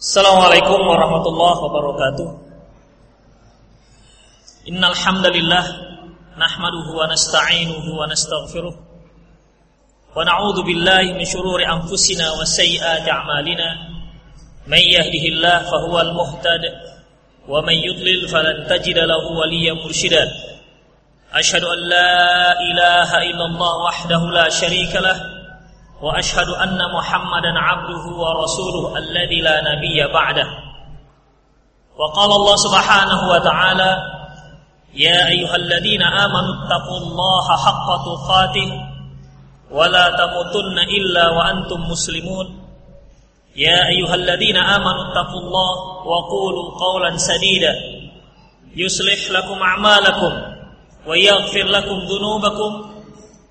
Assalamualaikum warahmatullahi wabarakatuh. Innal hamdalillah nahmaduhu wa nasta'inuhu wa nastaghfiruh wa na'udzu billahi min shururi anfusina wa sayyiati a'malina. May yahdihillahu fahuwal muhtad wa may yudlil falan tajida lahu waliyyan. Ashhadu an la ilaha illallah wahdahu la syarika lahu واشهد ان محمدا عبده ورسوله الذي لا نبي بعده وقال الله سبحانه وتعالى يا ايها الذين امنوا اتقوا الله حق تقاته ولا تموتن الا وانتم مسلمون يا ايها الذين امنوا اتقوا الله وقولوا قولا سديدا يصلح لكم اعمالكم ويغفر لكم ذنوبكم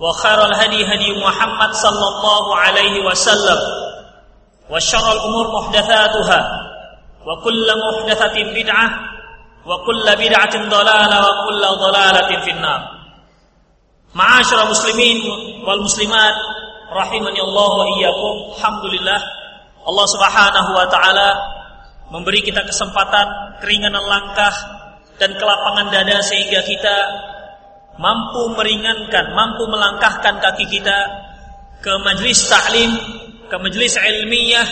وخير الهدي هدي محمد صلى الله عليه وسلم وشر الأمور محدثاتها وكل محدثة بدعة وكل بدعة ضلالة وكل ضلالة في النار معاشر المسلمين والمسلمات rahimani Allah wa iyyakum alhamdulillah Allah Subhanahu wa taala memberi kita kesempatan keringanan langkah dan kelapangan dada sehingga kita mampu meringankan, mampu melangkahkan kaki kita ke majlis taklim, ke majlis ilmiah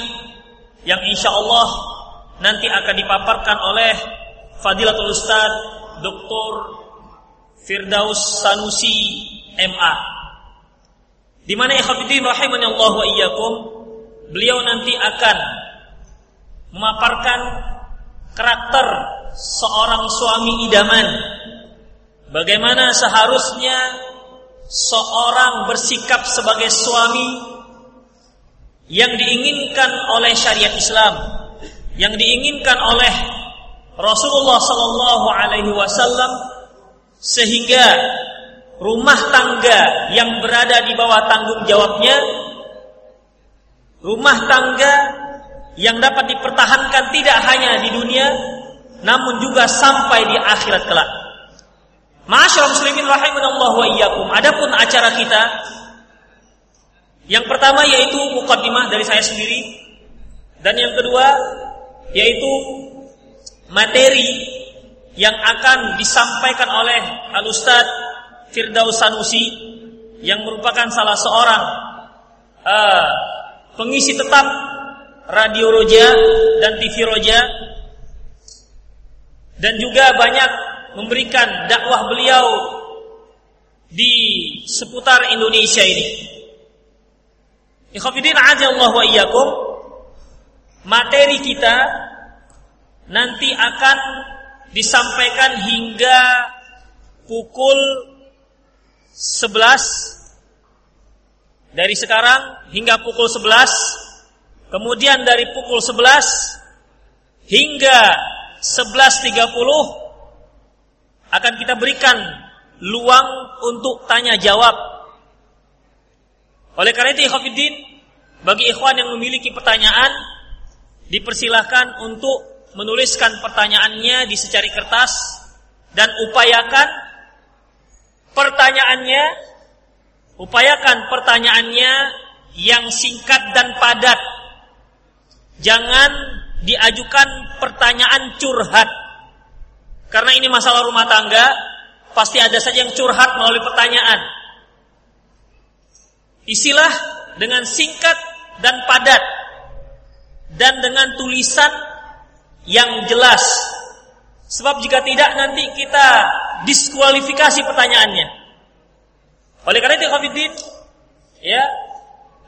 yang insya Allah nanti akan dipaparkan oleh Fadilatul Ustaz Dr. Firdaus Sanusi MA. Di mana ikhwatiddin rahimani Allah wa iyyakum, beliau nanti akan memaparkan karakter seorang suami idaman Bagaimana seharusnya seorang bersikap sebagai suami yang diinginkan oleh syariat Islam, yang diinginkan oleh Rasulullah Sallallahu Alaihi Wasallam, sehingga rumah tangga yang berada di bawah tanggung jawabnya, rumah tangga yang dapat dipertahankan tidak hanya di dunia, namun juga sampai di akhirat kelak. Masyaallah muslimin rahimanallah wa iyyakum. Adapun acara kita yang pertama yaitu mukaddimah dari saya sendiri dan yang kedua yaitu materi yang akan disampaikan oleh Al Ustaz Firdaus Sanusi yang merupakan salah seorang uh, pengisi tetap Radio Roja dan TV Roja dan juga banyak memberikan dakwah beliau di seputar Indonesia ini. Ikhwatiddin Allah wa iyyakum. Materi kita nanti akan disampaikan hingga pukul 11 dari sekarang hingga pukul 11 kemudian dari pukul 11 hingga 11.30 akan kita berikan luang untuk tanya jawab. Oleh karena itu ikhwatiddin, bagi ikhwan yang memiliki pertanyaan dipersilahkan untuk menuliskan pertanyaannya di secari kertas dan upayakan pertanyaannya upayakan pertanyaannya yang singkat dan padat. Jangan diajukan pertanyaan curhat karena ini masalah rumah tangga, pasti ada saja yang curhat melalui pertanyaan. Isilah dengan singkat dan padat dan dengan tulisan yang jelas. Sebab jika tidak nanti kita diskualifikasi pertanyaannya. Oleh karena itu Khafidin, ya,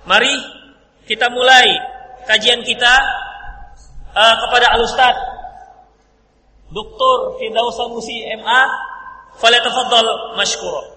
mari kita mulai kajian kita uh, kepada Al Ustaz Dr. Firdaus Musi MA falyatafaddal mashkura.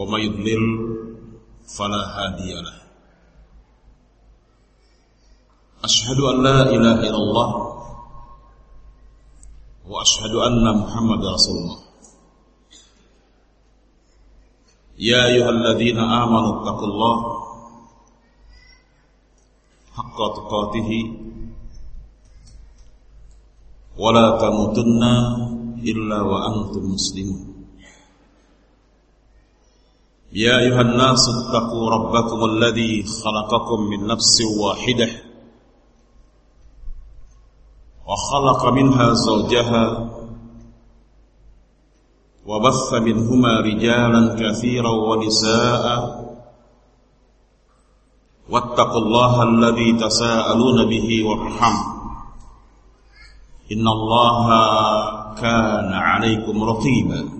ومن يضلل فلا هادي له. أشهد أن لا إله إلا الله وأشهد أن محمد رسول الله. يا أيها الذين آمنوا اتقوا الله حق تقاته ولا تموتن إلا وأنتم مسلمون. يا أيها الناس اتقوا ربكم الذي خلقكم من نفس واحدة وخلق منها زوجها وبث منهما رجالا كثيرا ونساء واتقوا الله الذي تساءلون به والرحم إن الله كان عليكم رقيبا.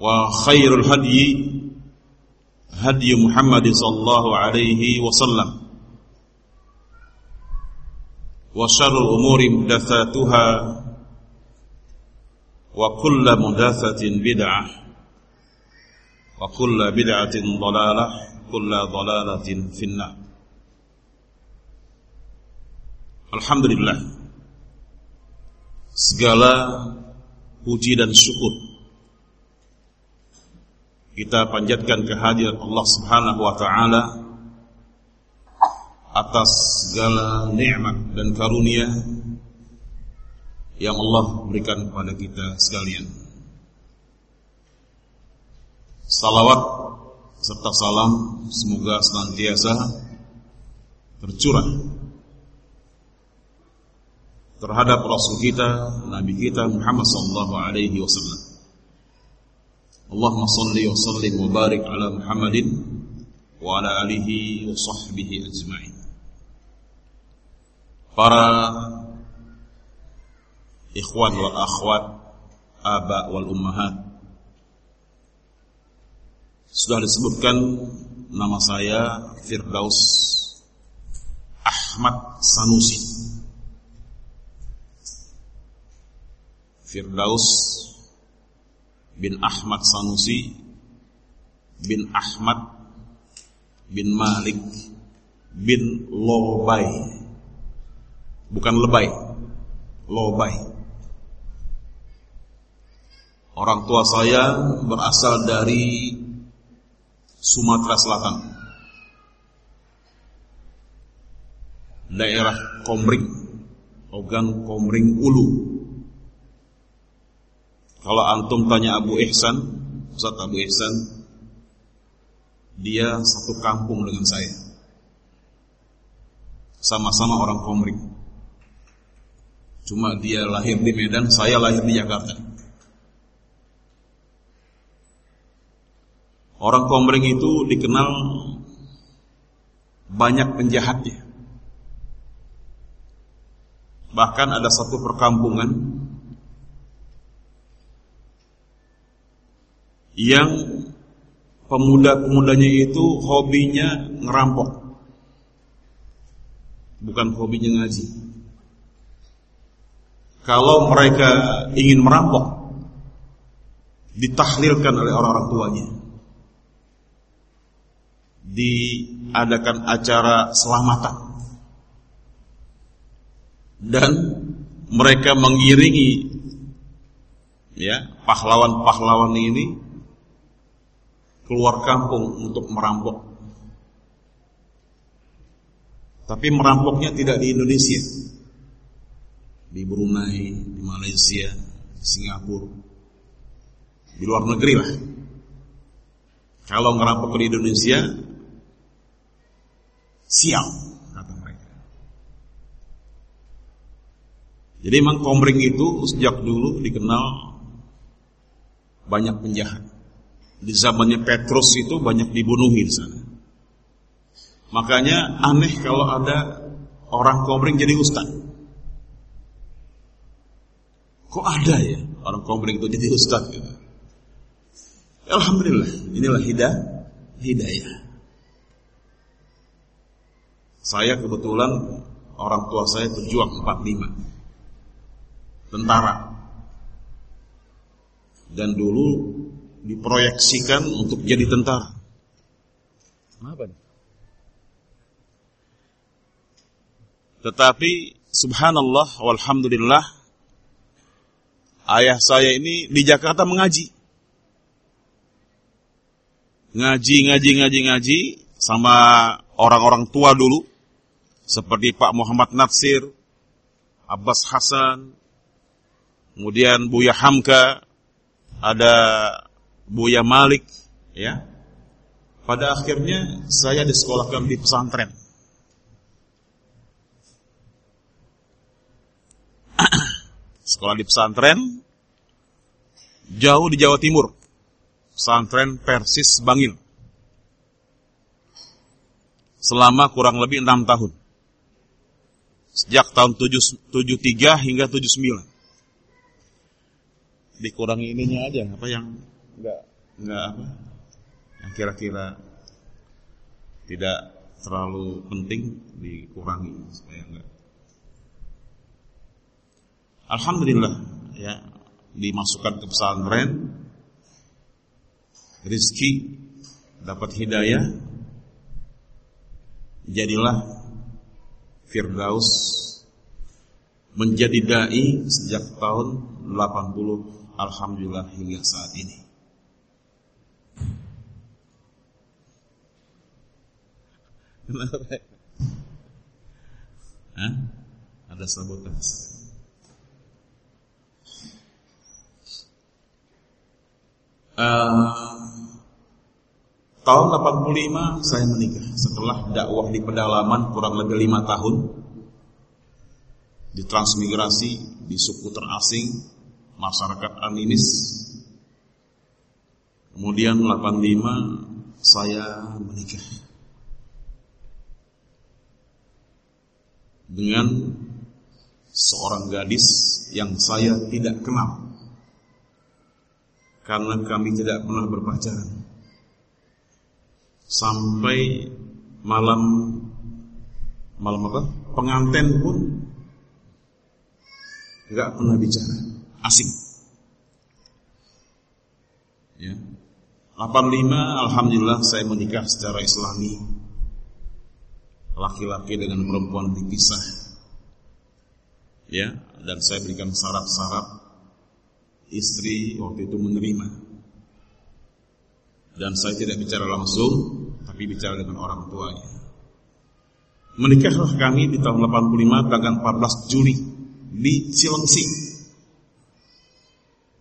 وخير الهدي هدي محمد صلى الله عليه وسلم. وشر الأمور محدثاتها وكل محدثة بدعة وكل بدعة ضلالة كل ضلالة في النار. Alhamdulillah Segala puji dan syukur. Kita panjatkan kehadiran Allah Subhanahu wa taala atas segala nikmat dan karunia yang Allah berikan kepada kita sekalian. Salawat serta salam semoga senantiasa tercurah terhadap Rasul kita, Nabi kita Muhammad sallallahu alaihi wasallam Wa barik ala Muhammadin wa ala alihi wa sahbihi ajma'in. Para ikhwan wal akhwat, aba wal ummahat. Sudah disebutkan nama saya Firdaus Ahmad Sanusi. Firdaus bin Ahmad Sanusi bin Ahmad bin Malik bin Lobay bukan lebay Lobay orang tua saya berasal dari Sumatera Selatan. Daerah Komring Ogan Komring Ulu kalau antum tanya Abu Ihsan, Ustaz Abu Ihsan, dia satu kampung dengan saya. Sama-sama orang Komering. Cuma dia lahir di Medan, saya lahir di Jakarta. Orang Komering itu dikenal banyak penjahatnya. Bahkan ada satu perkampungan yang pemuda-pemudanya itu hobinya ngerampok. Bukan hobinya ngaji. Kalau mereka ingin merampok, ditahlilkan oleh orang-orang tuanya. Diadakan acara selamatan. Dan mereka mengiringi ya pahlawan-pahlawan ini keluar kampung untuk merampok. Tapi merampoknya tidak di Indonesia. Di Brunei, di Malaysia, di Singapura. Di luar negeri lah. Kalau ngerampok di Indonesia, sial, kata mereka. Jadi memang komering itu sejak dulu dikenal banyak penjahat. Di zamannya Petrus itu banyak dibunuhi di sana. Makanya aneh kalau ada orang komering jadi ustaz. Kok ada ya orang komering itu jadi ustaz gitu. Alhamdulillah, inilah hidayah, hidayah. Saya kebetulan orang tua saya berjuang 45. Tentara. Dan dulu diproyeksikan untuk jadi tentara. Kenapa Tetapi subhanallah walhamdulillah ayah saya ini di Jakarta mengaji ngaji, ngaji, ngaji, ngaji sama orang-orang tua dulu seperti Pak Muhammad Natsir, Abbas Hasan, kemudian Buya Hamka, ada Buya Malik, ya. Pada akhirnya saya disekolahkan di pesantren. Sekolah di pesantren jauh di Jawa Timur pesantren Persis Bangil. Selama kurang lebih enam tahun. Sejak tahun 73 hingga 79. Dikurangi ininya aja, apa yang enggak enggak apa? Yang kira-kira tidak terlalu penting dikurangi supaya enggak. Alhamdulillah ya dimasukkan ke pesantren rizki, dapat hidayah, jadilah Firdaus menjadi dai sejak tahun 80 alhamdulillah hingga saat ini. Hah? Ada sabotase. Uh, tahun 85 saya menikah setelah dakwah di pedalaman kurang lebih lima tahun di transmigrasi di suku terasing masyarakat animis kemudian 85 saya menikah dengan seorang gadis yang saya tidak kenal karena kami tidak pernah berpacaran. Sampai malam malam apa? Pengantin pun nggak pernah bicara, asing. Ya. 85 alhamdulillah saya menikah secara islami. Laki-laki dengan perempuan dipisah. Ya, dan saya berikan syarat-syarat istri waktu itu menerima. Dan saya tidak bicara langsung, tapi bicara dengan orang tuanya. Menikahlah kami di tahun 85 tanggal 14 Juli di Cilengsi.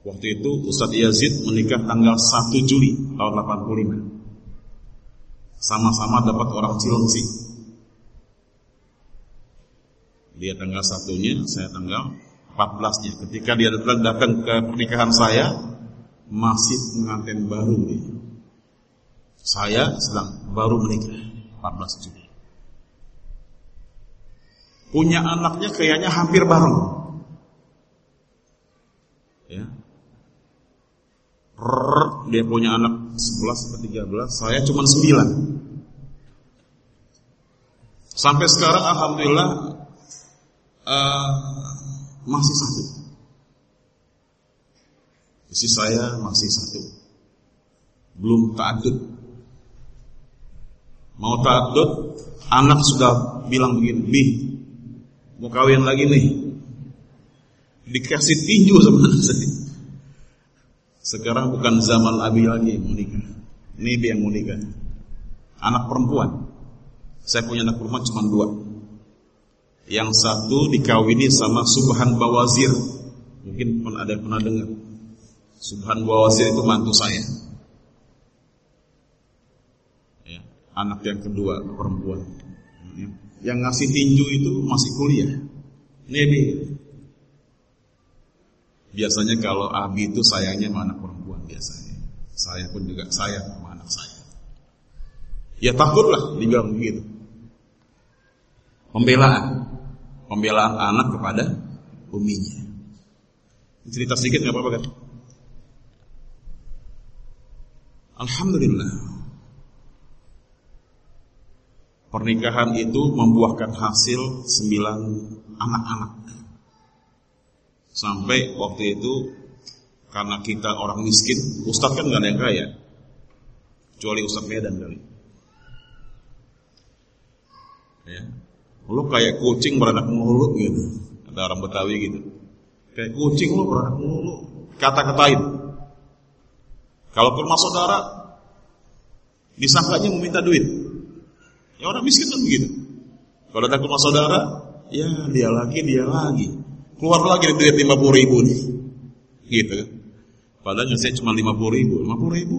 Waktu itu Ustadz Yazid menikah tanggal 1 Juli tahun 85. Sama-sama dapat orang Cilengsi. Dia tanggal satunya, saya tanggal 14-nya. Ketika dia datang, datang ke pernikahan saya, masih pengantin baru nih. Saya sedang baru menikah, 14 Juli. Punya anaknya kayaknya hampir bareng. Ya. Rrr, dia punya anak 11 atau 13, saya cuma 9. Sampai sekarang alhamdulillah uh, masih satu. Istri saya masih satu. Belum ta'adud. Mau ta'adud, anak sudah bilang begini, "Bih, mau kawin lagi nih." Dikasih tinju sama anak saya. Sekarang bukan zaman Abi lagi menikah. Ini dia yang menikah. Anak perempuan. Saya punya anak perempuan cuma dua. Yang satu dikawini sama Subhan Bawazir. Mungkin pernah ada yang pernah dengar. Subhan Bawazir itu mantu saya. Ya, anak yang kedua perempuan. Ya. Yang ngasih tinju itu masih kuliah. Nebi. Biasanya kalau Abi itu sayangnya sama anak perempuan biasanya. Saya pun juga sayang sama anak saya. Ya takutlah dibilang begitu. Pembelaan. Pembelaan anak kepada uminya. Cerita sedikit nggak apa-apa kan? Alhamdulillah. Pernikahan itu membuahkan hasil sembilan anak-anak. Sampai waktu itu karena kita orang miskin, Ustadz kan nggak ada yang kaya, kecuali Ustadz Medan kali. Ya. Lu kayak kucing beranak mulu gitu. Ada orang Betawi gitu. Kayak kucing lu beranak mulu. Kata-katain. Kalau ke rumah saudara, disangkanya meminta duit. Ya orang miskin kan begitu. Kalau ada ke rumah saudara, ya dia lagi, dia lagi keluar lagi duit lima puluh ribu nih, gitu kan? Padahal saya cuma lima puluh ribu, lima puluh ribu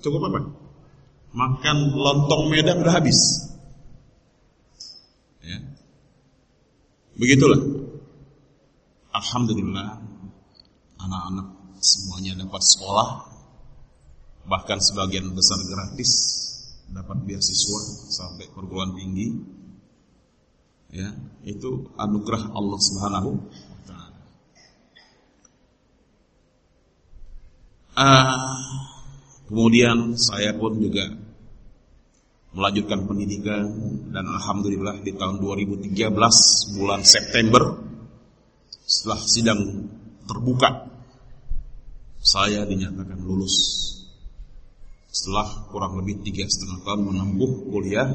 cukup apa? Makan lontong Medan udah habis. Begitulah. Alhamdulillah anak-anak semuanya dapat sekolah, bahkan sebagian besar gratis dapat beasiswa sampai perguruan tinggi ya itu anugerah Allah Subhanahu wa taala. Uh, kemudian saya pun juga melanjutkan pendidikan dan alhamdulillah di tahun 2013 bulan September setelah sidang terbuka saya dinyatakan lulus setelah kurang lebih tiga setengah tahun menempuh kuliah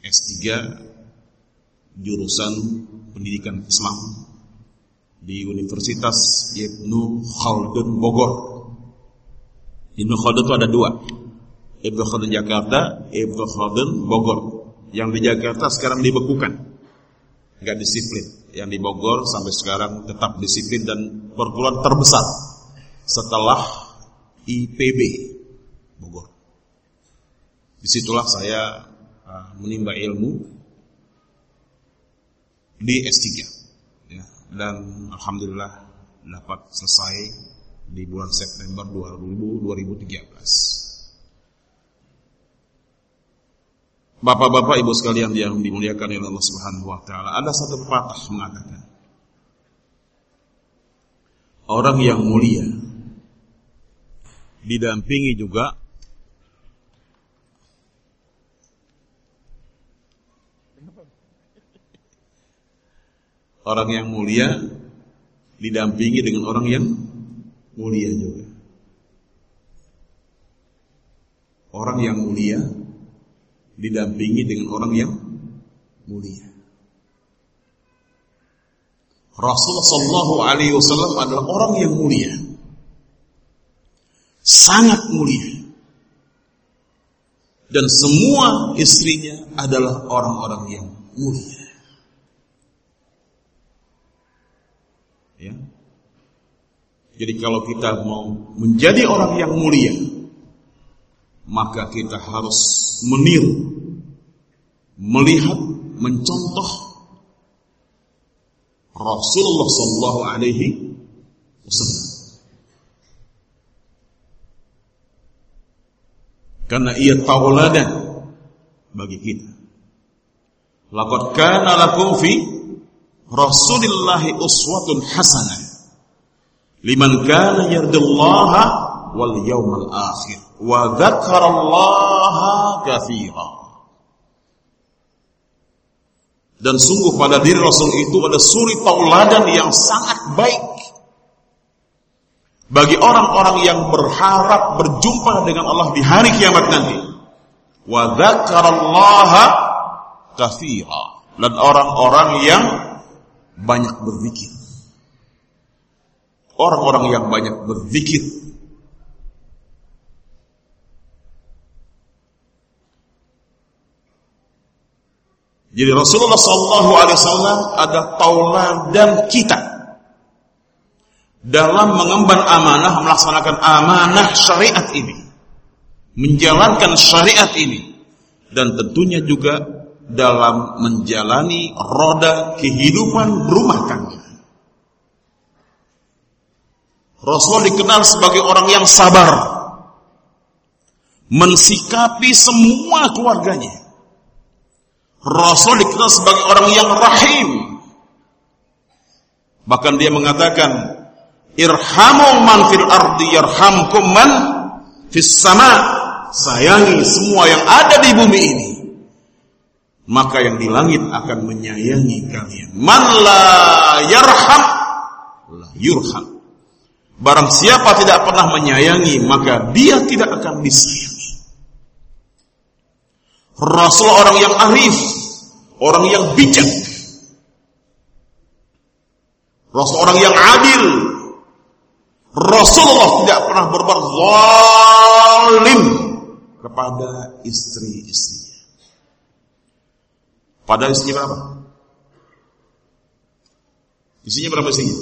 S3 jurusan pendidikan Islam di Universitas Ibnu Khaldun Bogor. Ibnu Khaldun itu ada dua. Ibnu Khaldun Jakarta, Ibnu Khaldun Bogor. Yang di Jakarta sekarang dibekukan. Enggak disiplin. Yang di Bogor sampai sekarang tetap disiplin dan perguruan terbesar setelah IPB Bogor. Di situlah saya uh, menimba ilmu di S3 ya. dan alhamdulillah dapat selesai di bulan September 2000, 2013 Bapak-bapak ibu sekalian yang dimuliakan oleh Allah Subhanahu wa taala ada satu patah mengatakan orang yang mulia didampingi juga Orang yang mulia didampingi dengan orang yang mulia juga. Orang yang mulia didampingi dengan orang yang mulia. Rasulullah Shallallahu Alaihi Wasallam adalah orang yang mulia, sangat mulia, dan semua istrinya adalah orang-orang yang mulia. Ya. Jadi kalau kita mau menjadi orang yang mulia, maka kita harus meniru, melihat, mencontoh Rasulullah Sallallahu Alaihi Wasallam. Karena ia tauladan bagi kita. Laqad kana lakum fi Rasulillahi uswatun hasanah liman kana yarjullaha wal yawmal akhir wa dzakarallaha katsira dan sungguh pada diri Rasul itu ada suri tauladan yang sangat baik bagi orang-orang yang berharap berjumpa dengan Allah di hari kiamat nanti wa dzakarallaha katsira dan orang-orang yang banyak berzikir. orang-orang yang banyak berzikir. Jadi Rasulullah Sallallahu Alaihi Wasallam ada tauladan kita dalam mengemban amanah, melaksanakan amanah syariat ini, menjalankan syariat ini, dan tentunya juga dalam menjalani roda kehidupan rumah tangga. Rasul dikenal sebagai orang yang sabar, mensikapi semua keluarganya. Rasul dikenal sebagai orang yang rahim. Bahkan dia mengatakan, "Irhamu man fil ardi yarhamkum man fis sama." Sayangi semua yang ada di bumi ini maka yang di langit akan menyayangi kalian. Man la yarham la yurham. Barang siapa tidak pernah menyayangi, maka dia tidak akan disayangi. Rasul orang yang arif, orang yang bijak. Rasul orang yang adil. Rasulullah tidak pernah berbuat zalim kepada istri-istrinya. Padahal isinya berapa? Isinya berapa isinya?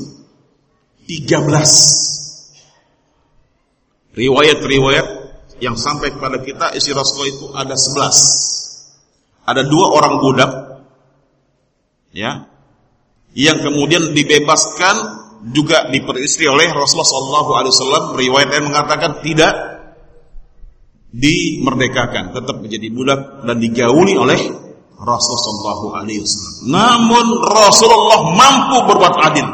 13. Riwayat-riwayat yang sampai kepada kita isi Rasulullah itu ada 11. Ada dua orang budak ya yang kemudian dibebaskan juga diperistri oleh Rasulullah Shallallahu Alaihi. Riwayat yang mengatakan tidak dimerdekakan, tetap menjadi budak dan digauli oleh Rasulullah wasallam. Namun Rasulullah mampu berbuat adil.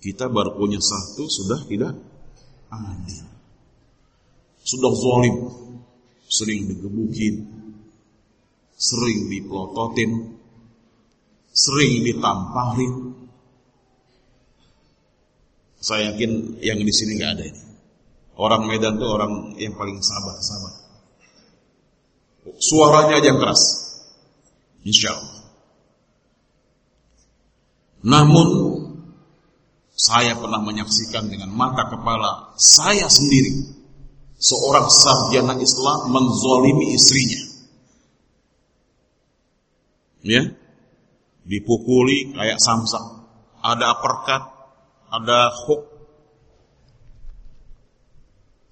Kita baru punya satu sudah tidak adil. Sudah zalim, sering digebukin, sering dipelototin, sering ditamparin. Saya yakin yang di sini nggak ada ini. Orang Medan tuh orang yang paling sabar, sabar. Suaranya aja yang keras. Insya Allah. Namun, saya pernah menyaksikan dengan mata kepala saya sendiri. Seorang sarjana Islam menzolimi istrinya. Ya, dipukuli kayak samsak. Ada perkat, ada hook.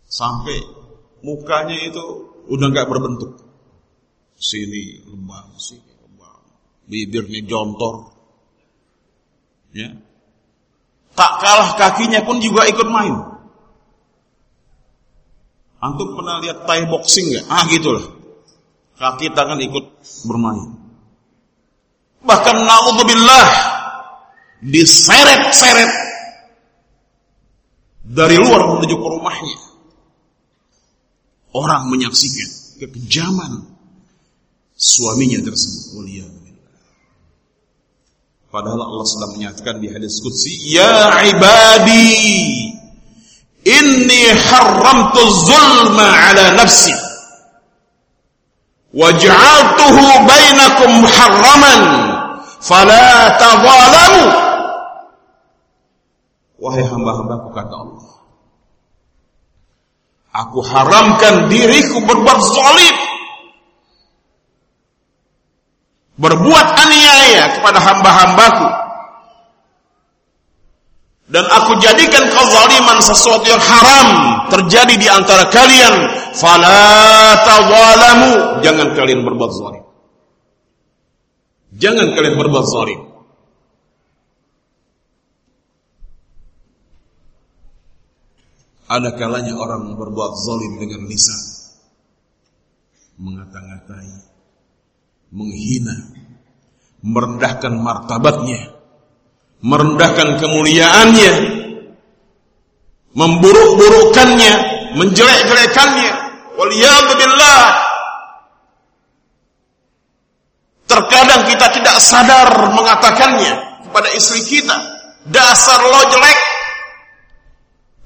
Sampai mukanya itu udah nggak berbentuk sini lembang, sini lembang, bibirnya jontor, ya. Tak kalah kakinya pun juga ikut main. Antum pernah lihat Thai boxing nggak? Ah gitulah. Kaki tangan ikut bermain. Bahkan naudzubillah diseret-seret dari luar menuju ke rumahnya. Orang menyaksikan kekejaman suaminya tersebut. Padahal Allah sudah menyatakan di hadis qudsi, "Ya ibadi, inni haramtu zulma ala nafsi wa ja'altuhu bainakum muharraman fala tadhalamu." Wahai hamba-hambaku kata Allah, Aku haramkan diriku berbuat zalim berbuat aniaya kepada hamba-hambaku. Dan aku jadikan kezaliman sesuatu yang haram terjadi di antara kalian. Fala tawalamu jangan kalian berbuat zalim. Jangan kalian berbuat zalim. Ada kalanya orang berbuat zalim dengan lisan. Mengata-ngatai menghina, merendahkan martabatnya, merendahkan kemuliaannya, memburuk-burukkannya, menjelek-jelekannya. Waliyadzubillah. Terkadang kita tidak sadar mengatakannya kepada istri kita. Dasar lo jelek.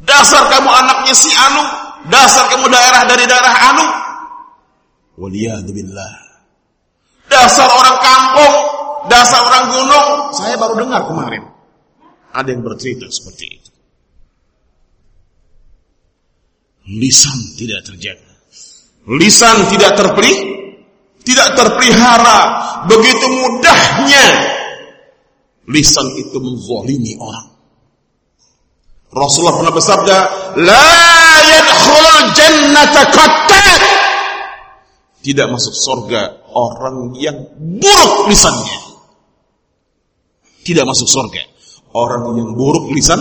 Dasar kamu anaknya si Anu. Dasar kamu daerah dari daerah Anu. Waliyadzubillah. Dasar orang kampung, dasar orang gunung, saya baru dengar kemarin. Ada yang bercerita seperti itu. Lisan tidak terjaga. Lisan tidak terpelih, tidak terpelihara. Begitu mudahnya lisan itu menzalimi orang. Rasulullah pernah bersabda, "La yadkhulul jannata qattat." Tidak masuk surga orang yang buruk lisannya. Tidak masuk surga orang yang buruk lisan.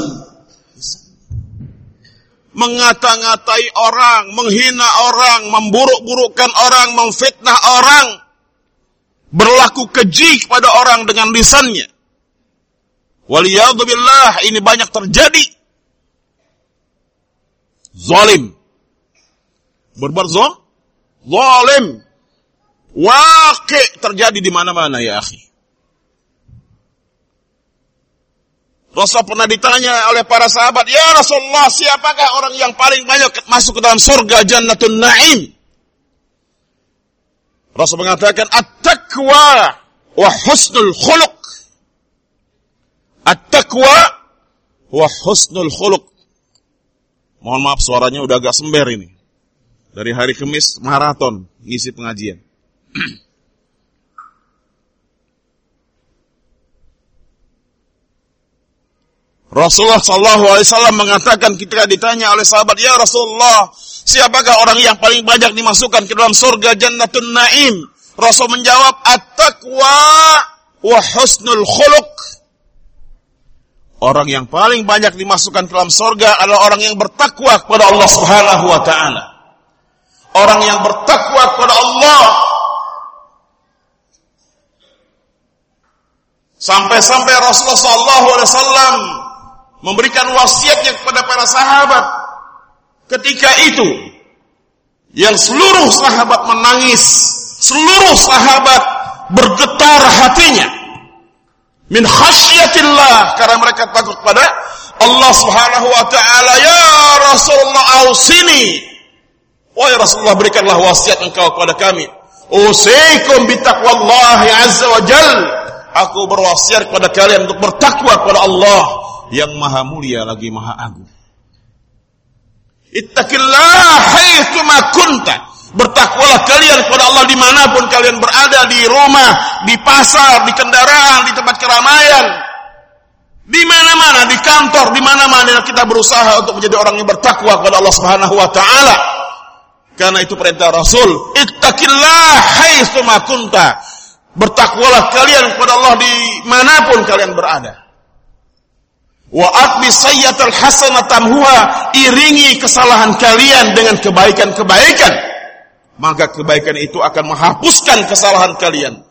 Mengata-ngatai orang, menghina orang, memburuk-burukkan orang, memfitnah orang. Berlaku keji kepada orang dengan lisannya. Waliyadzubillah, ini banyak terjadi zalim. Berbuat zol, zalim. Wakil terjadi di mana-mana ya akhi. Rasul pernah ditanya oleh para sahabat, "Ya Rasulullah, siapakah orang yang paling banyak masuk ke dalam surga Jannatun Naim?" Rasul mengatakan, "At-taqwa wa husnul khuluq." At-taqwa wa husnul khuluq. Mohon maaf suaranya udah agak sember ini. Dari hari Kamis maraton ngisi pengajian. Rasulullah Shallallahu Alaihi Wasallam mengatakan ketika ditanya oleh sahabat, ya Rasulullah, siapakah orang yang paling banyak dimasukkan ke dalam surga Jannatun Naim? Rasul menjawab, at-taqwa wa husnul khuluq. Orang yang paling banyak dimasukkan ke dalam surga adalah orang yang bertakwa kepada Allah Subhanahu wa taala. Orang yang bertakwa kepada Allah. Sampai-sampai Rasulullah wasallam memberikan wasiatnya kepada para sahabat. Ketika itu yang seluruh sahabat menangis, seluruh sahabat bergetar hatinya min khasyatillah karena mereka takut pada Allah Subhanahu wa taala ya Rasulullah ausini wahai Rasulullah berikanlah wasiat engkau kepada kami usikum bitaqwallahi azza wa jal aku berwasiat kepada kalian untuk bertakwa kepada Allah yang maha mulia lagi maha agung ittaqillah haitsu ma kunta Bertakwalah kalian kepada Allah di mana pun kalian berada, di rumah, di pasar, di kendaraan, di tempat keramaian. Di mana-mana, di kantor, di mana-mana kita berusaha untuk menjadi orang yang bertakwa kepada Allah Subhanahu wa taala. Karena itu perintah Rasul, ittaqillah haitsu kunta. Bertakwalah kalian kepada Allah di mana pun kalian berada. Wa atbi sayyatal hasanatan huwa iringi kesalahan kalian dengan kebaikan-kebaikan maka kebaikan itu akan menghapuskan kesalahan kalian.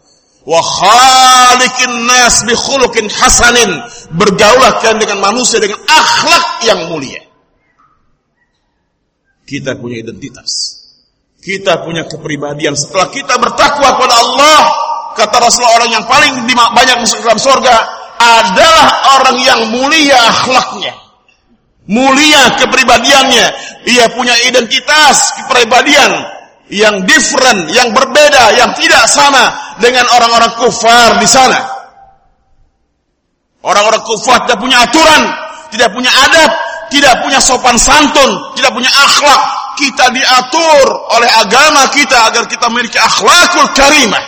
Wa khaliqin nas bi khuluqin hasanin. Bergaulah kalian dengan manusia dengan akhlak yang mulia. Kita punya identitas. Kita punya kepribadian. Setelah kita bertakwa kepada Allah, kata Rasulullah orang yang paling banyak masuk dalam surga adalah orang yang mulia akhlaknya. Mulia kepribadiannya. Ia punya identitas kepribadian yang different, yang berbeda, yang tidak sama dengan orang-orang kufar di sana. Orang-orang kufar tidak punya aturan, tidak punya adab, tidak punya sopan santun, tidak punya akhlak. Kita diatur oleh agama kita agar kita memiliki akhlakul karimah.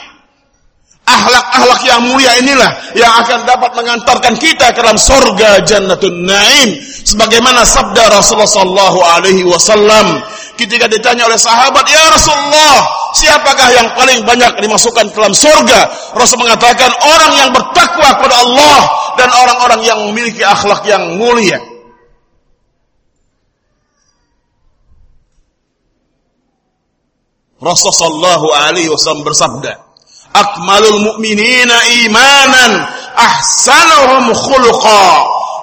Akhlak-akhlak yang mulia inilah yang akan dapat mengantarkan kita ke dalam surga Jannatun Naim sebagaimana sabda Rasulullah sallallahu alaihi wasallam ketika ditanya oleh sahabat, "Ya Rasulullah, siapakah yang paling banyak dimasukkan ke dalam surga?" Rasul mengatakan, "Orang yang bertakwa kepada Allah dan orang-orang yang memiliki akhlak yang mulia." Rasulullah sallallahu alaihi wasallam bersabda, "Akmalul mu'minina imanan, ahsanuhum khuluqa."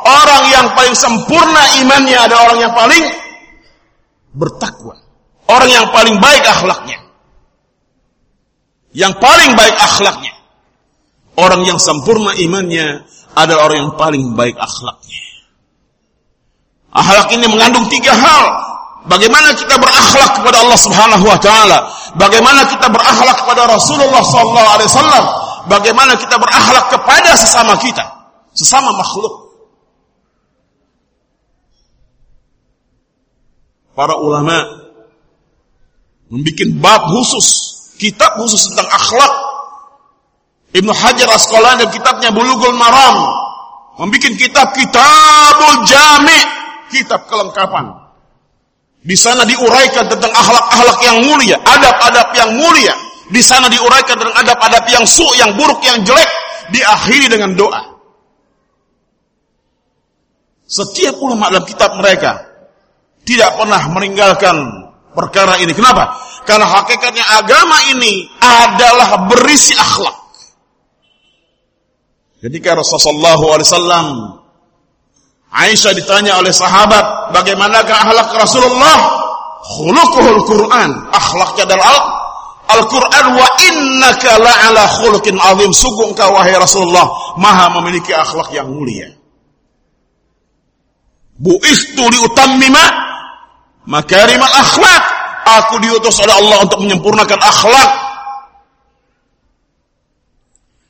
Orang yang paling sempurna imannya ada orang yang paling bertakwa. Orang yang paling baik akhlaknya. Yang paling baik akhlaknya. Orang yang sempurna imannya adalah orang yang paling baik akhlaknya. Akhlak ini mengandung tiga hal. Bagaimana kita berakhlak kepada Allah Subhanahu wa taala? Bagaimana kita berakhlak kepada Rasulullah sallallahu alaihi wasallam? Bagaimana kita berakhlak kepada sesama kita, sesama makhluk? Para ulama membuat bab khusus, kitab khusus tentang akhlak. Ibnu Hajar Asqalani dalam kitabnya Bulughul Maram membuat kitab Kitabul Jami', kitab kelengkapan di sana diuraikan tentang akhlak-akhlak yang mulia, adab-adab yang mulia. Di sana diuraikan tentang adab-adab yang su, yang buruk, yang jelek, diakhiri dengan doa. Setiap ulama dalam kitab mereka tidak pernah meninggalkan perkara ini. Kenapa? Karena hakikatnya agama ini adalah berisi akhlak. Ketika Rasulullah SAW Aisyah ditanya oleh sahabat, bagaimanakah akhlak Rasulullah? Khuluquhul Quran. Akhlaknya adalah Al-Quran wa innaka la'ala khuluqin azim. Sungguh engkau wahai Rasulullah maha memiliki akhlak yang mulia. Bu'istu liutammima makarimal akhlak. Aku diutus oleh Allah untuk menyempurnakan akhlak.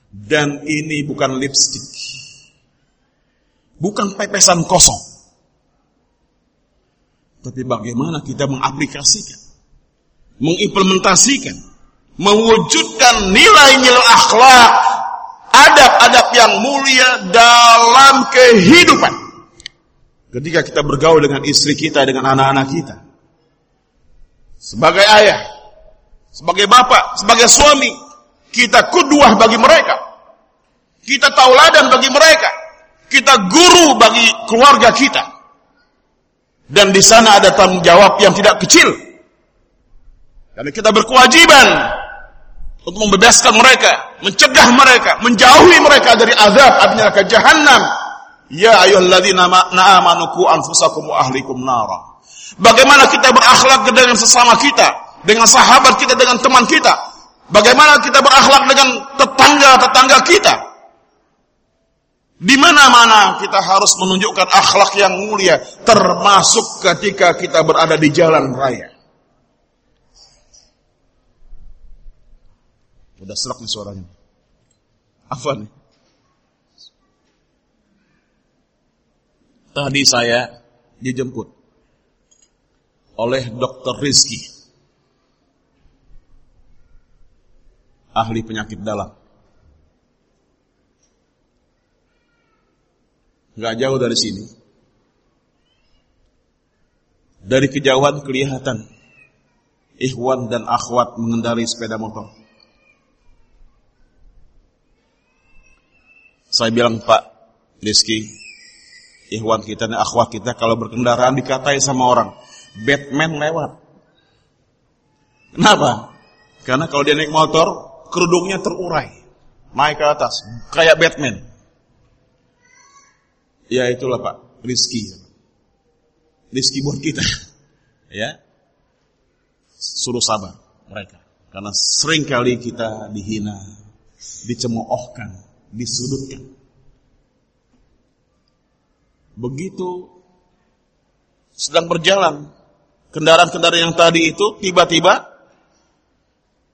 Dan ini bukan lipstick. Bukan pepesan kosong. Tapi bagaimana kita mengaplikasikan, mengimplementasikan, mewujudkan nilai-nilai akhlak, adab-adab yang mulia dalam kehidupan. Ketika kita bergaul dengan istri kita, dengan anak-anak kita sebagai ayah, sebagai bapak, sebagai suami, kita kuduah bagi mereka. Kita tauladan bagi mereka. Kita guru bagi keluarga kita. Dan di sana ada tanggung jawab yang tidak kecil. Karena kita berkewajiban untuk membebaskan mereka, mencegah mereka, menjauhi mereka dari azab api neraka jahanam. Ya ayyuhalladzina amanu qu anfusakum wa ahlikum nara. Bagaimana kita berakhlak dengan sesama kita, dengan sahabat kita, dengan teman kita. Bagaimana kita berakhlak dengan tetangga-tetangga kita. Di mana-mana kita harus menunjukkan akhlak yang mulia, termasuk ketika kita berada di jalan raya. Udah serak nih suaranya. Apa nih? Tadi saya dijemput oleh Dr. Rizky. Ahli penyakit dalam. Gak jauh dari sini. Dari kejauhan kelihatan ikhwan dan akhwat mengendarai sepeda motor. Saya bilang Pak Rizky, ikhwan kita dan akhwat kita kalau berkendaraan dikatai sama orang, Batman lewat. Kenapa? Karena kalau dia naik motor, kerudungnya terurai. Naik ke atas. Kayak Batman. Ya itulah Pak, rizki. Rizki buat kita. ya. Suruh sabar mereka. Karena sering kali kita dihina, dicemoohkan, disudutkan. Begitu sedang berjalan kendaraan-kendaraan yang tadi itu tiba-tiba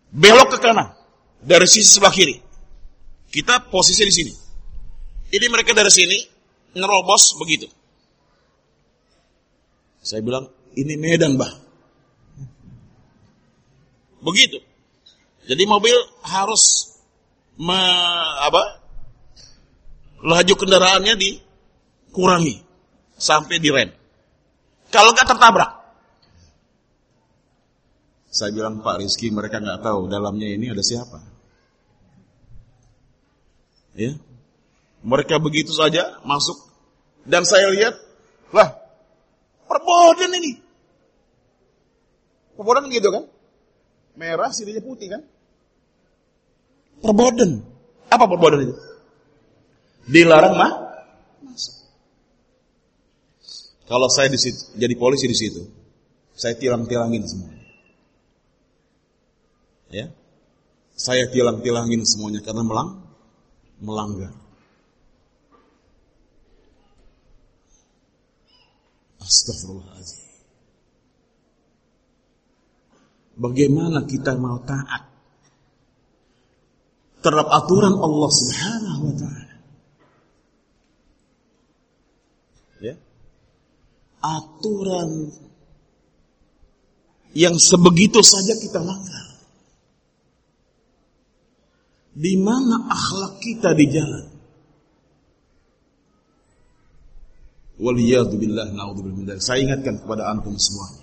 belok ke kanan dari sisi sebelah kiri. Kita posisi di sini. Ini mereka dari sini ngerobos begitu. Saya bilang, ini Medan, Bah. Begitu. Jadi mobil harus me, apa? Laju kendaraannya dikurangi sampai di rem. Kalau nggak tertabrak. Saya bilang Pak Rizky mereka nggak tahu dalamnya ini ada siapa. Ya, mereka begitu saja masuk dan saya lihat lah perbodan ini. Perbodan gitu kan? Merah sininya putih kan? Perbodan. Apa perbodan itu? Dilarang mah masuk. Kalau saya di situ, jadi polisi di situ, saya tilang-tilangin semua. Ya. Saya tilang-tilangin semuanya karena melang melanggar. Astagfirullahaladzim. Bagaimana kita mau taat terhadap aturan Allah Subhanahu wa taala? Ya. Aturan yang sebegitu saja kita langgar. Di mana akhlak kita di jalan? Waliyadzubillah na'udzubillah Saya ingatkan kepada antum semuanya.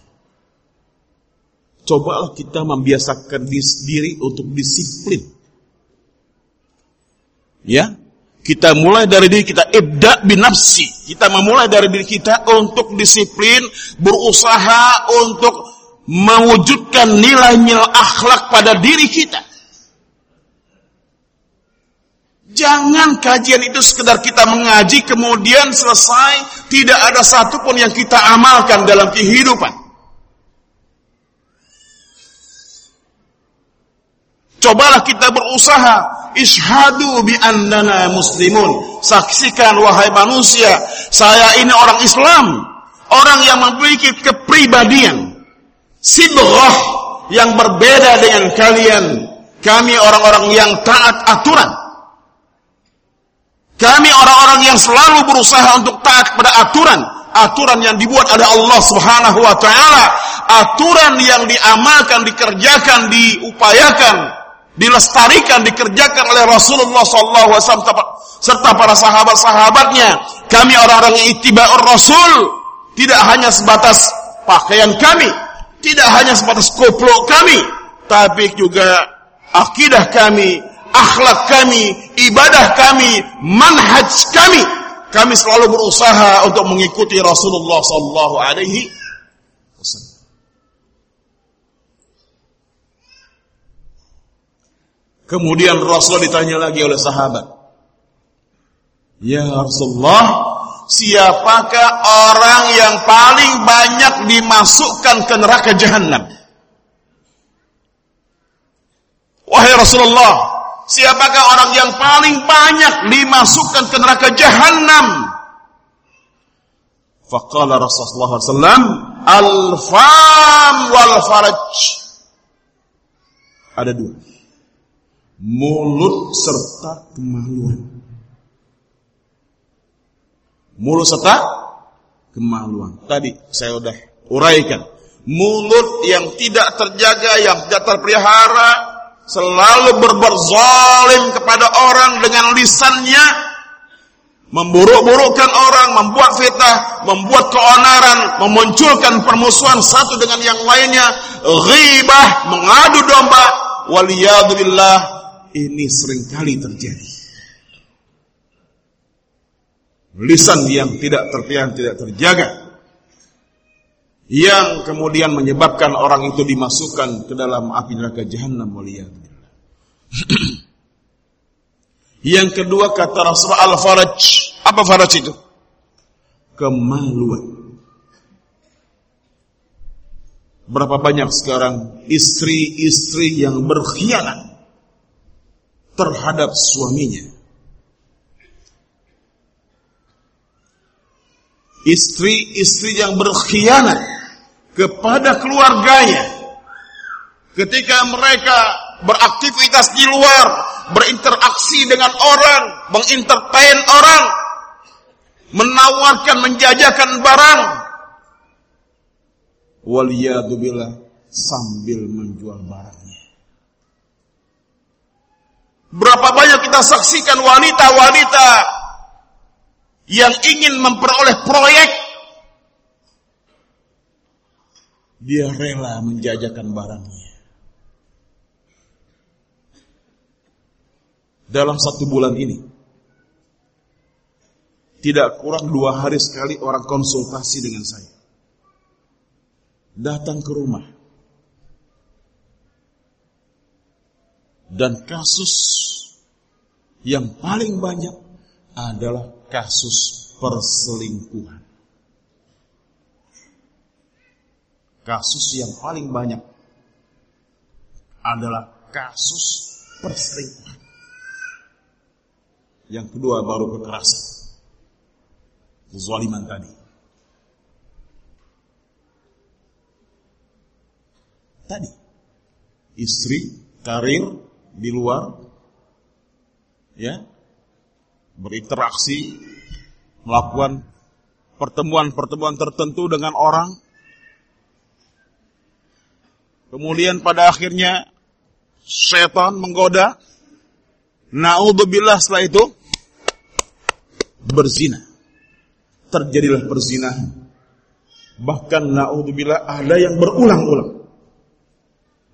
Cobalah kita membiasakan diri untuk disiplin. Ya, kita mulai dari diri kita, ibda binafsi. Kita memulai dari diri kita untuk disiplin, berusaha untuk mewujudkan nilai-nilai akhlak pada diri kita. Jangan kajian itu sekedar kita mengaji kemudian selesai tidak ada satupun yang kita amalkan dalam kehidupan. Cobalah kita berusaha Ishadu bi annana muslimun. Saksikan wahai manusia, saya ini orang Islam, orang yang memiliki kepribadian, sibghah yang berbeda dengan kalian. Kami orang-orang yang taat aturan. Kami orang-orang yang selalu berusaha untuk taat pada aturan. Aturan yang dibuat oleh Allah subhanahu wa ta'ala. Aturan yang diamalkan, dikerjakan, diupayakan dilestarikan, dikerjakan oleh Rasulullah SAW serta para sahabat-sahabatnya. Kami orang-orang yang itiba'ur Rasul tidak hanya sebatas pakaian kami, tidak hanya sebatas koplo kami, tapi juga akidah kami, akhlak kami, ibadah kami, manhaj kami. Kami selalu berusaha untuk mengikuti Rasulullah sallallahu alaihi wasallam. Kemudian Rasul ditanya lagi oleh sahabat. Ya Rasulullah, siapakah orang yang paling banyak dimasukkan ke neraka jahanam? Wahai Rasulullah, siapakah orang yang paling banyak dimasukkan ke neraka jahanam? Faqala Rasulullah SAW, Al-fam wal faraj. Ada dua mulut serta kemaluan. Mulut serta kemaluan. Tadi saya sudah uraikan. Mulut yang tidak terjaga, yang tidak terpelihara, selalu berbuat zalim kepada orang dengan lisannya, memburuk-burukkan orang, membuat fitnah, membuat keonaran, memunculkan permusuhan satu dengan yang lainnya, ghibah, mengadu domba, waliyadzubillah ini sering kali terjadi. Lisan yang tidak terpian, tidak terjaga. Yang kemudian menyebabkan orang itu dimasukkan ke dalam api neraka jahanam waliyadzubillah. yang kedua kata Rasulullah al-faraj. Apa faraj itu? Kemaluan. Berapa banyak sekarang istri-istri yang berkhianat terhadap suaminya. Istri-istri yang berkhianat kepada keluarganya ketika mereka beraktivitas di luar, berinteraksi dengan orang, mengintertain orang, menawarkan, menjajakan barang. Waliyadubillah sambil menjual barang. Berapa banyak kita saksikan wanita-wanita yang ingin memperoleh proyek. Dia rela menjajakan barangnya. Dalam satu bulan ini. Tidak kurang dua hari sekali orang konsultasi dengan saya. Datang ke rumah Dan kasus yang paling banyak adalah kasus perselingkuhan. Kasus yang paling banyak adalah kasus perselingkuhan. Yang kedua baru kekerasan. Kezaliman tadi. Tadi. Istri, karir, di luar ya berinteraksi melakukan pertemuan-pertemuan tertentu dengan orang Kemudian pada akhirnya setan menggoda. Naudzubillah setelah itu berzina. Terjadilah perzinahan. Bahkan naudzubillah ada yang berulang-ulang.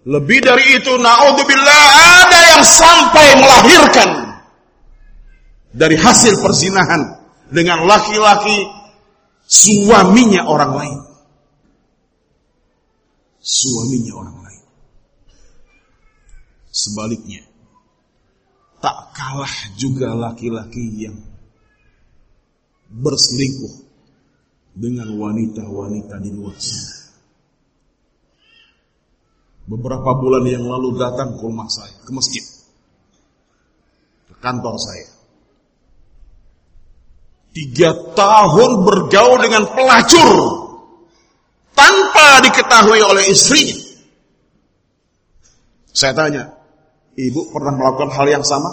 Lebih dari itu naudzubillah ada yang sampai melahirkan dari hasil perzinahan dengan laki-laki suaminya orang lain. Suaminya orang lain. Sebaliknya, tak kalah juga laki-laki yang berselingkuh dengan wanita-wanita di luar sana. Beberapa bulan yang lalu datang ke rumah saya, ke masjid, ke kantor saya. Tiga tahun bergaul dengan pelacur tanpa diketahui oleh istrinya. Saya tanya, ibu pernah melakukan hal yang sama?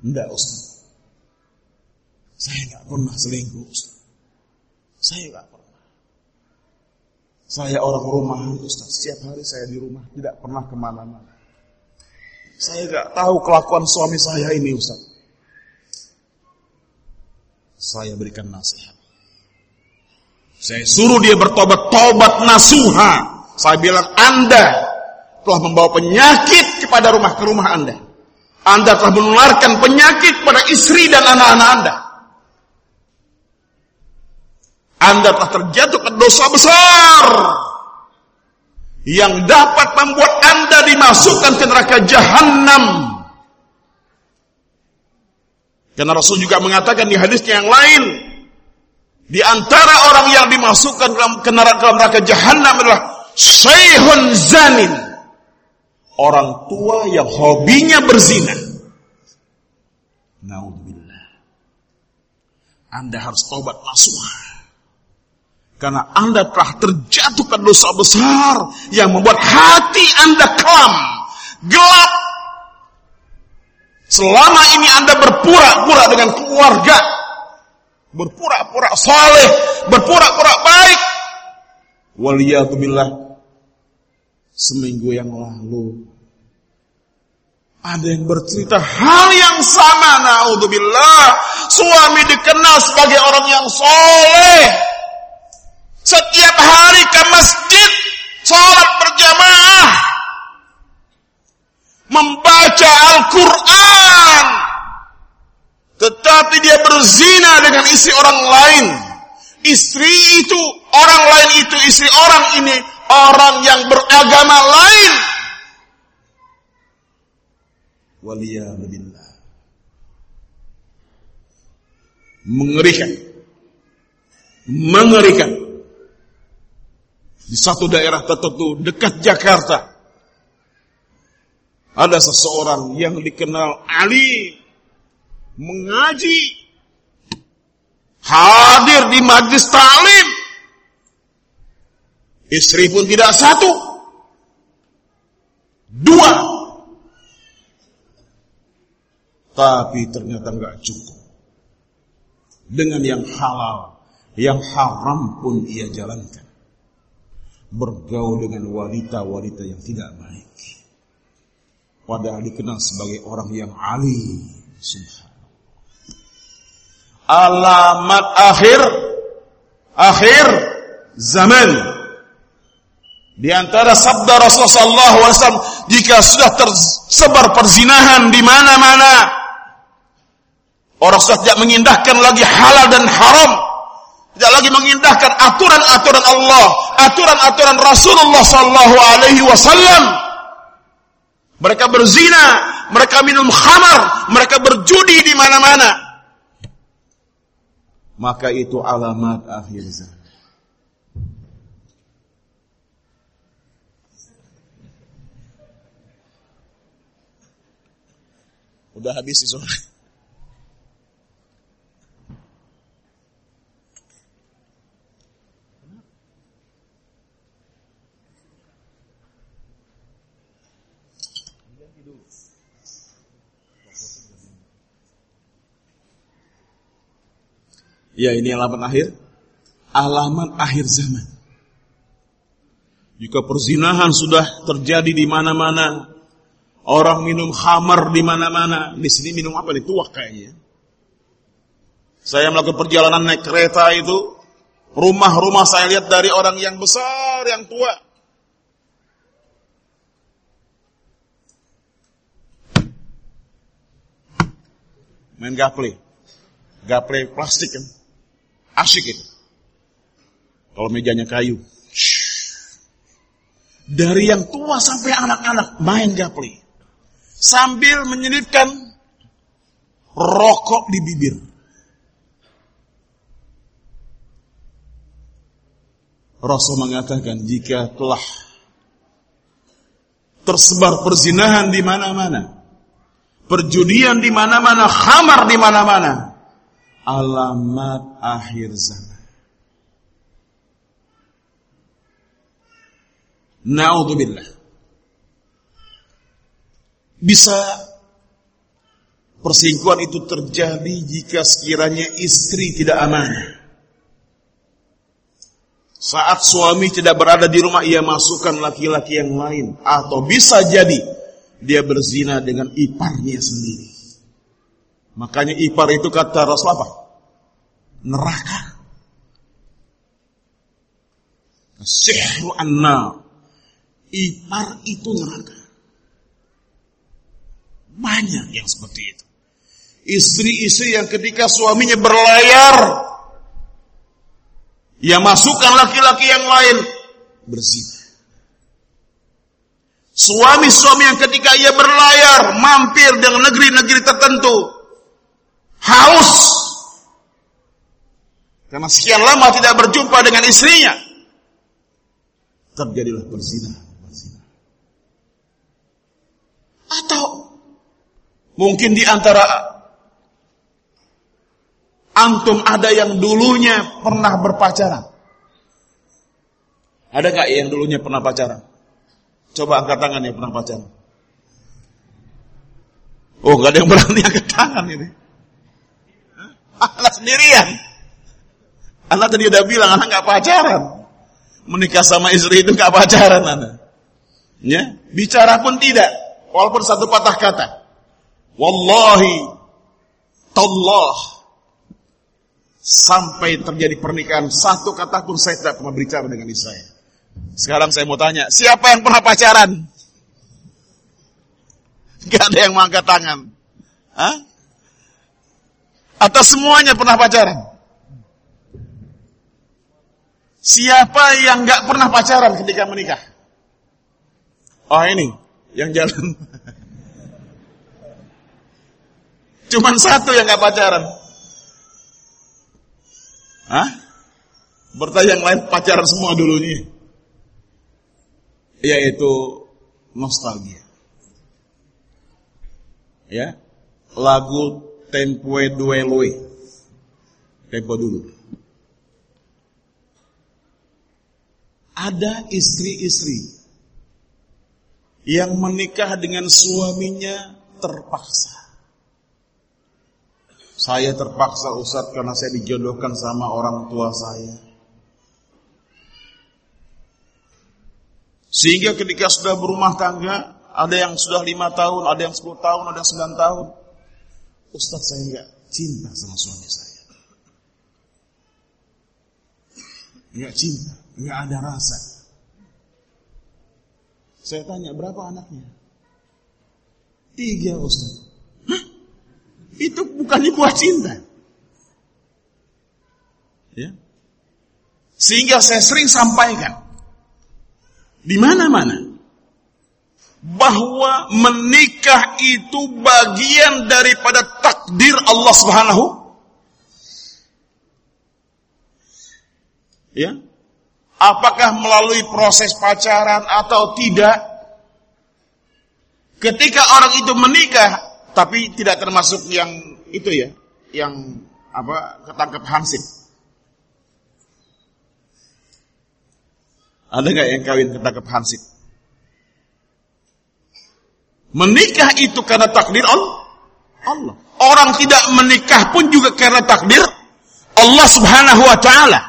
Enggak Ustaz. Saya nggak pernah selingkuh Ustaz. Saya nggak pernah. Saya orang rumahan Ustaz. Setiap hari saya di rumah, tidak pernah ke mana-mana. Saya nggak tahu kelakuan suami saya ini Ustaz saya berikan nasihat. Saya suruh dia bertobat, tobat nasuha. Saya bilang Anda telah membawa penyakit kepada rumah ke rumah Anda. Anda telah menularkan penyakit pada istri dan anak-anak Anda. Anda telah terjatuh ke dosa besar yang dapat membuat Anda dimasukkan ke neraka jahanam karena Rasul juga mengatakan di hadisnya yang lain, di antara orang yang dimasukkan dalam neraka neraka jahanam adalah syaihun zanin. Orang tua yang hobinya berzina. Naudzubillah. Anda harus tobat nasuha. Karena Anda telah terjatuh ke dosa besar yang membuat hati Anda kelam, gelap, Selama ini Anda berpura-pura dengan keluarga, berpura-pura saleh, berpura-pura baik. Waliyatubillah. Seminggu yang lalu ada yang bercerita hal yang sama naudzubillah. Suami dikenal sebagai orang yang soleh. Setiap hari ke masjid, sholat berjamaah, membaca Al-Quran. Tetapi dia berzina dengan istri orang lain. Istri itu, orang lain itu, istri orang ini, orang yang beragama lain. Waliyahulillah. Mengerikan. Mengerikan. Di satu daerah tertentu dekat Jakarta ada seseorang yang dikenal Ali mengaji hadir di majlis ta'lim. Istri pun tidak satu. Dua. Tapi ternyata nggak cukup. Dengan yang halal yang haram pun ia jalankan. Bergaul dengan wanita-wanita yang tidak baik. Padahal dikenal sebagai orang yang alim. Alamat akhir akhir zaman. Di antara sabda Rasulullah SAW, jika sudah tersebar perzinahan di mana-mana, orang sudah tidak mengindahkan lagi halal dan haram, tidak lagi mengindahkan aturan-aturan Allah, aturan-aturan Rasulullah Sallallahu Alaihi Wasallam, mereka berzina, mereka minum khamar, mereka berjudi di mana-mana. Maka itu alamat akhir zaman. Udah habis sih sore. Ya ini alamat akhir. Alamat akhir zaman. Jika perzinahan sudah terjadi di mana-mana, orang minum khamar di mana-mana, di sini minum apa nih? Tuak kayaknya. Saya melakukan perjalanan naik kereta itu, rumah-rumah saya lihat dari orang yang besar, yang tua. Main gaple. Gaple plastik kan. Asyik itu. Kalau mejanya kayu. Dari yang tua sampai anak-anak main gaple. Sambil menyelipkan rokok di bibir. Rasul mengatakan jika telah tersebar perzinahan di mana-mana, perjudian di mana-mana, khamar di mana-mana, alamat akhir zaman. Naudzubillah. Bisa perselingkuhan itu terjadi jika sekiranya istri tidak amanah. Saat suami tidak berada di rumah, ia masukkan laki-laki yang lain. Atau bisa jadi dia berzina dengan iparnya sendiri. Makanya ipar itu kata Rasul apa? Neraka. Sihru anna ipar itu neraka. Banyak yang seperti itu. Istri-istri yang ketika suaminya berlayar, yang masukkan laki-laki yang lain berzina. Suami-suami yang ketika ia berlayar, mampir dengan negeri-negeri tertentu, haus. Karena sekian lama tidak berjumpa dengan istrinya. Terjadilah perzinahan. Atau mungkin di antara antum ada yang dulunya pernah berpacaran. Ada gak yang dulunya pernah pacaran? Coba angkat tangan yang pernah pacaran. Oh, gak ada yang berani angkat tangan ini. Anak sendirian. Anak tadi udah bilang anak gak pacaran. Menikah sama istri itu gak pacaran anak. Ya, bicara pun tidak. Walaupun satu patah kata. Wallahi, tallah, sampai terjadi pernikahan, satu kata pun saya tidak pernah berbicara dengan istri saya. Sekarang saya mau tanya, siapa yang pernah pacaran? Gak ada yang mengangkat tangan. Hah? Atau semuanya pernah pacaran? Siapa yang gak pernah pacaran ketika menikah? Oh ini, yang jalan. Cuman satu yang gak pacaran. Hah? Bertanya yang lain pacaran semua dulunya. Yaitu nostalgia. Ya. Lagu Tempo Duelue. Tempo dulu. Ada istri-istri yang menikah dengan suaminya terpaksa. Saya terpaksa Ustaz karena saya dijodohkan sama orang tua saya. Sehingga ketika sudah berumah tangga, ada yang sudah lima tahun, ada yang sepuluh tahun, ada yang sembilan tahun. Ustaz saya enggak cinta sama suami saya. Enggak cinta, enggak ada rasa. Saya tanya, berapa anaknya? Tiga Ustaz. Hah? Itu bukan buah cinta. Ya. Sehingga saya sering sampaikan di mana-mana bahwa menikah itu bagian daripada takdir Allah Subhanahu ya apakah melalui proses pacaran atau tidak. Ketika orang itu menikah, tapi tidak termasuk yang itu ya, yang apa ketangkep hansip. Ada nggak yang kawin ketangkep hansip? Menikah itu karena takdir Allah. Orang tidak menikah pun juga karena takdir Allah Subhanahu wa taala.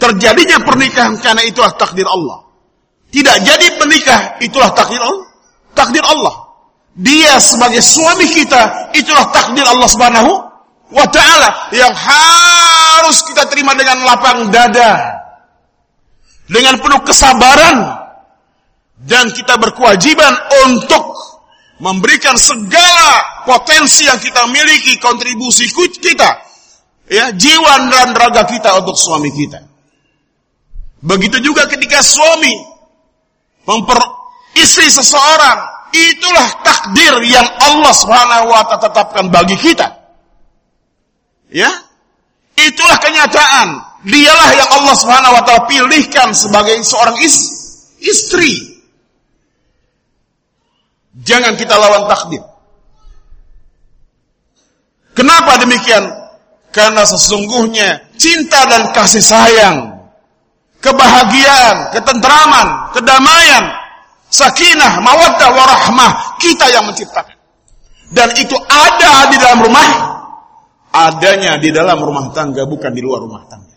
Terjadinya pernikahan karena itulah takdir Allah. Tidak jadi penikah itulah takdir Allah. Takdir Allah. Dia sebagai suami kita itulah takdir Allah Subhanahu wa taala yang harus kita terima dengan lapang dada. Dengan penuh kesabaran dan kita berkewajiban untuk memberikan segala potensi yang kita miliki, kontribusi kita, ya, jiwa dan raga kita untuk suami kita. Begitu juga ketika suami memper istri seseorang, itulah takdir yang Allah Subhanahu wa taala tetapkan bagi kita. Ya. Itulah kenyataan. Dialah yang Allah Subhanahu wa taala pilihkan sebagai seorang is istri. Jangan kita lawan takdir. Kenapa demikian? Karena sesungguhnya cinta dan kasih sayang, kebahagiaan, ketentraman, kedamaian, sakinah, mawaddah, warahmah, kita yang menciptakan. Dan itu ada di dalam rumah, adanya di dalam rumah tangga, bukan di luar rumah tangga.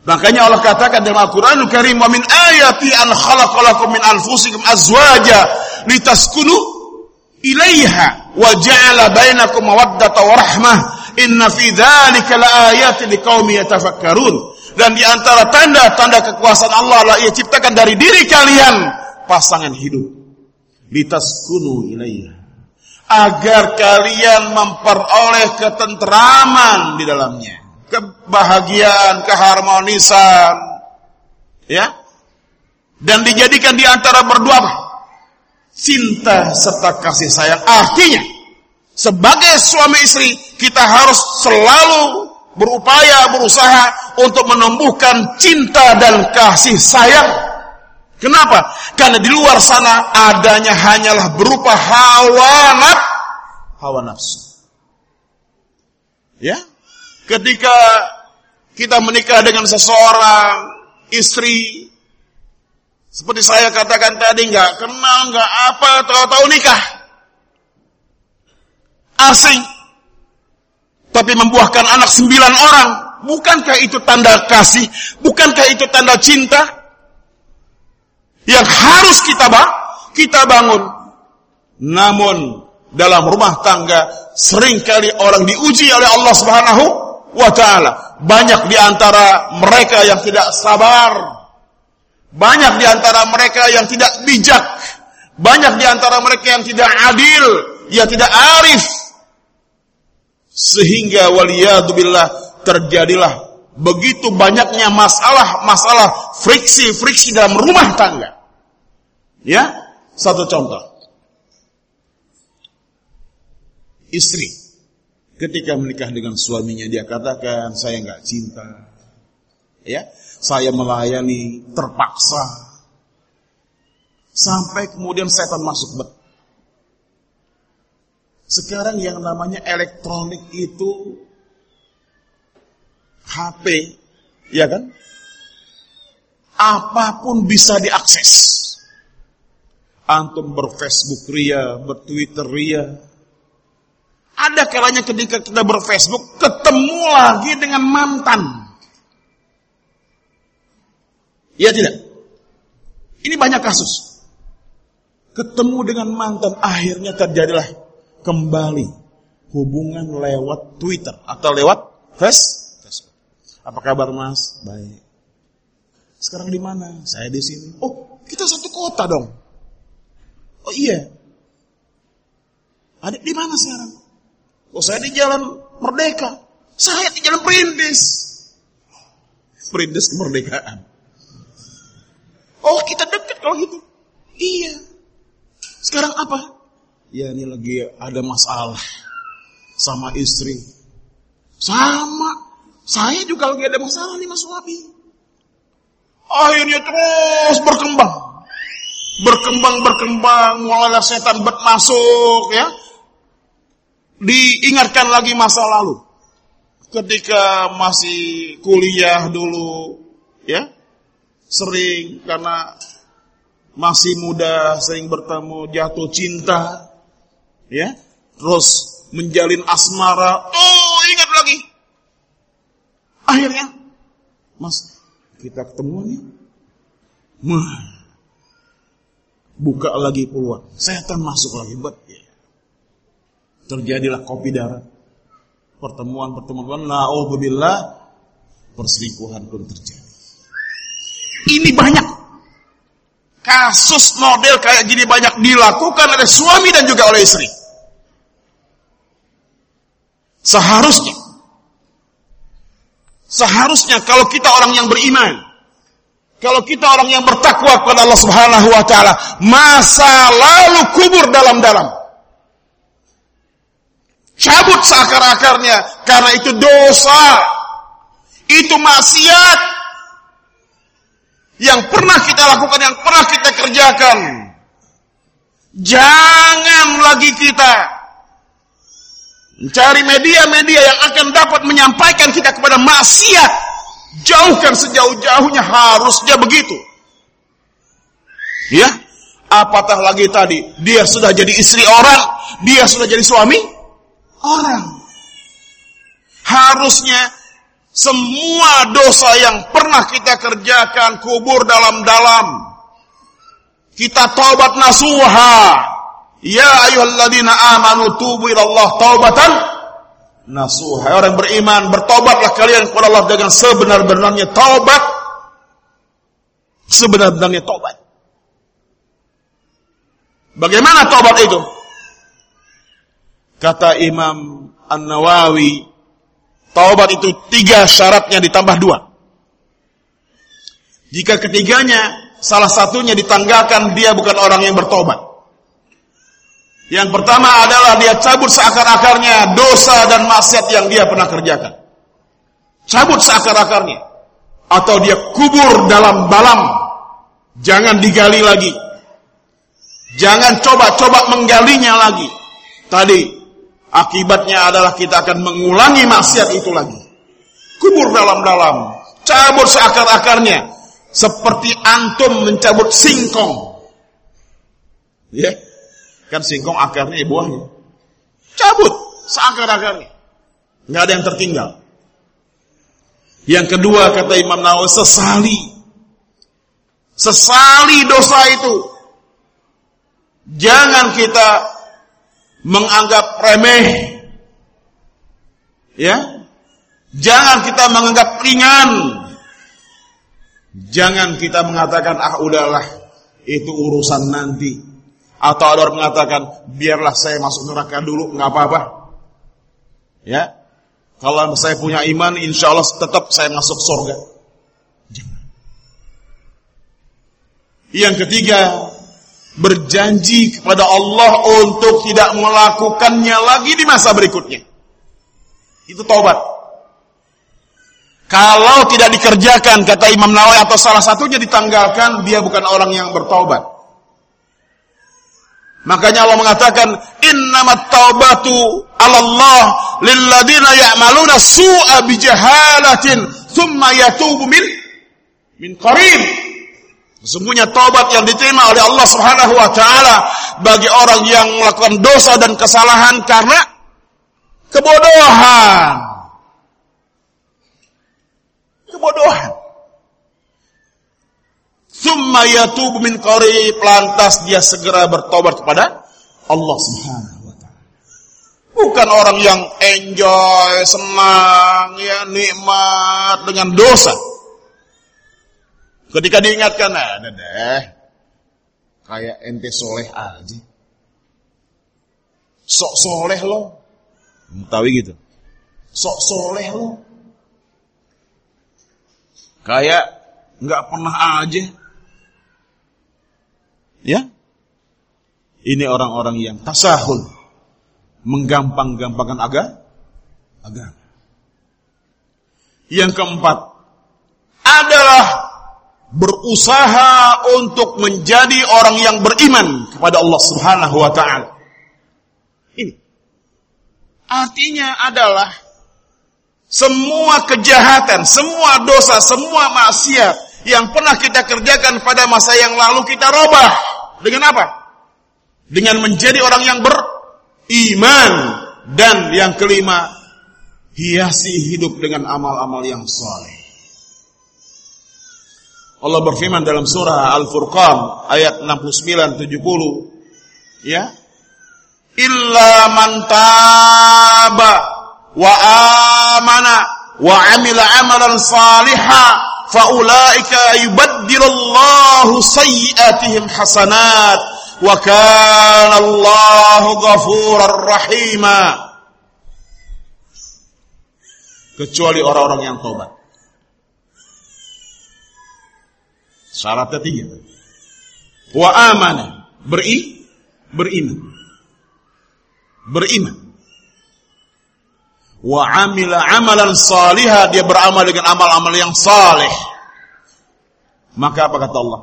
Makanya Allah katakan dalam Al-Quranul Karim, "Wa min ayati an khalaqalakum min anfusikum litaskunu ilaiha wa ja'ala bainakum mawaddata wa rahmah. Inna fi dzalika laayatin liqaumin yatafakkarun." Dan di antara tanda-tanda kekuasaan Allah lah ia ciptakan dari diri kalian pasangan hidup. Litaskunu ilaiha. Agar kalian memperoleh ketentraman di dalamnya kebahagiaan, keharmonisan, ya, dan dijadikan di antara berdua cinta serta kasih sayang. Artinya, sebagai suami istri kita harus selalu berupaya, berusaha untuk menumbuhkan cinta dan kasih sayang. Kenapa? Karena di luar sana adanya hanyalah berupa hawa nafsu. Hawa nafsu. Ya, ketika kita menikah dengan seseorang istri seperti saya katakan tadi nggak kenal nggak apa tahu-tahu nikah. Asing. Tapi membuahkan anak sembilan orang. Bukankah itu tanda kasih? Bukankah itu tanda cinta? Yang harus kita bang kita bangun. Namun dalam rumah tangga sering kali orang diuji oleh Allah Subhanahu wa taala. Banyak di antara mereka yang tidak sabar. Banyak di antara mereka yang tidak bijak. Banyak di antara mereka yang tidak adil, yang tidak arif. Sehingga waliyadzubillah terjadilah begitu banyaknya masalah-masalah friksi-friksi dalam rumah tangga. Ya, satu contoh. Istri Ketika menikah dengan suaminya dia katakan saya nggak cinta. Ya, saya melayani terpaksa. Sampai kemudian setan masuk bet. Sekarang yang namanya elektronik itu HP, ya kan? Apa pun bisa diakses. Antum berfacebook ria, bertwitter ria, ada kalanya ketika kita berfacebook ketemu lagi dengan mantan. Ya tidak? Ini banyak kasus. Ketemu dengan mantan akhirnya terjadilah kembali hubungan lewat Twitter atau lewat Facebook. Apa kabar Mas? Baik. Sekarang di mana? Saya di sini. Oh, kita satu kota dong. Oh iya. Adik di mana sekarang? Oh saya di jalan merdeka. Saya di jalan perintis. Perintis kemerdekaan. Oh kita dekat kalau gitu. Iya. Sekarang apa? Ya ini lagi ada masalah sama istri. Sama. Saya juga lagi ada masalah nih mas Wabi. Akhirnya terus berkembang. Berkembang, berkembang. Mulai setan bet masuk ya diingatkan lagi masa lalu. Ketika masih kuliah dulu, ya, sering karena masih muda, sering bertemu, jatuh cinta, ya, terus menjalin asmara. Oh, ingat lagi. Akhirnya Mas, kita ketemu nih. Mah, buka lagi peluang. Setan masuk lagi. Bet. Terjadilah kopi darat. Pertemuan-pertemuan. Na'udzubillah. Perselingkuhan pun terjadi. Ini banyak. Kasus model kayak gini banyak dilakukan oleh suami dan juga oleh istri. Seharusnya. Seharusnya kalau kita orang yang beriman. Kalau kita orang yang bertakwa kepada Allah Subhanahu wa taala, masa lalu kubur dalam-dalam. Cabut seakar-akarnya karena itu dosa. Itu maksiat yang pernah kita lakukan, yang pernah kita kerjakan. Jangan lagi kita mencari media-media yang akan dapat menyampaikan kita kepada maksiat. Jauhkan sejauh-jauhnya harusnya begitu. Ya, apatah lagi tadi dia sudah jadi istri orang, dia sudah jadi suami orang. Harusnya semua dosa yang pernah kita kerjakan kubur dalam-dalam. Kita taubat nasuha. Ya ayyuhalladzina amanu tubu ilallah taubatan nasuha. Orang beriman, bertobatlah kalian kepada Allah dengan sebenar-benarnya taubat. Sebenar-benarnya taubat. Bagaimana taubat itu? Kata Imam An-Nawawi Taubat itu tiga syaratnya ditambah dua. Jika ketiganya salah satunya ditanggalkan dia bukan orang yang bertobat. Yang pertama adalah dia cabut seakar-akarnya dosa dan maksiat yang dia pernah kerjakan. Cabut seakar-akarnya. Atau dia kubur dalam balam. Jangan digali lagi. Jangan coba-coba menggalinya lagi. Tadi Akibatnya adalah kita akan mengulangi maksiat itu lagi. Kubur dalam-dalam, cabut seakar-akarnya. Seperti antum mencabut singkong. Ya, kan singkong akarnya ya buahnya. Cabut seakar-akarnya. Nggak ada yang tertinggal. Yang kedua kata Imam Nawawi sesali. Sesali dosa itu. Jangan kita menganggap remeh. Ya. Jangan kita menganggap ringan. Jangan kita mengatakan ah udahlah itu urusan nanti. Atau ada orang mengatakan biarlah saya masuk neraka dulu nggak apa-apa. Ya. Kalau saya punya iman insya Allah tetap saya masuk surga. Yang ketiga, berjanji kepada Allah untuk tidak melakukannya lagi di masa berikutnya. Itu taubat. Kalau tidak dikerjakan, kata Imam Nawawi atau salah satunya ditanggalkan, dia bukan orang yang bertaubat. Makanya Allah mengatakan, Innamat taubatu Allah lilladina ya'maluna su'a bijahalatin thumma yatubu min min qarib Sesungguhnya taubat yang diterima oleh Allah Subhanahu wa taala bagi orang yang melakukan dosa dan kesalahan karena kebodohan. Kebodohan. Summa yatubu min qarib lantas dia segera bertobat kepada Allah Subhanahu wa taala. Bukan orang yang enjoy, senang, ya nikmat dengan dosa Ketika diingatkan, nah, ada deh. Kayak ente soleh aja. Sok soleh lo. Tahu gitu. Sok soleh lo. Kayak nggak pernah aja. Ya. Ini orang-orang yang tasahul. Menggampang-gampangkan agama. Agama. Yang keempat adalah berusaha untuk menjadi orang yang beriman kepada Allah Subhanahu wa taala. Ini artinya adalah semua kejahatan, semua dosa, semua maksiat yang pernah kita kerjakan pada masa yang lalu kita robah dengan apa? Dengan menjadi orang yang beriman dan yang kelima hiasi hidup dengan amal-amal yang soleh. Allah berfirman dalam surah Al-Furqan ayat 69 70 ya. Illa man taba wa amana wa amila amalan salihah faulaika yubaddilullahu sayyiatihim hasanat wa kana Allahu ghafurar rahima kecuali orang-orang yang tobat syaratnya tiga. Wa amana beri beriman. Beriman. Wa amila amalan salihah dia beramal dengan amal-amal yang saleh. Maka apa kata Allah?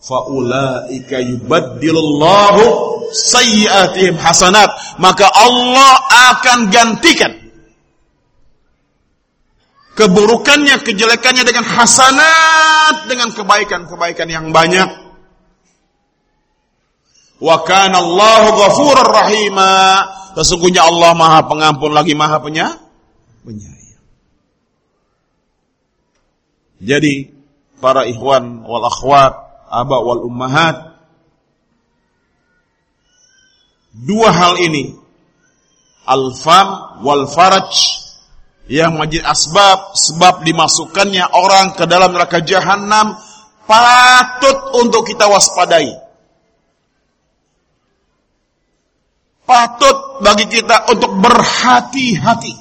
Faulaika yubaddilullahu sayyiatihim hasanat. Maka Allah akan gantikan keburukannya kejelekannya dengan hasanat dengan kebaikan-kebaikan yang banyak. Wa kana Allahu ghafurur rahima. Sesungguhnya Allah Maha Pengampun lagi Maha Penyayang. Jadi para ikhwan wal akhwat aba wal ummahat dua hal ini. Al-fam wal faraj yang menjadi asbab sebab dimasukkannya orang ke dalam neraka jahanam patut untuk kita waspadai patut bagi kita untuk berhati-hati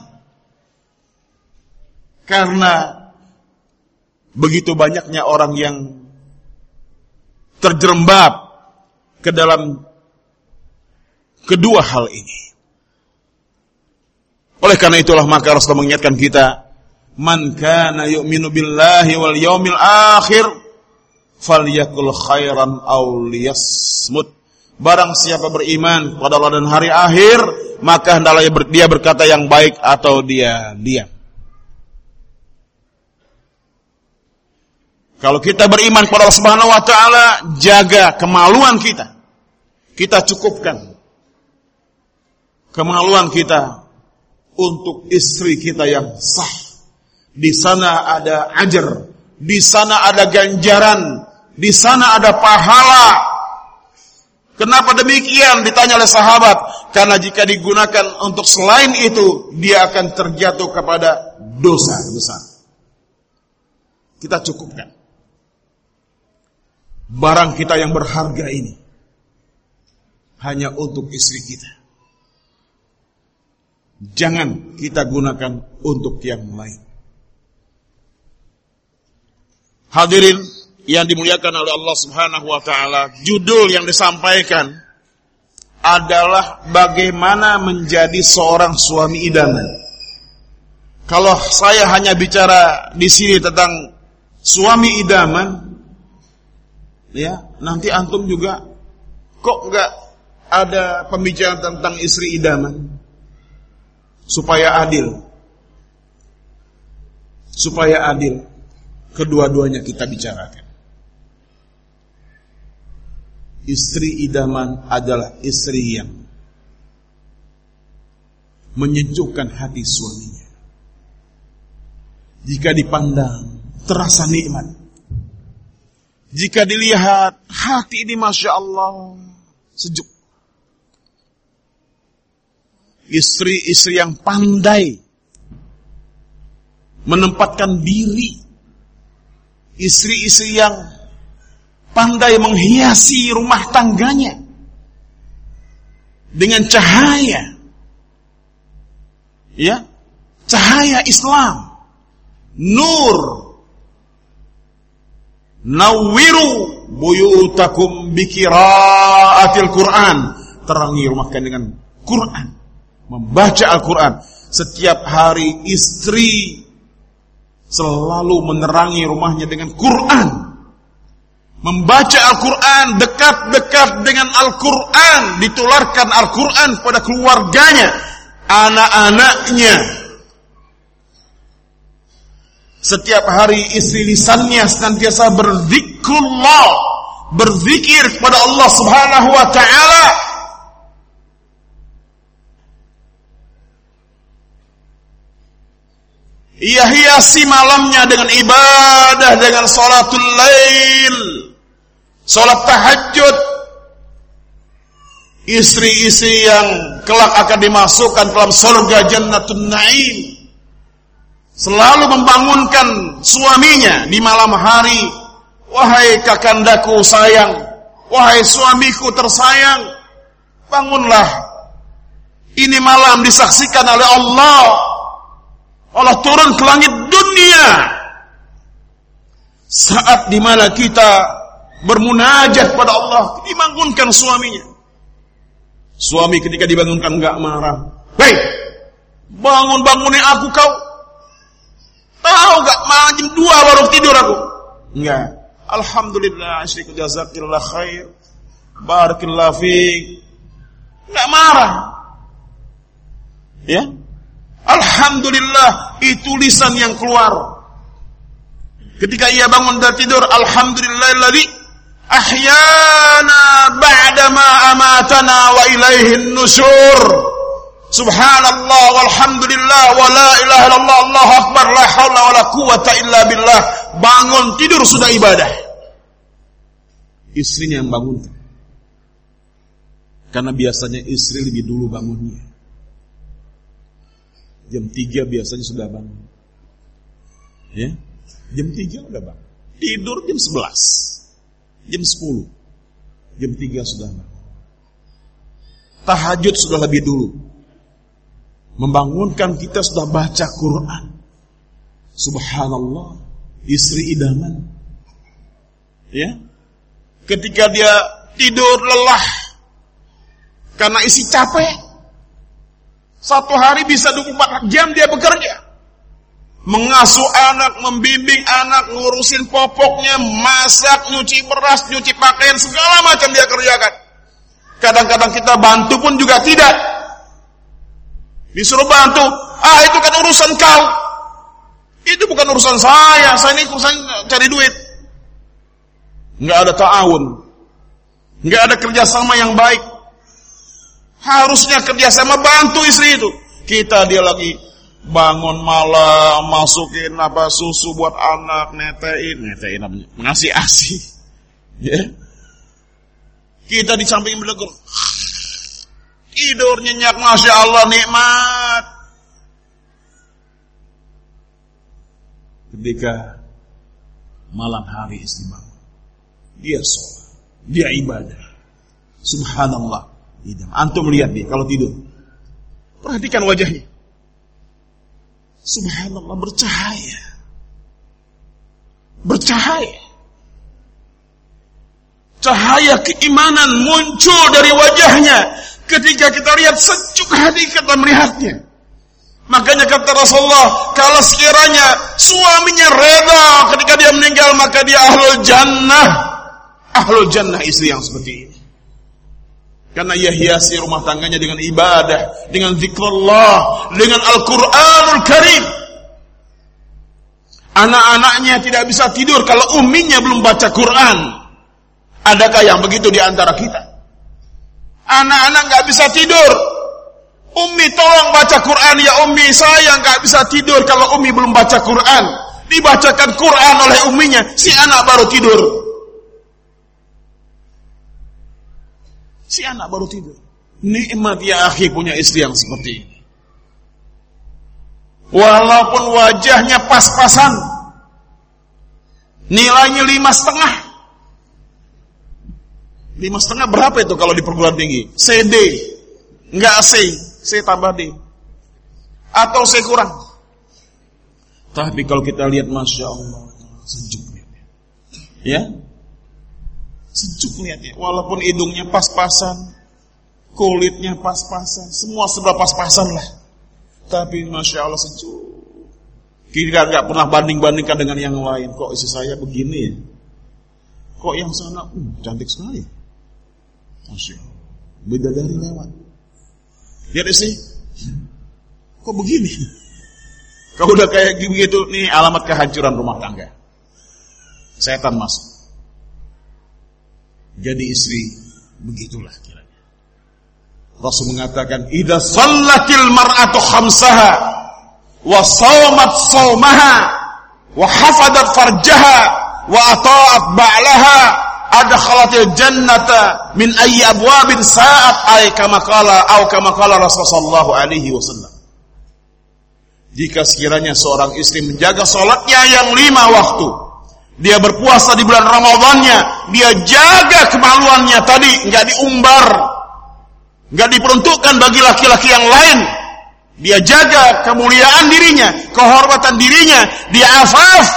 karena begitu banyaknya orang yang terjerembab ke dalam kedua hal ini. Oleh karena itulah maka Rasulullah mengingatkan kita, "Man kana yu'minu billahi wal yaumil akhir falyakul khairan aw liyasmut." Barang siapa beriman pada Allah dan hari akhir, maka hendaklah dia berkata yang baik atau dia diam. Kalau kita beriman kepada Allah Subhanahu wa taala, jaga kemaluan kita. Kita cukupkan kemaluan kita untuk istri kita yang sah. Di sana ada ajar, di sana ada ganjaran, di sana ada pahala. Kenapa demikian? Ditanya oleh sahabat. Karena jika digunakan untuk selain itu, dia akan terjatuh kepada dosa besar. Kita cukupkan barang kita yang berharga ini hanya untuk istri kita. Jangan kita gunakan untuk yang lain. Hadirin yang dimuliakan oleh Allah Subhanahu wa taala, judul yang disampaikan adalah bagaimana menjadi seorang suami idaman. Kalau saya hanya bicara di sini tentang suami idaman, ya nanti antum juga kok nggak ada pembicaraan tentang istri idaman supaya adil. Supaya adil. Kedua-duanya kita bicarakan. Istri idaman adalah istri yang menyejukkan hati suaminya. Jika dipandang terasa nikmat. Jika dilihat hati ini Masya Allah sejuk. Istri-istri yang pandai menempatkan diri. Istri-istri yang pandai menghiasi rumah tangganya dengan cahaya. Ya, cahaya Islam. Nur Nawiru buyutakum bikiraatil Quran. Terangi rumah kalian dengan Quran. Membaca Al-Quran. Setiap hari istri selalu menerangi rumahnya dengan Quran. Membaca Al-Quran dekat-dekat dengan Al-Quran. Ditularkan Al-Quran pada keluarganya. Anak-anaknya setiap hari istri lisannya senantiasa berzikrullah, berzikir kepada Allah Subhanahu wa taala. Ia hiasi malamnya dengan ibadah, dengan salatul lail, salat tahajud. Istri-istri yang kelak akan dimasukkan dalam surga jannatun na'im. Selalu membangunkan suaminya di malam hari. Wahai kakandaku sayang, wahai suamiku tersayang, bangunlah. Ini malam disaksikan oleh Allah Allah turun ke langit dunia. Saat di mana kita bermunajat pada Allah dibangunkan suaminya. Suami ketika dibangunkan enggak marah. Hei bangun bangunin aku kau. Tahu enggak malam dua baru tidur aku? Enggak. Alhamdulillah istriku jazakillah khair. Barakallah fiik enggak marah. Ya Alhamdulillah itu lisan yang keluar. Ketika ia bangun dari tidur, Alhamdulillahilladzi ahyana ba'dama amatana wa ilaihin nusur. Subhanallah walhamdulillah wa la ilaha illallah Allahu akbar la haula wala quwata illa billah. Bangun tidur sudah ibadah. Istrinya yang bangun. Karena biasanya istri lebih dulu bangunnya. Jam 3 biasanya sudah bangun. Ya. Jam 3 udah bangun. Tidur jam 11. Jam 10. Jam 3 sudah bangun. Tahajud sudah lebih dulu. Membangunkan kita sudah baca Quran. Subhanallah. Istri idaman. Ya. Ketika dia tidur lelah. Karena isi capek satu hari bisa 24 jam dia bekerja. Mengasuh anak, membimbing anak, ngurusin popoknya, masak, nyuci beras, nyuci pakaian, segala macam dia kerjakan. Kadang-kadang kita bantu pun juga tidak. Disuruh bantu, ah itu kan urusan kau. Itu bukan urusan saya, saya ini urusan cari duit. Nggak ada ta'awun. Nggak ada kerjasama yang baik. Harusnya kerjasama bantu istri itu. Kita dia lagi bangun malam, masukin apa susu buat anak, netein, netein apa, ngasih asi. Ya. Kita di samping belegur. Tidur nyenyak, masya Allah nikmat. Ketika malam hari bangun, dia sholat, dia ibadah. Subhanallah, Idam. Antum lihat dia kalau tidur. Perhatikan wajahnya. Subhanallah bercahaya. Bercahaya. Cahaya keimanan muncul dari wajahnya ketika kita lihat sejuk hati kita melihatnya. Makanya kata Rasulullah, kalau sekiranya suaminya reda ketika dia meninggal, maka dia ahlul jannah. Ahlul jannah istri yang seperti ini. Karena ia hiasi rumah tangganya dengan ibadah, dengan zikrullah, dengan Al-Quranul Karim. Anak-anaknya tidak bisa tidur kalau umminya belum baca Quran. Adakah yang begitu di antara kita? Anak-anak nggak bisa tidur. Ummi tolong baca Quran ya Ummi. Saya nggak bisa tidur kalau Ummi belum baca Quran. Dibacakan Quran oleh umminya, si anak baru tidur. Si anak baru tidur. Nikmat ya akhi punya istri yang seperti ini. Walaupun wajahnya pas-pasan. Nilainya lima setengah. Lima setengah berapa itu kalau di perguruan tinggi? CD. Enggak C. C tambah D. Atau C kurang. Tapi kalau kita lihat Masya Allah. Sejuk. Ya. Sejuk lihatnya. Walaupun hidungnya pas-pasan, kulitnya pas-pasan, semua sudah pas-pasan lah. Tapi masya Allah sejuk. Kita nggak pernah banding-bandingkan dengan yang lain. Kok isi saya begini ya? Kok yang sana uh, cantik sekali. Masya Allah. Beda dari lewat. Lihat isi. Kok begini? Kau udah kayak begitu, nih alamat kehancuran rumah tangga. Setan masuk. Jadi istri begitulah kiranya. Rasul mengatakan, "Idza sallatil mar'atu khamsaha." wa sawmat sawmaha wa hafadat farjaha wa ata'at ba'laha adkhalatil jannata min ayyi abwabin sa'at ay kama qala au kama qala Rasulullah alaihi wasallam jika sekiranya seorang istri menjaga sholatnya yang lima waktu dia berpuasa di bulan Ramadannya dia jaga kemaluannya tadi nggak diumbar nggak diperuntukkan bagi laki-laki yang lain dia jaga kemuliaan dirinya, kehormatan dirinya, dia afaf.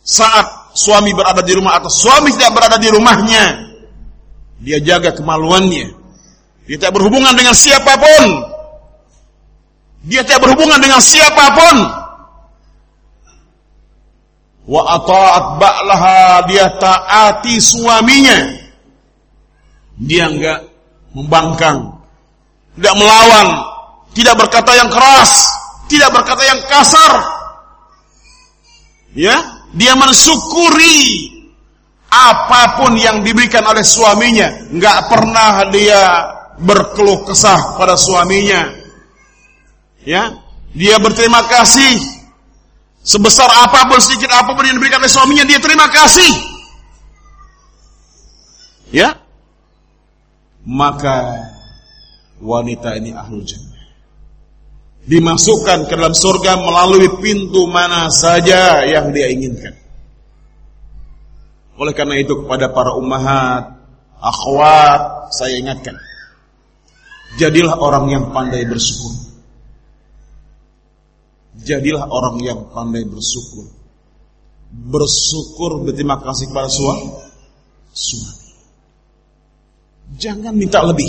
Saat suami berada di rumah atau suami tidak berada di rumahnya, dia jaga kemaluannya. Dia tidak berhubungan dengan siapa pun. Dia tidak berhubungan dengan siapa pun. Wa ata'at ba'laha dia taati suaminya. Dia enggak membangkang tidak melawan, tidak berkata yang keras, tidak berkata yang kasar. Ya, dia mensyukuri apa pun yang diberikan oleh suaminya, nggak pernah dia berkeluh kesah pada suaminya. Ya, dia berterima kasih sebesar apa pun sedikit apa pun yang diberikan oleh suaminya dia terima kasih. Ya, maka wanita ini ahlul jannah. Dimasukkan ke dalam surga melalui pintu mana saja yang dia inginkan. Oleh karena itu kepada para ummahat, akhwat, saya ingatkan. Jadilah orang yang pandai bersyukur. Jadilah orang yang pandai bersyukur. Bersyukur berterima kasih kepada suami. Suami. Jangan minta lebih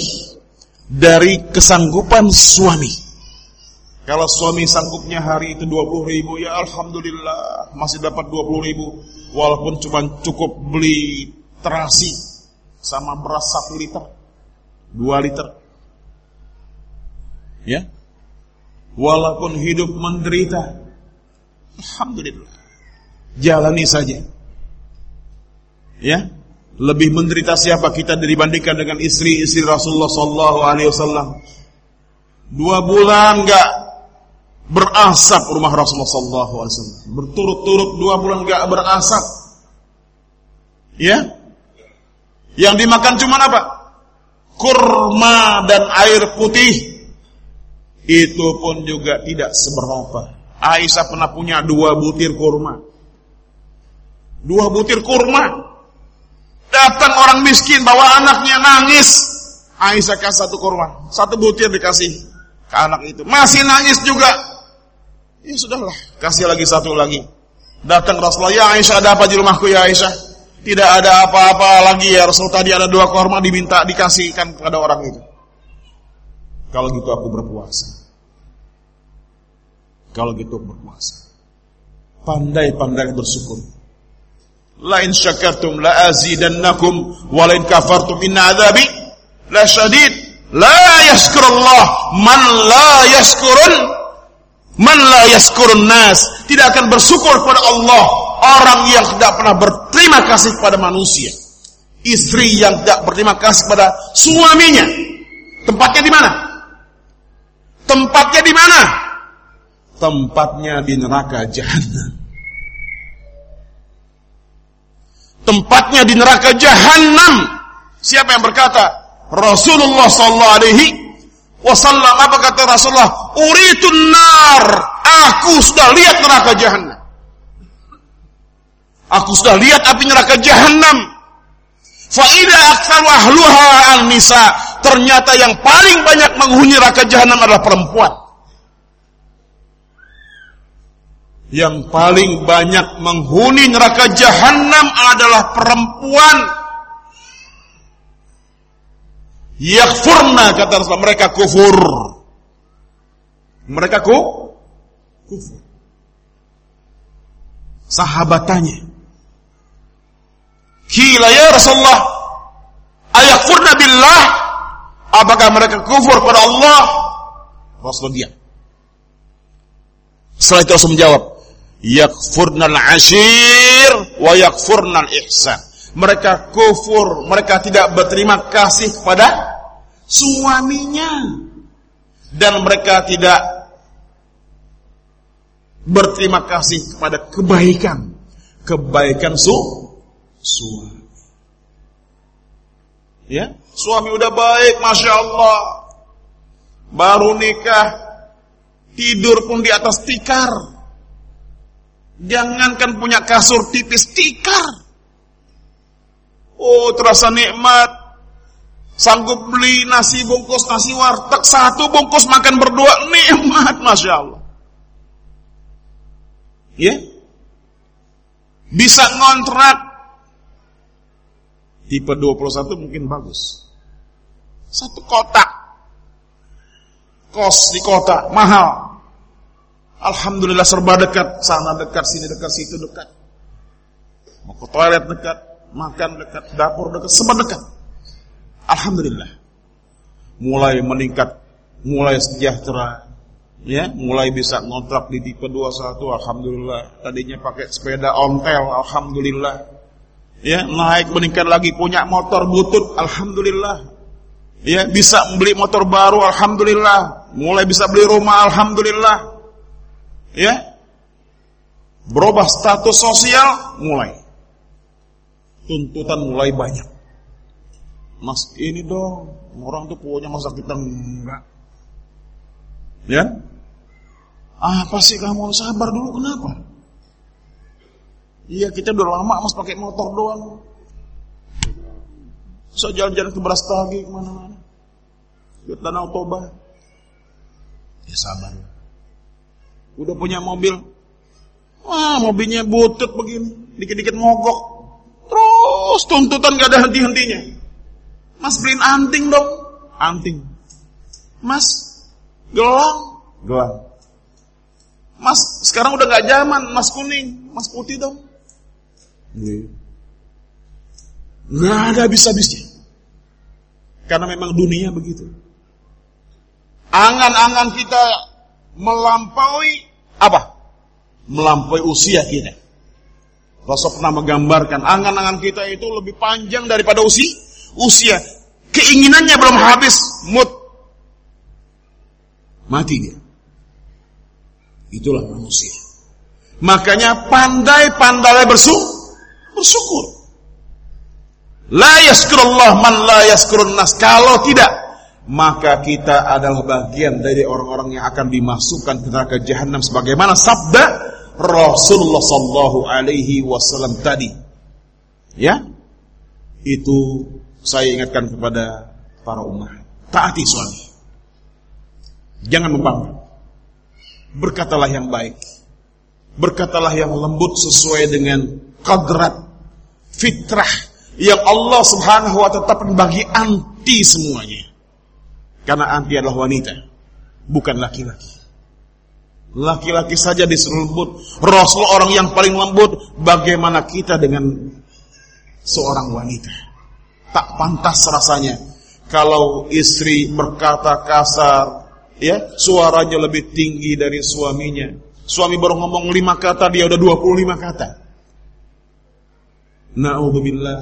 dari kesanggupan suami. Kalau suami sanggupnya hari itu 20 ribu, ya Alhamdulillah masih dapat 20 ribu. Walaupun cuma cukup beli terasi sama beras 1 liter, 2 liter. Ya, walaupun hidup menderita, Alhamdulillah, jalani saja. Ya, lebih menderita siapa kita dibandingkan dengan istri-istri Rasulullah Sallallahu Alaihi Wasallam? Dua bulan nggak berasap rumah Rasulullah Sallallahu Alaihi Wasallam. Berturut-turut dua bulan nggak berasap. Ya, yang dimakan cuma apa? Kurma dan air putih. Itu pun juga tidak seberapa. Aisyah pernah punya dua butir kurma. Dua butir kurma Datang orang miskin bawa anaknya nangis. Aisyah kasih satu kurma, satu butir dikasih ke anak itu. Masih nangis juga. Ya sudahlah, kasih lagi satu lagi. Datang Rasulullah, ya Aisyah ada apa di rumahku ya Aisyah? Tidak ada apa-apa lagi ya Rasul tadi ada dua kurma diminta dikasihkan kepada orang itu. Kalau gitu aku berpuasa. Kalau gitu berpuasa. Pandai-pandai bersyukur. Lain syakartum la azidannakum wa lain kafartum inna adzabi la syadid. La yaskurullah man la yaskurun man la yaskurun nas. Tidak akan bersyukur kepada Allah orang yang tidak pernah berterima kasih kepada manusia. Istri yang tidak berterima kasih kepada suaminya. Tempatnya di mana? Tempatnya di mana? Tempatnya di neraka jahanam. tempatnya di neraka jahanam. Siapa yang berkata? Rasulullah sallallahu alaihi wasallam apa kata Rasulullah? Uritun nar. Aku sudah lihat neraka jahanam. Aku sudah lihat api neraka jahanam. Faida aktsaru ahluha an-nisa. Ternyata yang paling banyak menghuni neraka jahanam adalah perempuan. Yang paling banyak menghuni neraka jahanam adalah perempuan. Yakfurna kata Rasulullah mereka kufur. Mereka ku kufur. Sahabat tanya. Kila ya Rasulullah, ayakfurna billah? Apakah mereka kufur pada Allah? Rasulullah diam. Setelah itu Rasul menjawab, yakfurnal ashir wa yakfurnal ihsan. Mereka kufur, mereka tidak berterima kasih kepada suaminya. dan mereka tidak berterima kasih kepada kebaikan kebaikan su suami ya suami udah baik masya Allah baru nikah tidur pun di atas tikar jangankan punya kasur tipis tikar oh terasa nikmat Sanggup beli nasi bungkus nasi warteg satu bungkus makan berdua nikmat masya Allah. Ya, bisa ngontrak tipe 21 mungkin bagus. Satu kotak kos di kota mahal. Alhamdulillah serba dekat, sana dekat, sini dekat, situ dekat. Mau ke toilet dekat, makan dekat, dapur dekat, semua dekat. Alhamdulillah. Mulai meningkat, mulai sejahtera, ya, mulai bisa ngontrak di tipe 21, alhamdulillah. Tadinya pakai sepeda ontel, alhamdulillah. Ya, naik meningkat lagi punya motor butut, alhamdulillah. Ya, bisa beli motor baru, alhamdulillah. Mulai bisa beli rumah, alhamdulillah. Ya. Berubah status sosial mulai. Tuntutan mulai banyak. Mas ini dong, orang tuh punya masa kita enggak. Ya? Apa sih kamu sabar dulu kenapa? Iya kita udah lama mas pakai motor doang. So jalan-jalan ke Brastagi ke mana-mana. Ke Danau Toba. Ya sabar. Udah punya mobil. Wah mobilnya butut begini. Dikit-dikit mogok. Terus tuntutan gak ada henti-hentinya. Mas beliin anting dong. Anting. Mas gelang. Gelang. Mas sekarang udah gak zaman. Mas kuning. Mas putih dong. Gak ada habis-habisnya. Karena memang dunia begitu. Angan-angan kita melampaui apa? Melampaui usia kita. Rasul pernah menggambarkan angan-angan kita itu lebih panjang daripada usia usia, keinginannya belum habis, mut. Mati dia. Itulah manusia. Makanya pandai-pandai bersyukur. bersyukur. La yaskurullah man la yaskurun nas. Kalau tidak, maka kita adalah bagian dari orang-orang yang akan dimasukkan ke neraka jahanam sebagaimana sabda Rasulullah sallallahu alaihi wasallam tadi. Ya? Itu saya ingatkan kepada para umat, taati suami. Jangan membangkang. Berkatalah yang baik. Berkatalah yang lembut sesuai dengan kadrat fitrah yang Allah Subhanahu wa taala bagi anti semuanya. Karena anti adalah wanita, bukan laki-laki. Laki-laki saja disuruh lembut. Rasul orang yang paling lembut. Bagaimana kita dengan seorang wanita? tak pantas rasanya kalau istri berkata kasar, ya, suaranya lebih tinggi dari suaminya. Suami baru ngomong lima kata, dia udah dua puluh lima kata. Naudzubillah,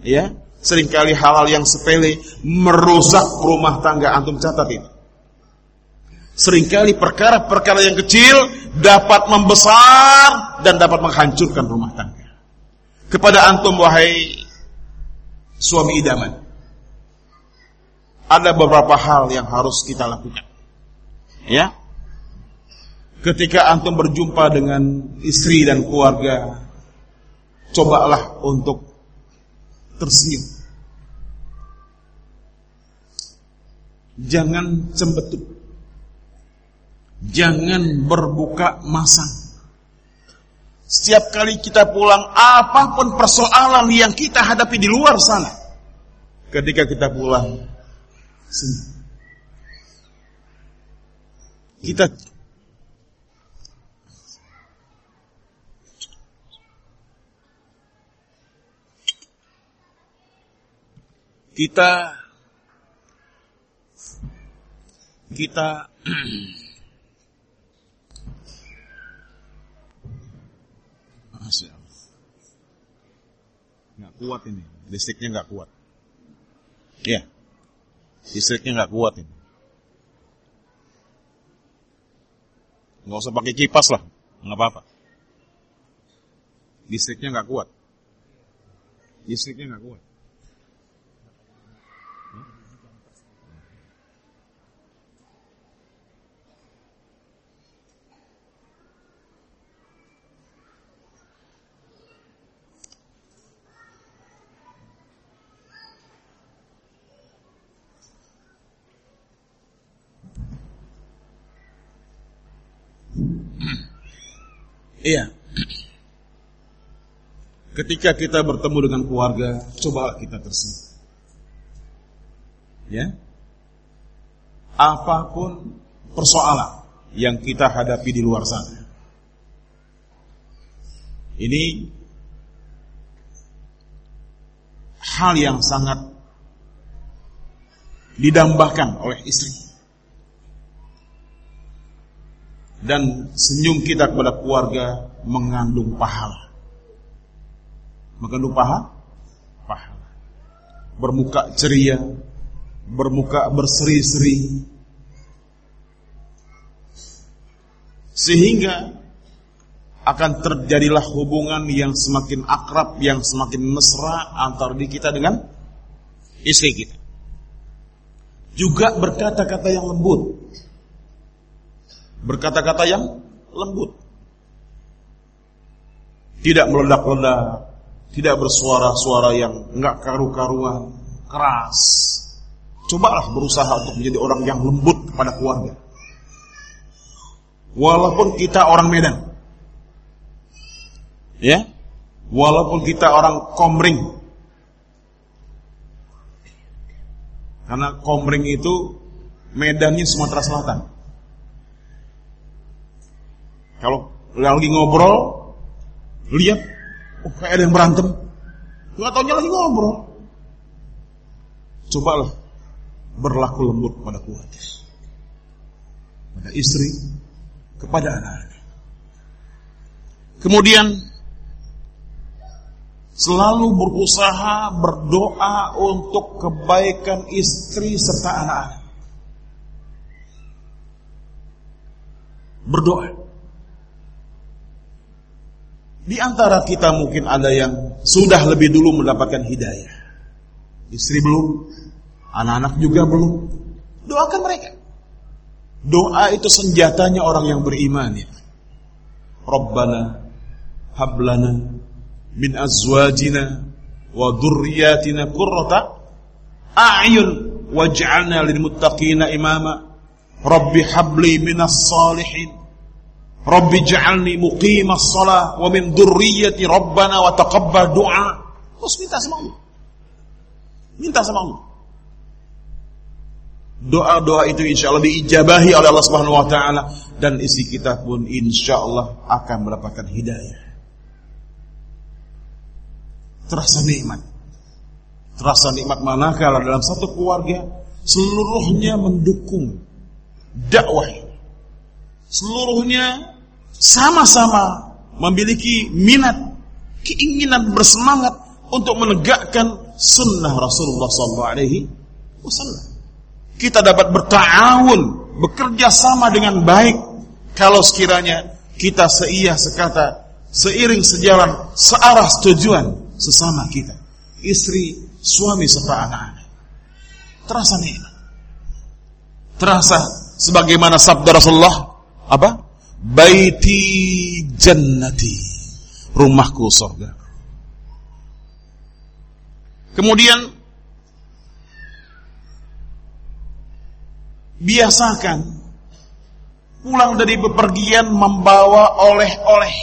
ya. Seringkali hal-hal yang sepele merusak rumah tangga antum catat itu. Seringkali perkara-perkara yang kecil dapat membesar dan dapat menghancurkan rumah tangga. Kepada antum wahai suami idaman. Ada beberapa hal yang harus kita lakukan. Ya. Ketika antum berjumpa dengan istri dan keluarga, cobalah untuk tersenyum. Jangan cembetut. Jangan berbuka masang. Setiap kali kita pulang, apa pun persoalan yang kita hadapi di luar sana, ketika kita pulang, senyum. Kita kita kita. Nggak kuat ini. Listriknya nggak kuat. Ya. Listriknya nggak kuat ini. Nggak usah pakai kipas lah, nggak apa-apa. Listriknya nggak kuat. Listriknya nggak kuat. Iya. Ketika kita bertemu dengan keluarga, coba kita tersenyum. Ya. Apa pun persoalan yang kita hadapi di luar sana. Ini hal yang sangat didambakan oleh istri. Dan senyum kita kepada keluarga mengandung pahala. Mengandung pahala? Pahala. Bermuka ceria, bermuka berseri-seri. Sehingga akan terjadilah hubungan yang semakin akrab, yang semakin mesra antara diri kita dengan istri kita. Juga berkata-kata yang lembut, berkata-kata yang lembut. Tidak meledak-ledak, tidak bersuara-suara yang enggak karu-karuan, keras. Cobalah berusaha untuk menjadi orang yang lembut kepada keluarga. Walaupun kita orang Medan. Ya. Walaupun kita orang Komring. Karena Komring itu Medannya Sumatera Selatan. Kalau lagi ngobrol, lihat, oh kayak ada yang berantem. Nggak tahunya lagi ngobrol. Cobalah berlaku lembut pada keluarga. Pada istri, kepada anak-anak. Kemudian selalu berusaha berdoa untuk kebaikan istri serta anak-anak. Berdoa. Di antara kita mungkin ada yang sudah lebih dulu mendapatkan hidayah. Istri belum, anak-anak juga belum. Doakan mereka. Doa itu senjatanya orang yang beriman ya. Rabbana hablana min azwajina wa dhurriyyatina qurrata a'yun waj'alna lil muttaqina imama. Rabbi habli minas salihin Rabbi ja'alni muqimas salah wa min dzurriyyati rabbana wa taqabbal du'a. Terus minta sama Allah. Minta sama Allah. Doa-doa itu insya Allah diijabahi oleh Allah Subhanahu wa taala dan isi kita pun insya Allah akan mendapatkan hidayah. Terasa nikmat. Terasa nikmat manakala dalam satu keluarga seluruhnya mendukung dakwah. Seluruhnya sama-sama memiliki minat, keinginan bersemangat untuk menegakkan sunnah Rasulullah SAW. Kita dapat bertawun, bekerja sama dengan baik kalau sekiranya kita seia sekata, seiring sejalan, searah tujuan sesama kita. Istri, suami serta anak-anak. Terasa nikmat. Terasa sebagaimana sabda Rasulullah apa? Baiti jannati. Rumahku surga. Kemudian biasakan pulang dari bepergian membawa oleh-oleh.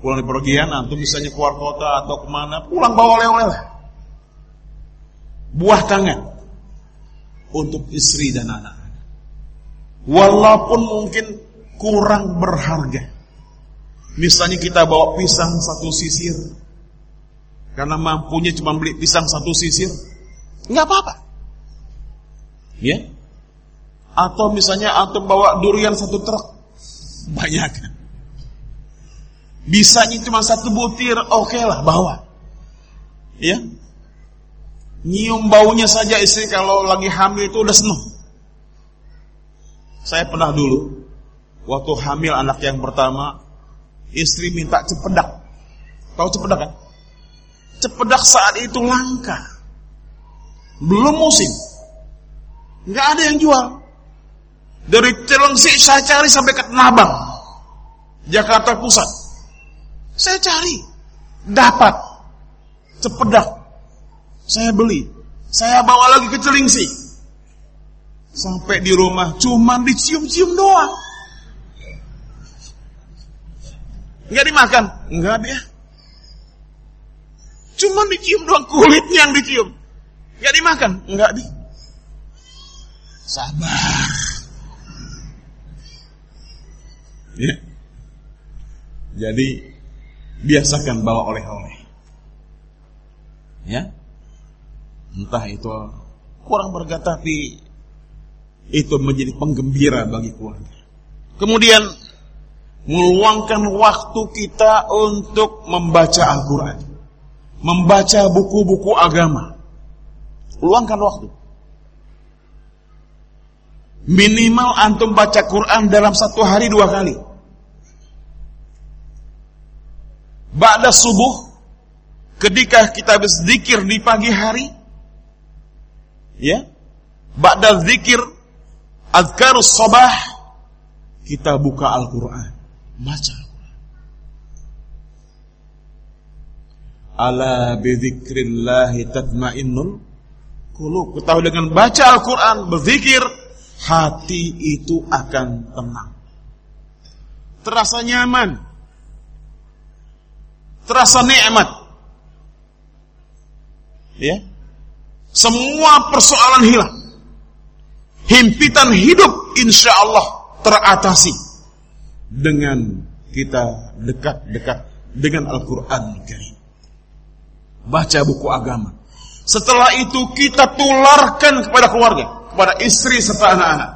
Pulang dari bepergian, antum misalnya keluar kota atau ke mana, pulang bawa oleh-oleh. Buah tangan untuk istri dan anak walaupun mungkin kurang berharga. Misalnya kita bawa pisang satu sisir, karena mampunya cuma beli pisang satu sisir, nggak apa-apa. Ya? Atau misalnya atau bawa durian satu truk, banyak. Bisanya cuma satu butir, oke lah bawa. Ya? Nyium baunya saja istri kalau lagi hamil itu udah senang. Saya pernah dulu waktu hamil anak yang pertama, istri minta cepedak. Tahu cepedak kan? Cepedak saat itu langka. Belum musim. Nggak ada yang jual. Dari Cilengsi saya cari sampai ke Nabang. Jakarta Pusat. Saya cari. Dapat. Cepedak. Saya beli. Saya bawa lagi ke Cilengsi. Sampai di rumah cuma dicium-cium doang. Enggak dimakan? Enggak dia. Cuma dicium doang kulitnya yang dicium. Enggak dimakan? Enggak di. Sabar. Ya. Jadi biasakan bawa oleh-oleh. Ya. Entah itu kurang bergat tapi itu menjadi penggembira bagi keluarga. Kemudian meluangkan waktu kita untuk membaca Al-Quran, membaca buku-buku agama. Luangkan waktu. Minimal antum baca Quran dalam satu hari dua kali. Ba'da subuh, ketika kita berzikir di pagi hari, ya, ba'da zikir Azkarus sabah kita buka Al-Qur'an, baca Al-Qur'an. Ala bidzikrillah tatmainnul qulub. Ketahui dengan baca Al-Qur'an, berzikir, hati itu akan tenang. Terasa nyaman. Terasa nikmat. Ya. Semua persoalan hilang himpitan hidup insya Allah teratasi dengan kita dekat-dekat dengan Al-Quran Baca buku agama. Setelah itu kita tularkan kepada keluarga, kepada istri serta anak-anak.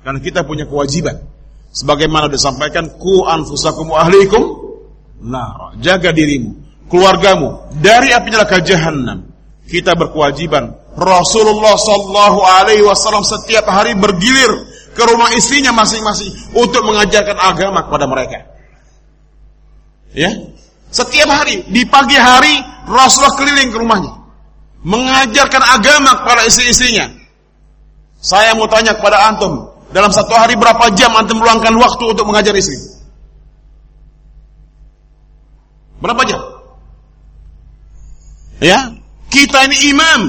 Karena kita punya kewajiban. Sebagaimana disampaikan, ku anfusakum ahlikum, nah, jaga dirimu, keluargamu dari api neraka jahanam. Kita berkewajiban Rasulullah Sallallahu Alaihi Wasallam setiap hari bergilir ke rumah istrinya masing-masing untuk mengajarkan agama kepada mereka. Ya, setiap hari di pagi hari Rasulullah keliling ke rumahnya mengajarkan agama kepada istri-istrinya. Saya mau tanya kepada antum, dalam satu hari berapa jam antum meluangkan waktu untuk mengajar istri? Berapa jam? Ya, kita ini imam,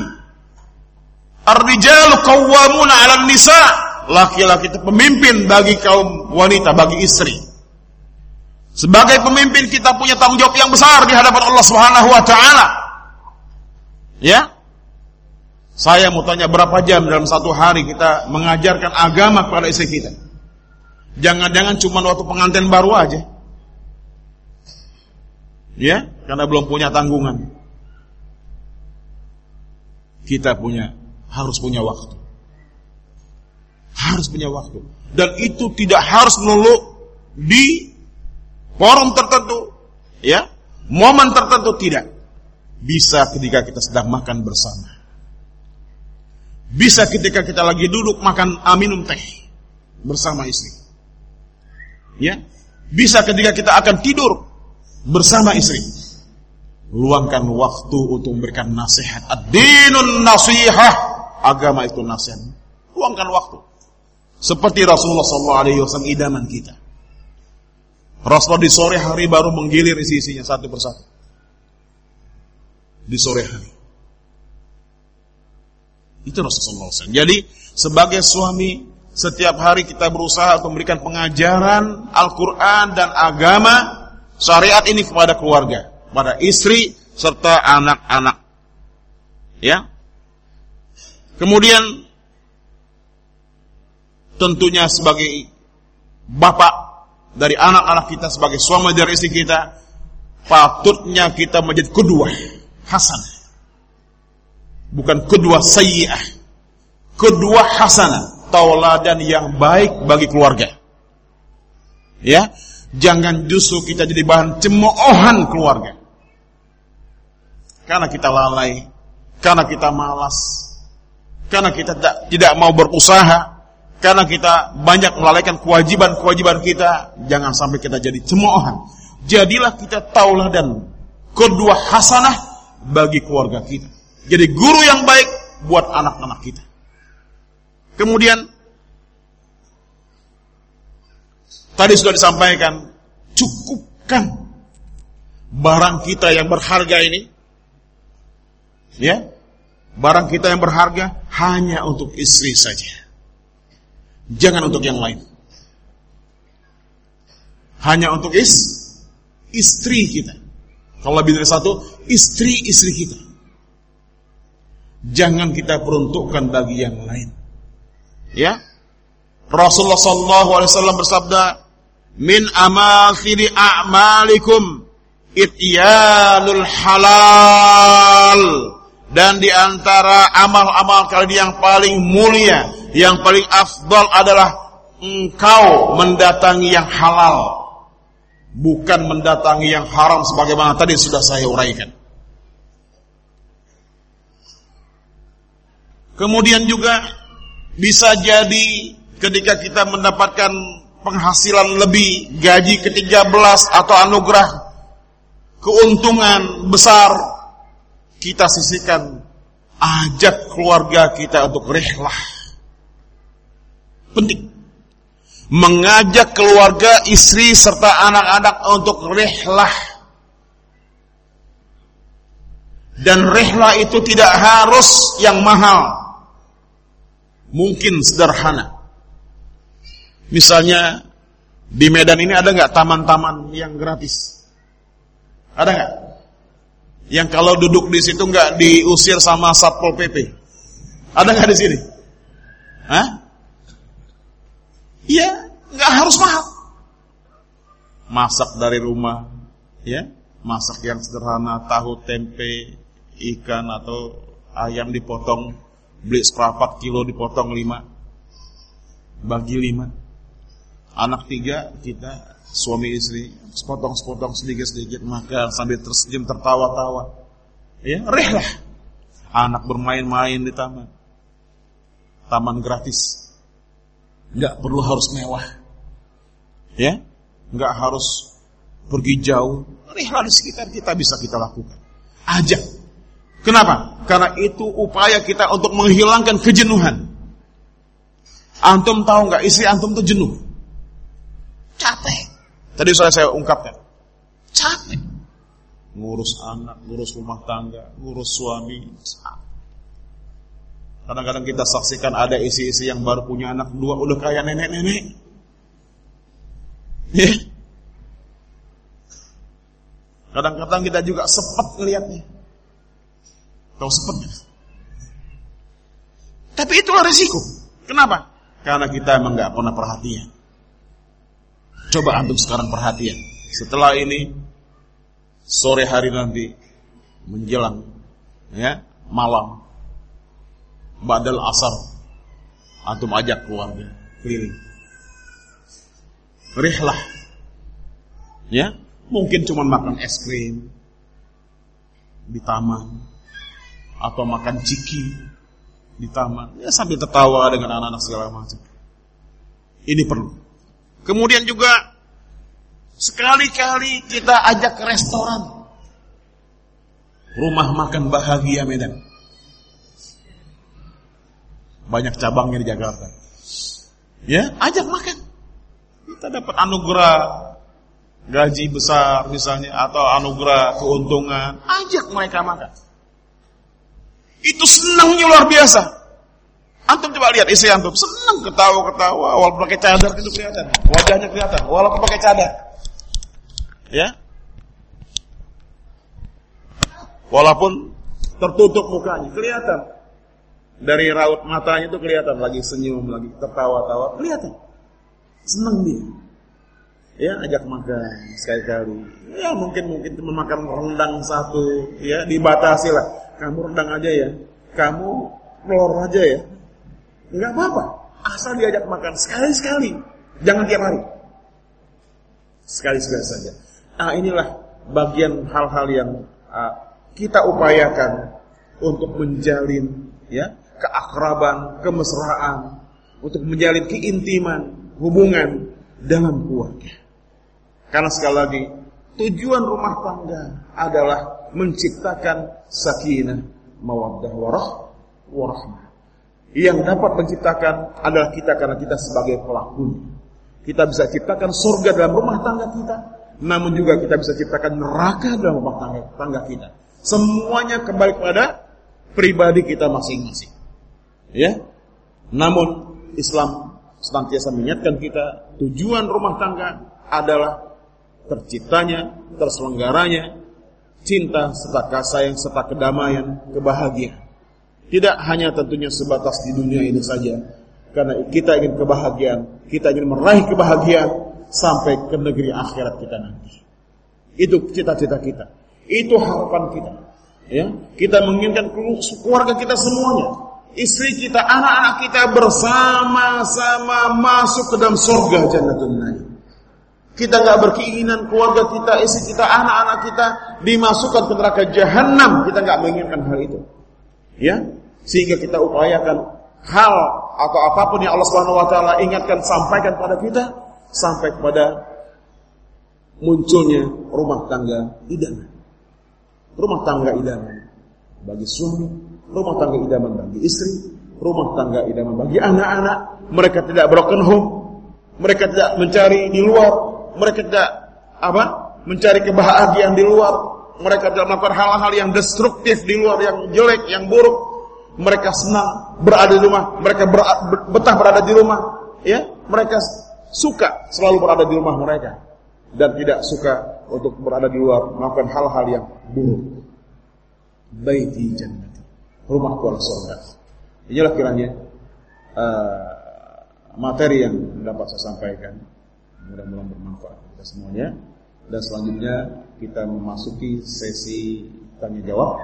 Ar-rijalu qawwamuna 'alan nisa. Laki-laki itu pemimpin bagi kaum wanita, bagi istri. Sebagai pemimpin kita punya tanggung jawab yang besar di hadapan Allah Subhanahu wa taala. Ya? Saya mau tanya berapa jam dalam satu hari kita mengajarkan agama kepada istri kita? Jangan-jangan cuma waktu pengantin baru aja. Ya, karena belum punya tanggungan. Kita punya harus punya waktu. Harus punya waktu. Dan itu tidak harus melulu di forum tertentu. Ya, momen tertentu tidak. Bisa ketika kita sedang makan bersama. Bisa ketika kita lagi duduk makan minum teh bersama istri. Ya, bisa ketika kita akan tidur bersama istri. Luangkan waktu untuk memberikan nasihat. Ad-dinun nasihah agama itu nasihat. Luangkan waktu. Seperti Rasulullah SAW idaman kita. Rasulullah di sore hari baru menggilir isi-isinya satu persatu. Di sore hari. Itu Rasulullah SAW. Jadi sebagai suami setiap hari kita berusaha untuk memberikan pengajaran Al-Quran dan agama syariat ini kepada keluarga, kepada istri serta anak-anak. Ya, Kemudian tentunya sebagai bapak dari anak-anak kita sebagai suami dari istri kita patutnya kita menjadi kedua hasan bukan kedua sayyi'ah. Kedua hasanah tauladan yang baik bagi keluarga. Ya jangan justru kita jadi bahan cemoohan keluarga. Karena kita lalai karena kita malas karena kita tidak, tidak mau berusaha karena kita banyak melalaikan kewajiban-kewajiban kita, jangan sampai kita jadi cemoohan. Jadilah kita tauladan kedua hasanah bagi keluarga kita. Jadi guru yang baik buat anak-anak kita. Kemudian tadi sudah disampaikan, cukupkan barang kita yang berharga ini ya. Barang kita yang berharga hanya untuk istri saja. Jangan untuk yang lain. Hanya untuk is, istri kita. Kalau lebih dari satu, istri-istri kita. Jangan kita peruntukkan bagi yang lain. Ya. Rasulullah wasallam bersabda, "Min amathili a'malikum ityanul halal." Dan di antara amal-amal kalian yang paling mulia yang paling afdal adalah engkau mendatangi yang halal. Bukan mendatangi yang haram sebagaimana tadi sudah saya uraikan. Kemudian juga bisa jadi ketika kita mendapatkan penghasilan lebih, gaji ke-13 atau anugerah keuntungan besar, kita sisihkan ajak keluarga kita untuk rehlah penting. Mengajak keluarga, istri serta anak-anak untuk rehlah. Dan rehlah itu tidak harus yang mahal. Mungkin sederhana. Misalnya di Medan ini ada nggak taman-taman yang gratis? Ada nggak? Yang kalau duduk di situ nggak diusir sama satpol pp? Ada nggak di sini? Hah? Ya, nggak harus mahal. Masak dari rumah, ya, masak yang sederhana, tahu, tempe, ikan atau ayam dipotong, beli seperempat kilo dipotong lima, bagi lima. Anak tiga kita suami istri sepotong-sepotong sedikit-sedikit makan sambil tersenyum tertawa-tawa. Ya, rehlah. Anak bermain-main di taman. Taman gratis nggak perlu harus mewah. Ya, nggak harus pergi jauh. Rihlah di sekitar kita bisa kita lakukan. Ajak. Kenapa? Karena itu upaya kita untuk menghilangkan kejenuhan. Antum tahu nggak istri antum tuh jenuh? Capek. Tadi sudah saya ungkapkan. Capek. Ngurus anak, ngurus rumah tangga, ngurus suami. Kadang-kadang kita saksikan ada isi-isi yang baru punya anak dua udah kayak nenek-nenek. Ya. Kadang-kadang kita juga sepet ngelihatnya. Tahu sepetnya. Tapi itulah resiko. Kenapa? Karena kita emang nggak pernah perhatian. Coba antum sekarang perhatian. Setelah ini sore hari nanti menjelang ya malam badal asar antum ajak keluarga keliling. Rihlah. Ya mungkin cuma makan es krim di taman atau makan ciki di taman. Ya sambil tertawa dengan anak-anak segala macam. Ini perlu kemudian juga sekali-kali kita ajak ke restoran rumah makan bahagia Medan banyak cabangnya di Jakarta. Ya, ajak makan. Kita dapat anugerah gaji besar misalnya atau anugerah keuntungan, ajak mereka makan. Itu senangnya luar biasa. Antum coba lihat istri antum, senang ketawa-ketawa walaupun pakai cadar itu kelihatan. Wajahnya kelihatan walaupun pakai cadar. Ya. Walaupun tertutup mukanya, kelihatan dari raut matanya itu kelihatan lagi senyum, lagi tertawa-tawa, kelihatan. Senang dia. Ya, ajak makan sekali-kali. Ya, mungkin mungkin cuma makan rendang satu, ya, dibatasi lah. Kamu rendang aja ya. Kamu telur aja ya. Enggak apa-apa. Asal diajak makan sekali-sekali. Jangan tiap hari. Sekali-sekali saja. Nah, inilah bagian hal-hal yang uh, kita upayakan untuk menjalin ya keakraban, kemesraan untuk menjalin keintiman, hubungan dalam keluarga. Karena sekali lagi, tujuan rumah tangga adalah menciptakan sakinah, mawaddah, warah, warahmah. Yang dapat menciptakan adalah kita karena kita sebagai pelakunya. Kita bisa ciptakan surga dalam rumah tangga kita, namun juga kita bisa ciptakan neraka dalam rumah tangga, tangga kita. Semuanya kembali kepada pribadi kita masing-masing. Ya. Namun Islam senantiasa mengingatkan kita tujuan rumah tangga adalah terciptanya, terselenggaranya cinta serta kasih serta kedamaian, kebahagiaan. Tidak hanya tentunya sebatas di dunia ini saja. Karena kita ingin kebahagiaan, kita ingin meraih kebahagiaan sampai ke negeri akhirat kita nanti. Itu cita-cita kita. Itu harapan kita. Ya, kita menginginkan keluarga kita semuanya, istri kita, anak-anak kita bersama-sama masuk ke dalam surga jannatul naim. Kita nggak berkeinginan keluarga kita, istri kita, anak-anak kita dimasukkan ke neraka jahanam. Kita nggak menginginkan hal itu. Ya, sehingga kita upayakan hal atau apa pun yang Allah Subhanahu wa taala ingatkan sampaikan pada kita sampai kepada munculnya rumah tangga idaman rumah tangga idaman bagi suami, rumah tangga idaman bagi istri, rumah tangga idaman bagi anak-anak. Mereka tidak broken home, mereka tidak mencari di luar, mereka tidak apa? mencari kebahagiaan di luar, mereka tidak melakukan hal-hal yang destruktif di luar, yang jelek, yang buruk. Mereka senang berada di rumah, mereka betah berada di rumah, ya. Mereka suka selalu berada di rumah mereka dan tidak suka untuk berada di luar melakukan hal-hal yang buruk. Baiti jannati. Rumahku adalah surga. Inilah kiranya uh, materi yang dapat saya sampaikan. Mudah-mudahan bermanfaat kita semuanya. Dan selanjutnya kita memasuki sesi tanya jawab.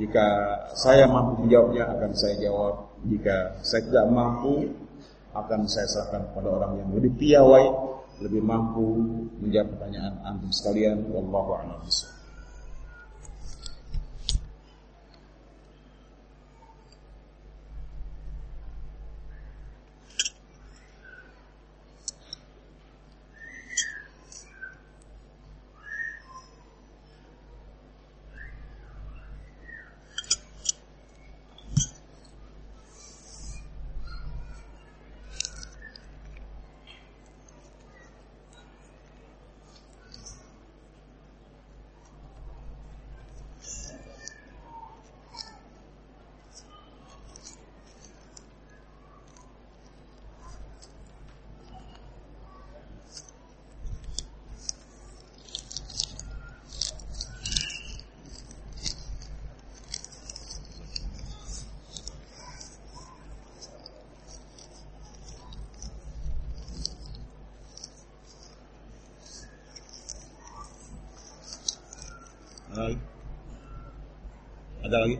Jika saya mampu menjawabnya akan saya jawab. Jika saya tidak mampu akan saya serahkan kepada orang yang lebih piawai lebih mampu menjawab pertanyaan antum sekalian wallahu a'lam Ada lagi?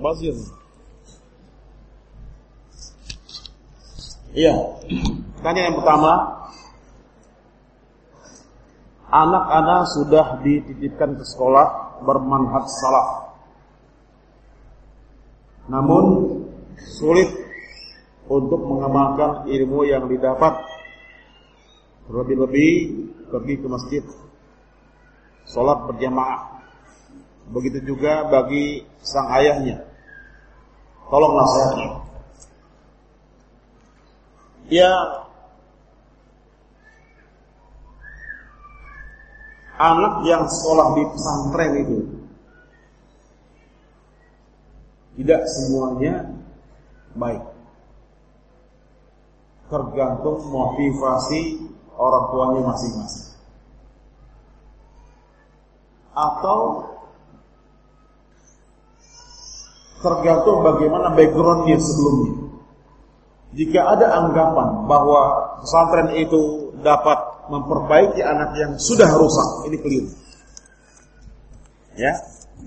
Bazir. Iya. Tanya yang pertama, anak-anak sudah dititipkan ke sekolah bermanhaj salah namun sulit untuk mengamalkan ilmu yang didapat. Lebih-lebih pergi ke masjid sholat berjamaah. Begitu juga bagi sang ayahnya. Tolong nasihatnya ya anak yang sekolah di pesantren itu tidak semuanya baik. Tergantung motivasi orang tuanya masing-masing. Atau tergantung bagaimana backgroundnya sebelumnya. Jika ada anggapan bahwa pesantren itu dapat memperbaiki anak yang sudah rusak, ini keliru. Ya,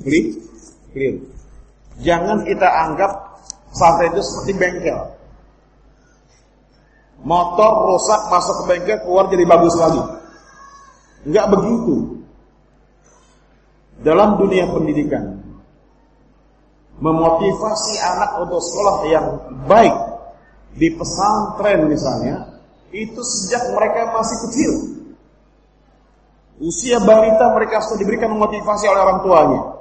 keliru. Keliru. Jangan kita anggap pesantren itu seperti bengkel. Motor rusak masuk ke bengkel keluar jadi bagus lagi. Enggak begitu. Dalam dunia pendidikan memotivasi anak untuk sekolah yang baik di pesantren misalnya itu sejak mereka masih kecil. Usia balita mereka sudah diberikan motivasi oleh orang tuanya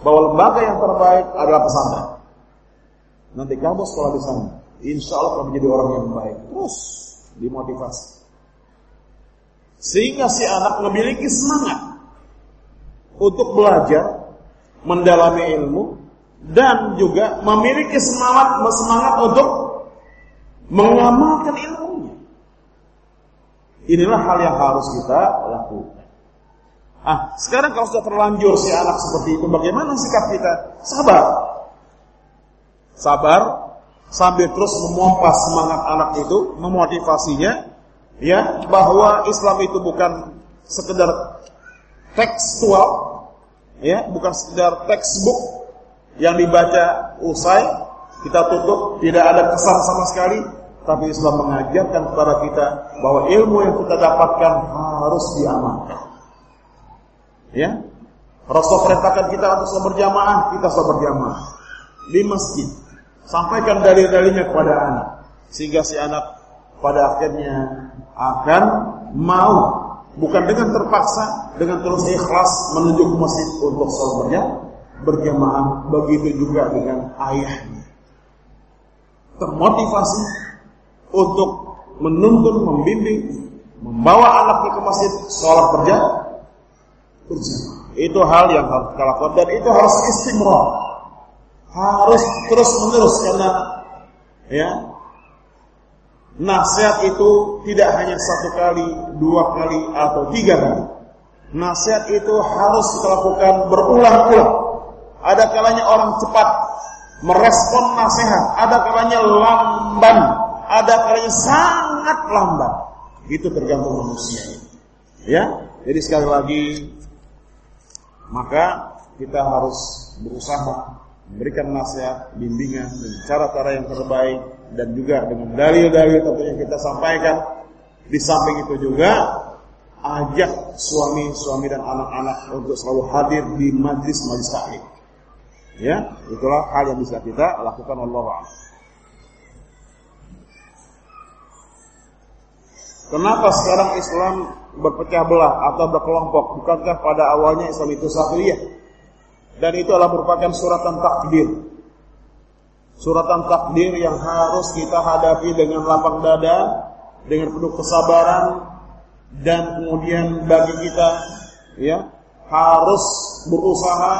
bahwa lembaga yang terbaik adalah pesantren. Nanti kamu sekolah di sana, insya Allah kamu menjadi orang yang baik. Terus dimotivasi. Sehingga si anak memiliki semangat untuk belajar, mendalami ilmu, dan juga memiliki semangat semangat untuk mengamalkan ilmunya. Inilah hal yang harus kita lakukan. Ah, sekarang kalau sudah terlanjur si anak seperti itu, bagaimana sikap kita? Sabar. Sabar sambil terus memompa semangat anak itu, memotivasinya ya bahwa Islam itu bukan sekedar tekstual ya, bukan sekedar textbook yang dibaca usai kita tutup tidak ada kesan sama sekali tapi Islam mengajarkan kepada kita bahwa ilmu yang kita dapatkan harus diamalkan ya. Rasul perintahkan kita untuk selalu berjamaah kita selalu berjamaah. Di masjid. Sampaikan dalil-dalilnya kepada anak. Sehingga si anak pada akhirnya akan mau bukan dengan terpaksa dengan terus ikhlas menuju ke masjid untuk selalu berjamaah berjamaah. Begitu juga dengan ayahnya. Termotivasi untuk menuntun, membimbing, membawa anaknya ke masjid sholat berjamaah itu hal yang harus kita lakukan dan itu harus istimrar harus terus menerus karena ya nasihat itu tidak hanya satu kali, dua kali atau tiga kali. Nasihat itu harus kita lakukan berulang-ulang. Ada kalanya orang cepat merespon nasihat, ada kalanya lamban, ada kalanya sangat lamban. Itu tergantung manusia. Ya, jadi sekali lagi maka kita harus berusaha memberikan nasihat, bimbingan dengan cara-cara yang terbaik dan juga dengan dalil-dalil tentunya kita sampaikan. Di samping itu juga ajak suami-suami dan anak-anak untuk selalu hadir di majlis-majlis taklim. Ya, itulah hal yang bisa kita lakukan Allah Kenapa sekarang Islam berpecah belah atau berkelompok? Bukankah pada awalnya Islam itu satu ya? Dan itu adalah merupakan suratan takdir. Suratan takdir yang harus kita hadapi dengan lapang dada, dengan penuh kesabaran, dan kemudian bagi kita ya harus berusaha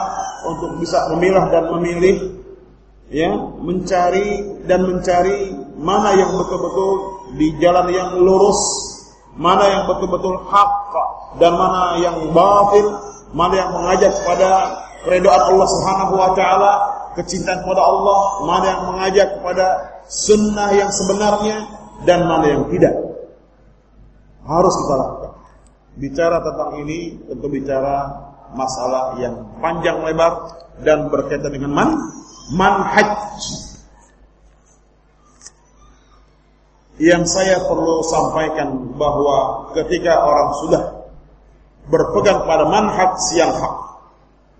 untuk bisa memilah dan memilih ya mencari dan mencari mana yang betul-betul di jalan yang lurus mana yang betul-betul hak dan mana yang batil mana yang mengajak kepada keridhaan Allah Subhanahu wa taala kecintaan kepada Allah mana yang mengajak kepada sunnah yang sebenarnya dan mana yang tidak. Harus kita lakukan. Bicara tentang ini tentu bicara masalah yang panjang lebar dan berkaitan dengan man manhaj yang saya perlu sampaikan bahwa ketika orang sudah berpegang pada manhaj yang hak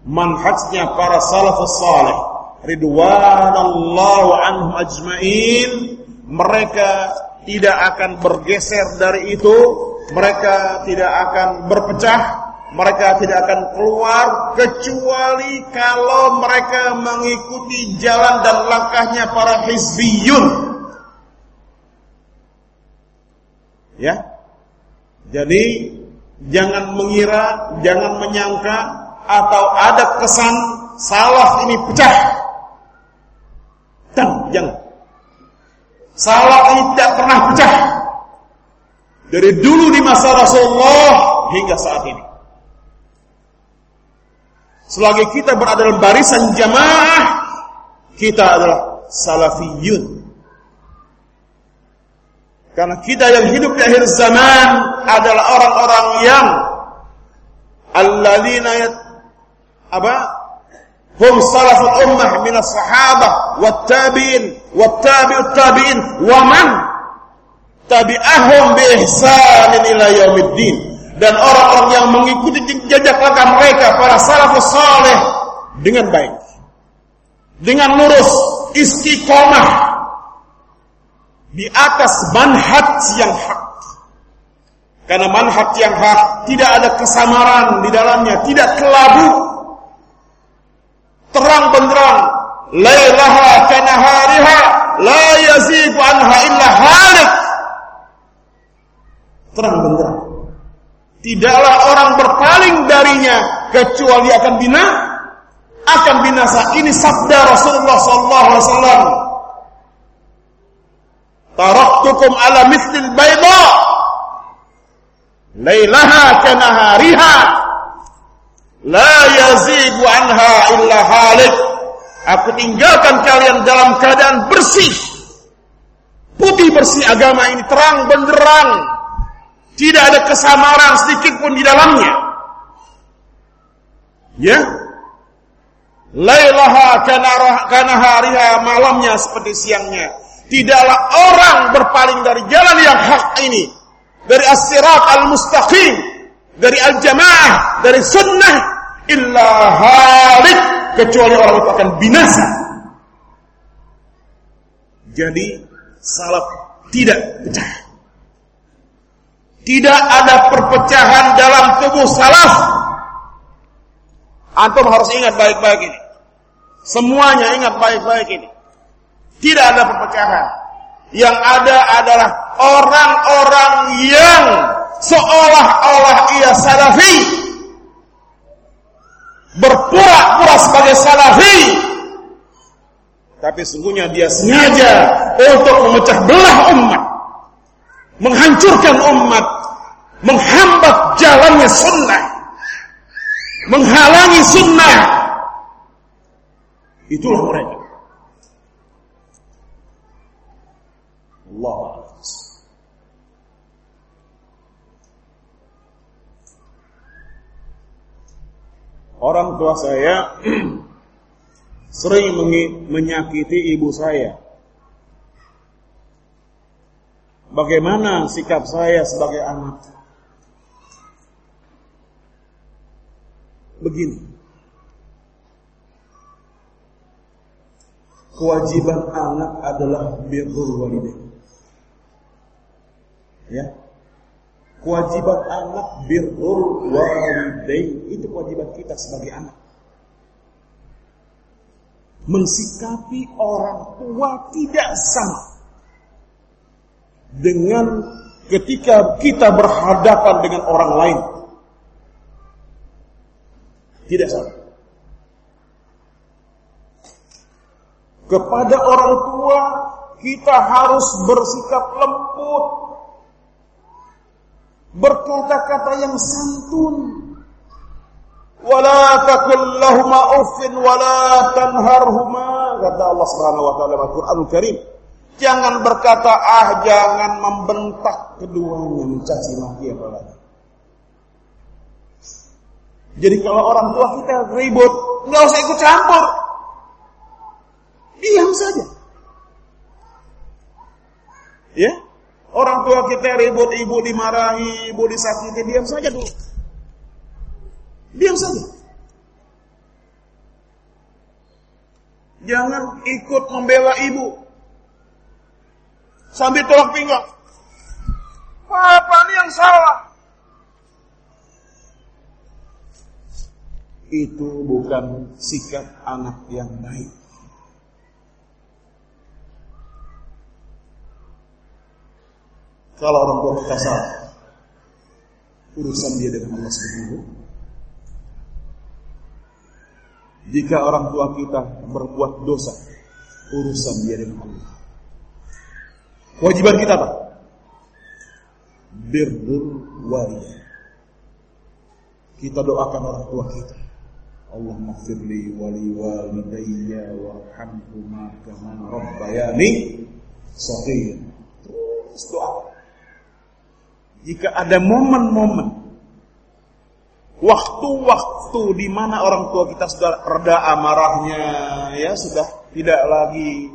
manhajnya para salafus saleh ridwanallahu anhum ajmain mereka tidak akan bergeser dari itu mereka tidak akan berpecah mereka tidak akan keluar kecuali kalau mereka mengikuti jalan dan langkahnya para hizbiyun. Ya. Jadi jangan mengira, jangan menyangka atau ada kesan salah ini pecah. Dan jangan. Salah ini tidak pernah pecah. Dari dulu di masa Rasulullah hingga saat ini. Selagi kita berada dalam barisan jamaah, kita adalah salafiyun. Karena kita yang hidup di akhir zaman adalah orang-orang yang alladzina apa? Hum salaful ummah min as-sahabah wat tabi'in wat tabi'ut tabi'in. Wa man tabi'ahum bi ihsanin ila yaumiddin. Dan orang-orang yang mengikuti jejak langkah mereka para salafus saleh dengan baik. Dengan lurus istiqomah di atas manhaj yang hak karena manhaj yang hak tidak ada kesamaran di dalamnya tidak kelabu terang benderang lailaha kanahariha la yazibu anha illa halik terang benderang. Tidaklah orang berpaling darinya kecuali akan bina akan binasa. Ini sabda Rasulullah sallallahu alaihi wasallam. Taraktukum ala mithlil bayda lailaha kanahariha la yazigu anha illa halik. Aku tinggalkan kalian dalam keadaan bersih. Putih bersih agama ini terang benderang tidak ada kesamaran sedikit pun di dalamnya. Ya. Lailaha kana hariha malamnya seperti siangnya. Tidaklah orang berpaling dari jalan yang hak ini. Dari as-sirat al-mustaqim. Dari al-jamaah. Dari sunnah. Illa halik. Kecuali orang itu akan binasa. Jadi salaf tidak pecah. Tidak ada perpecahan dalam tubuh salaf. Antum harus ingat baik-baik ini. Semuanya ingat baik-baik ini. Tidak ada perpecahan. Yang ada adalah orang-orang yang seolah-olah ia salafi. Berpura-pura sebagai salafi. Tapi sungguhnya dia sengaja untuk memecah belah umat menghancurkan umat, menghambat jalannya sunnah, menghalangi sunnah. Itulah mereka. Allah Orang tua saya sering menyakiti ibu saya Bagaimana sikap saya sebagai anak? Begini. Kewajiban anak adalah birrul walidain. Ya. Kewajiban anak birrul walidain itu kewajiban kita sebagai anak. Mensikapi orang tua tidak sama dengan ketika kita berhadapan dengan orang lain. Tidak sama. Kepada orang tua kita harus bersikap lembut. Berkata-kata yang santun. Wala takul lahuma uffin wala tanharhuma kata Allah Subhanahu wa taala Al-Qur'anul Karim. Jangan berkata ah, jangan membentak keduanya, mencaci maki apalagi. Jadi kalau orang tua kita ribut, nggak usah ikut campur. Diam saja. Ya, orang tua kita ribut, ibu dimarahi, ibu disakiti, diam saja dulu. Diam saja. Jangan ikut membela ibu sambil tolak pinggang. Papa ini yang salah. Itu bukan sikap anak yang baik. Kalau orang tua kita salah, urusan dia dengan Allah Subhanahu Jika orang tua kita berbuat dosa, urusan dia dengan Allah. Kewajiban kita apa? Birrul. Kita doakan orang tua kita. Allahumma firli wali walidayya warhamhuma kama rabbayani shaghir. Terus doa. Jika ada momen-momen waktu-waktu di mana orang tua kita sudah reda amarahnya, ya sudah tidak lagi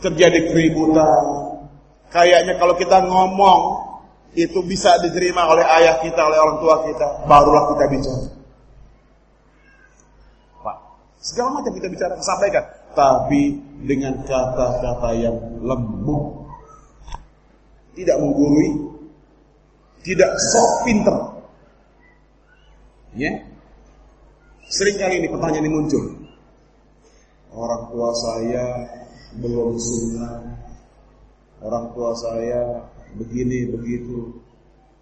terjadi keributan, Kayaknya kalau kita ngomong itu bisa diterima oleh ayah kita, oleh orang tua kita, barulah kita bicara. Pak, segala macam kita bicara, sampaikan, tapi dengan kata-kata yang lembut, tidak menggurui, tidak sok pinter. Ya, sering kali ini pertanyaan ini muncul. Orang tua saya belum sunnah, orang tua saya begini begitu.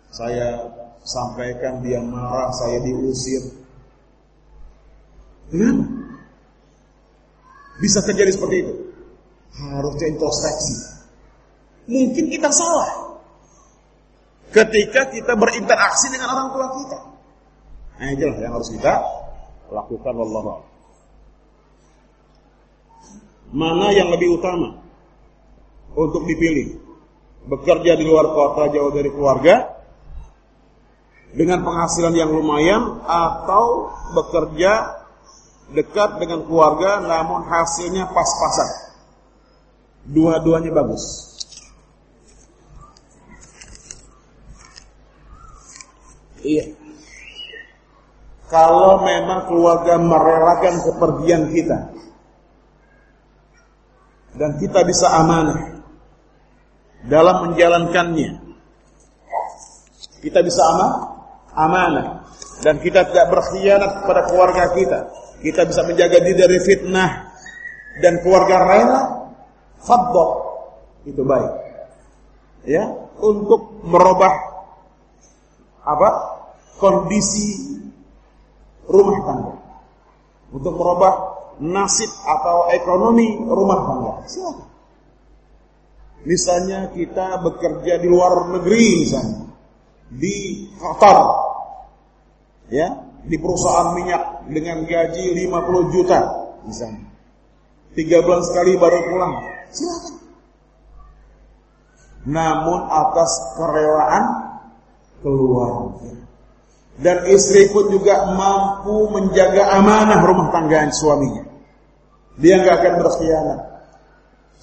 Saya sampaikan dia marah saya diusir. Kenapa bisa terjadi seperti itu? Harusnya introspeksi mungkin kita salah ketika kita berinteraksi dengan orang tua kita nah itulah yang harus kita lakukan Allah mana yang lebih utama untuk dipilih. Bekerja di luar kota jauh dari keluarga dengan penghasilan yang lumayan atau bekerja dekat dengan keluarga namun hasilnya pas-pasan. Dua-duanya bagus. Iya. Kalau memang keluarga merelakan kepergian kita dan kita bisa amanah dalam menjalankannya. Kita bisa aman, amanah dan kita tidak berkhianat kepada keluarga kita. Kita bisa menjaga diri dari fitnah dan keluarga rela fadl itu baik. Ya, untuk merubah apa? Kondisi rumah tangga. Untuk merubah nasib atau ekonomi rumah tangga. Silakan. Misalnya kita bekerja di luar negeri misalnya. Di Qatar. Ya, di perusahaan minyak dengan gaji 50 juta misalnya. Tiga bulan sekali baru pulang. Silakan. Namun atas kerelaan keluarga. Dan istri pun juga mampu menjaga amanah rumah tangga suaminya. Dia nggak akan berkhianat.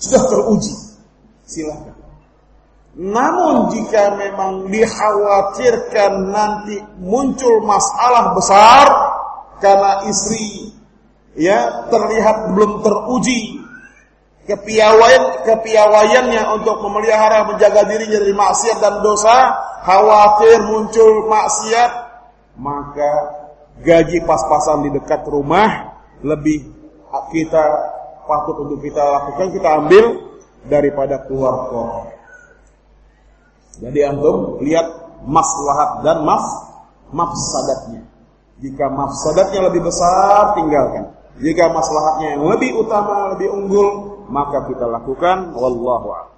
Sudah teruji silahkan. Namun jika memang dikhawatirkan nanti muncul masalah besar karena istri ya terlihat belum teruji kepiawaian kepiawaiannya untuk memelihara menjaga dirinya dari maksiat dan dosa, khawatir muncul maksiat, maka gaji pas-pasan di dekat rumah lebih kita patut untuk kita lakukan, kita ambil daripada keluar kota. Jadi antum lihat maslahat dan maf mafsadatnya. Jika mafsadatnya lebih besar tinggalkan. Jika maslahatnya yang lebih utama, lebih unggul, maka kita lakukan wallahu a'lam.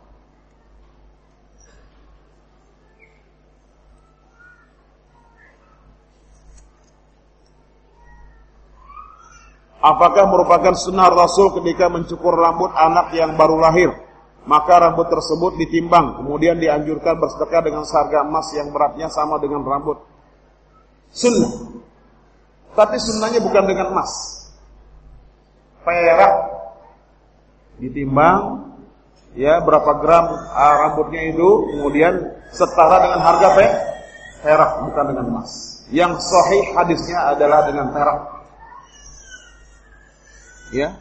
Apakah merupakan sunnah Rasul ketika mencukur rambut anak yang baru lahir? maka rambut tersebut ditimbang, kemudian dianjurkan bersedekah dengan seharga emas yang beratnya sama dengan rambut. Sunnah. Tapi sunnahnya bukan dengan emas. Perak ditimbang ya berapa gram uh, rambutnya itu kemudian setara dengan harga pe perak bukan dengan emas. Yang sahih hadisnya adalah dengan perak. Ya.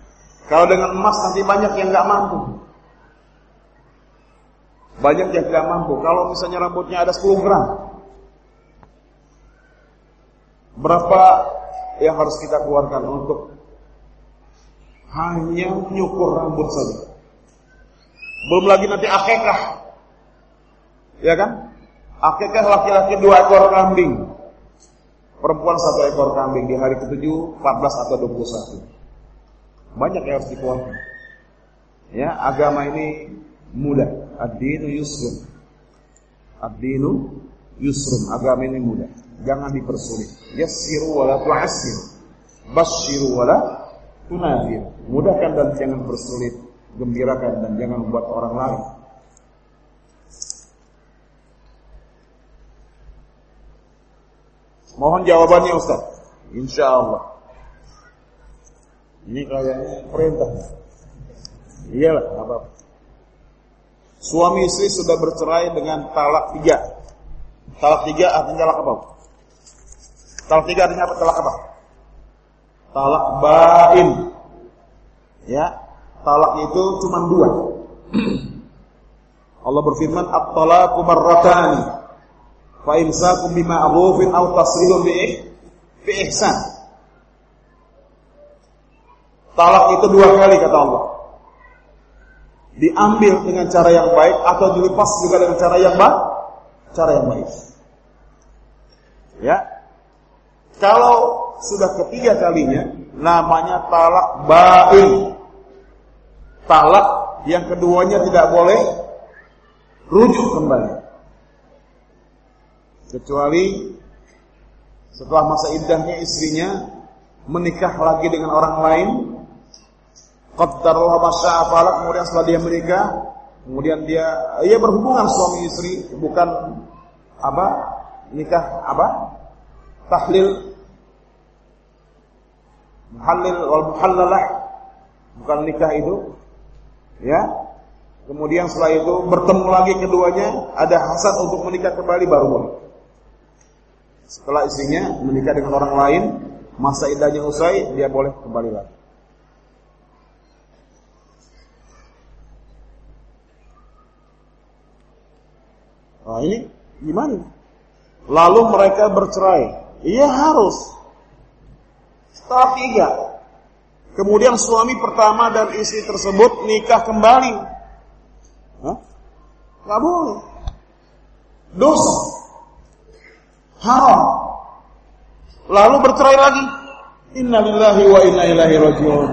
Kalau dengan emas nanti banyak yang nggak mampu. Banyak yang tidak mampu. Kalau misalnya rambutnya ada 10 gram. Berapa yang harus kita keluarkan untuk hanya nyukur rambut saja. Belum lagi nanti akekah. Ya kan? Akekah laki-laki dua ekor kambing. Perempuan satu ekor kambing di hari ke-7, 14 atau 21. Banyak yang harus dikeluarkan. Ya, agama ini mudah. Ad-dinu yusrun. Yusrun. Agama ini mudah. Jangan dipersulit. Yassiru wala tu'assir. Basyiru wala tunafir. Mudahkan dan jangan bersulit. Gembirakan dan jangan membuat orang lain. Mohon jawabannya Ustaz. Insya Allah. Ini kayaknya perintah. Iyalah, apa-apa. Suami istri sudah bercerai dengan talak tiga. Talak tiga artinya talak apa? Talak tiga artinya apa? Talak apa? Talak bain. Ya, talak itu cuma dua. Allah berfirman, "At-talaqu marratani." Fa imsakum bima'rufin aw tasrihun bi. Talak itu dua kali kata Allah. Diambil dengan cara yang baik atau dilepas juga dengan cara yang baik, cara yang baik. Ya. Kalau sudah ketiga kalinya namanya talak bain. Talak yang keduanya tidak boleh rujuk kembali. Kecuali setelah masa iddahnya istrinya menikah lagi dengan orang lain Qaddarullah masya'a falak kemudian setelah dia menikah kemudian dia ia berhubungan suami istri bukan apa nikah apa? Tahlil. Muhallil wal muhallalah. Bukan nikah itu. Ya. Kemudian setelah itu bertemu lagi keduanya ada hasad untuk menikah kembali baru boleh. Setelah istrinya menikah dengan orang lain masa idahnya usai dia boleh kembali lagi Nah ini gimana? Lalu mereka bercerai. Iya harus. Setelah tiga. Kemudian suami pertama dan istri tersebut nikah kembali. Hah? Gak boleh. Dosa. Haram. Lalu bercerai lagi. Innalillahi wa inna ilaihi rajiun.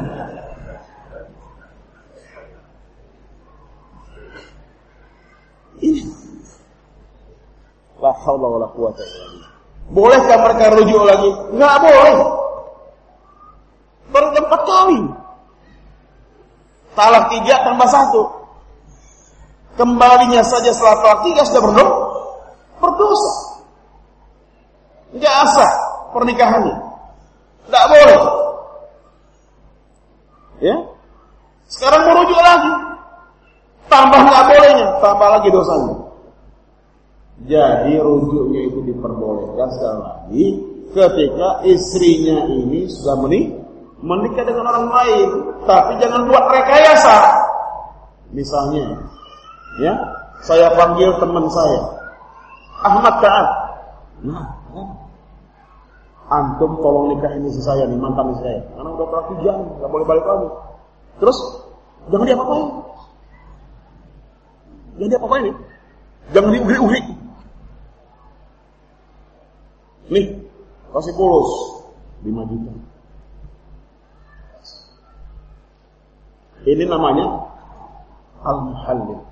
Ini La. Bolehkah mereka rujuk lagi? Enggak boleh. Baru empat kali. Talak tiga tambah satu. Kembalinya saja setelah talak tiga sudah berdosa. Berdosa. Enggak asah pernikahannya. Enggak boleh. Ya. Sekarang merujuk lagi. Tambah nggak bolehnya, tambah lagi dosanya. Jadi rujuknya itu diperbolehkan sekali lagi ketika istrinya ini sudah menik menikah dengan orang lain, tapi jangan buat rekayasa. Misalnya, ya, saya panggil teman saya, Ahmad Kaat. Nah, ya. antum tolong nikahin istri saya nih mantan istri saya, karena udah berarti jam, nggak boleh balik lagi. Terus jangan dia apa-apain, jangan dia apa-apain, jangan diurik-urik. Nih, kasih polos 5 juta. Ini namanya al-muhallil.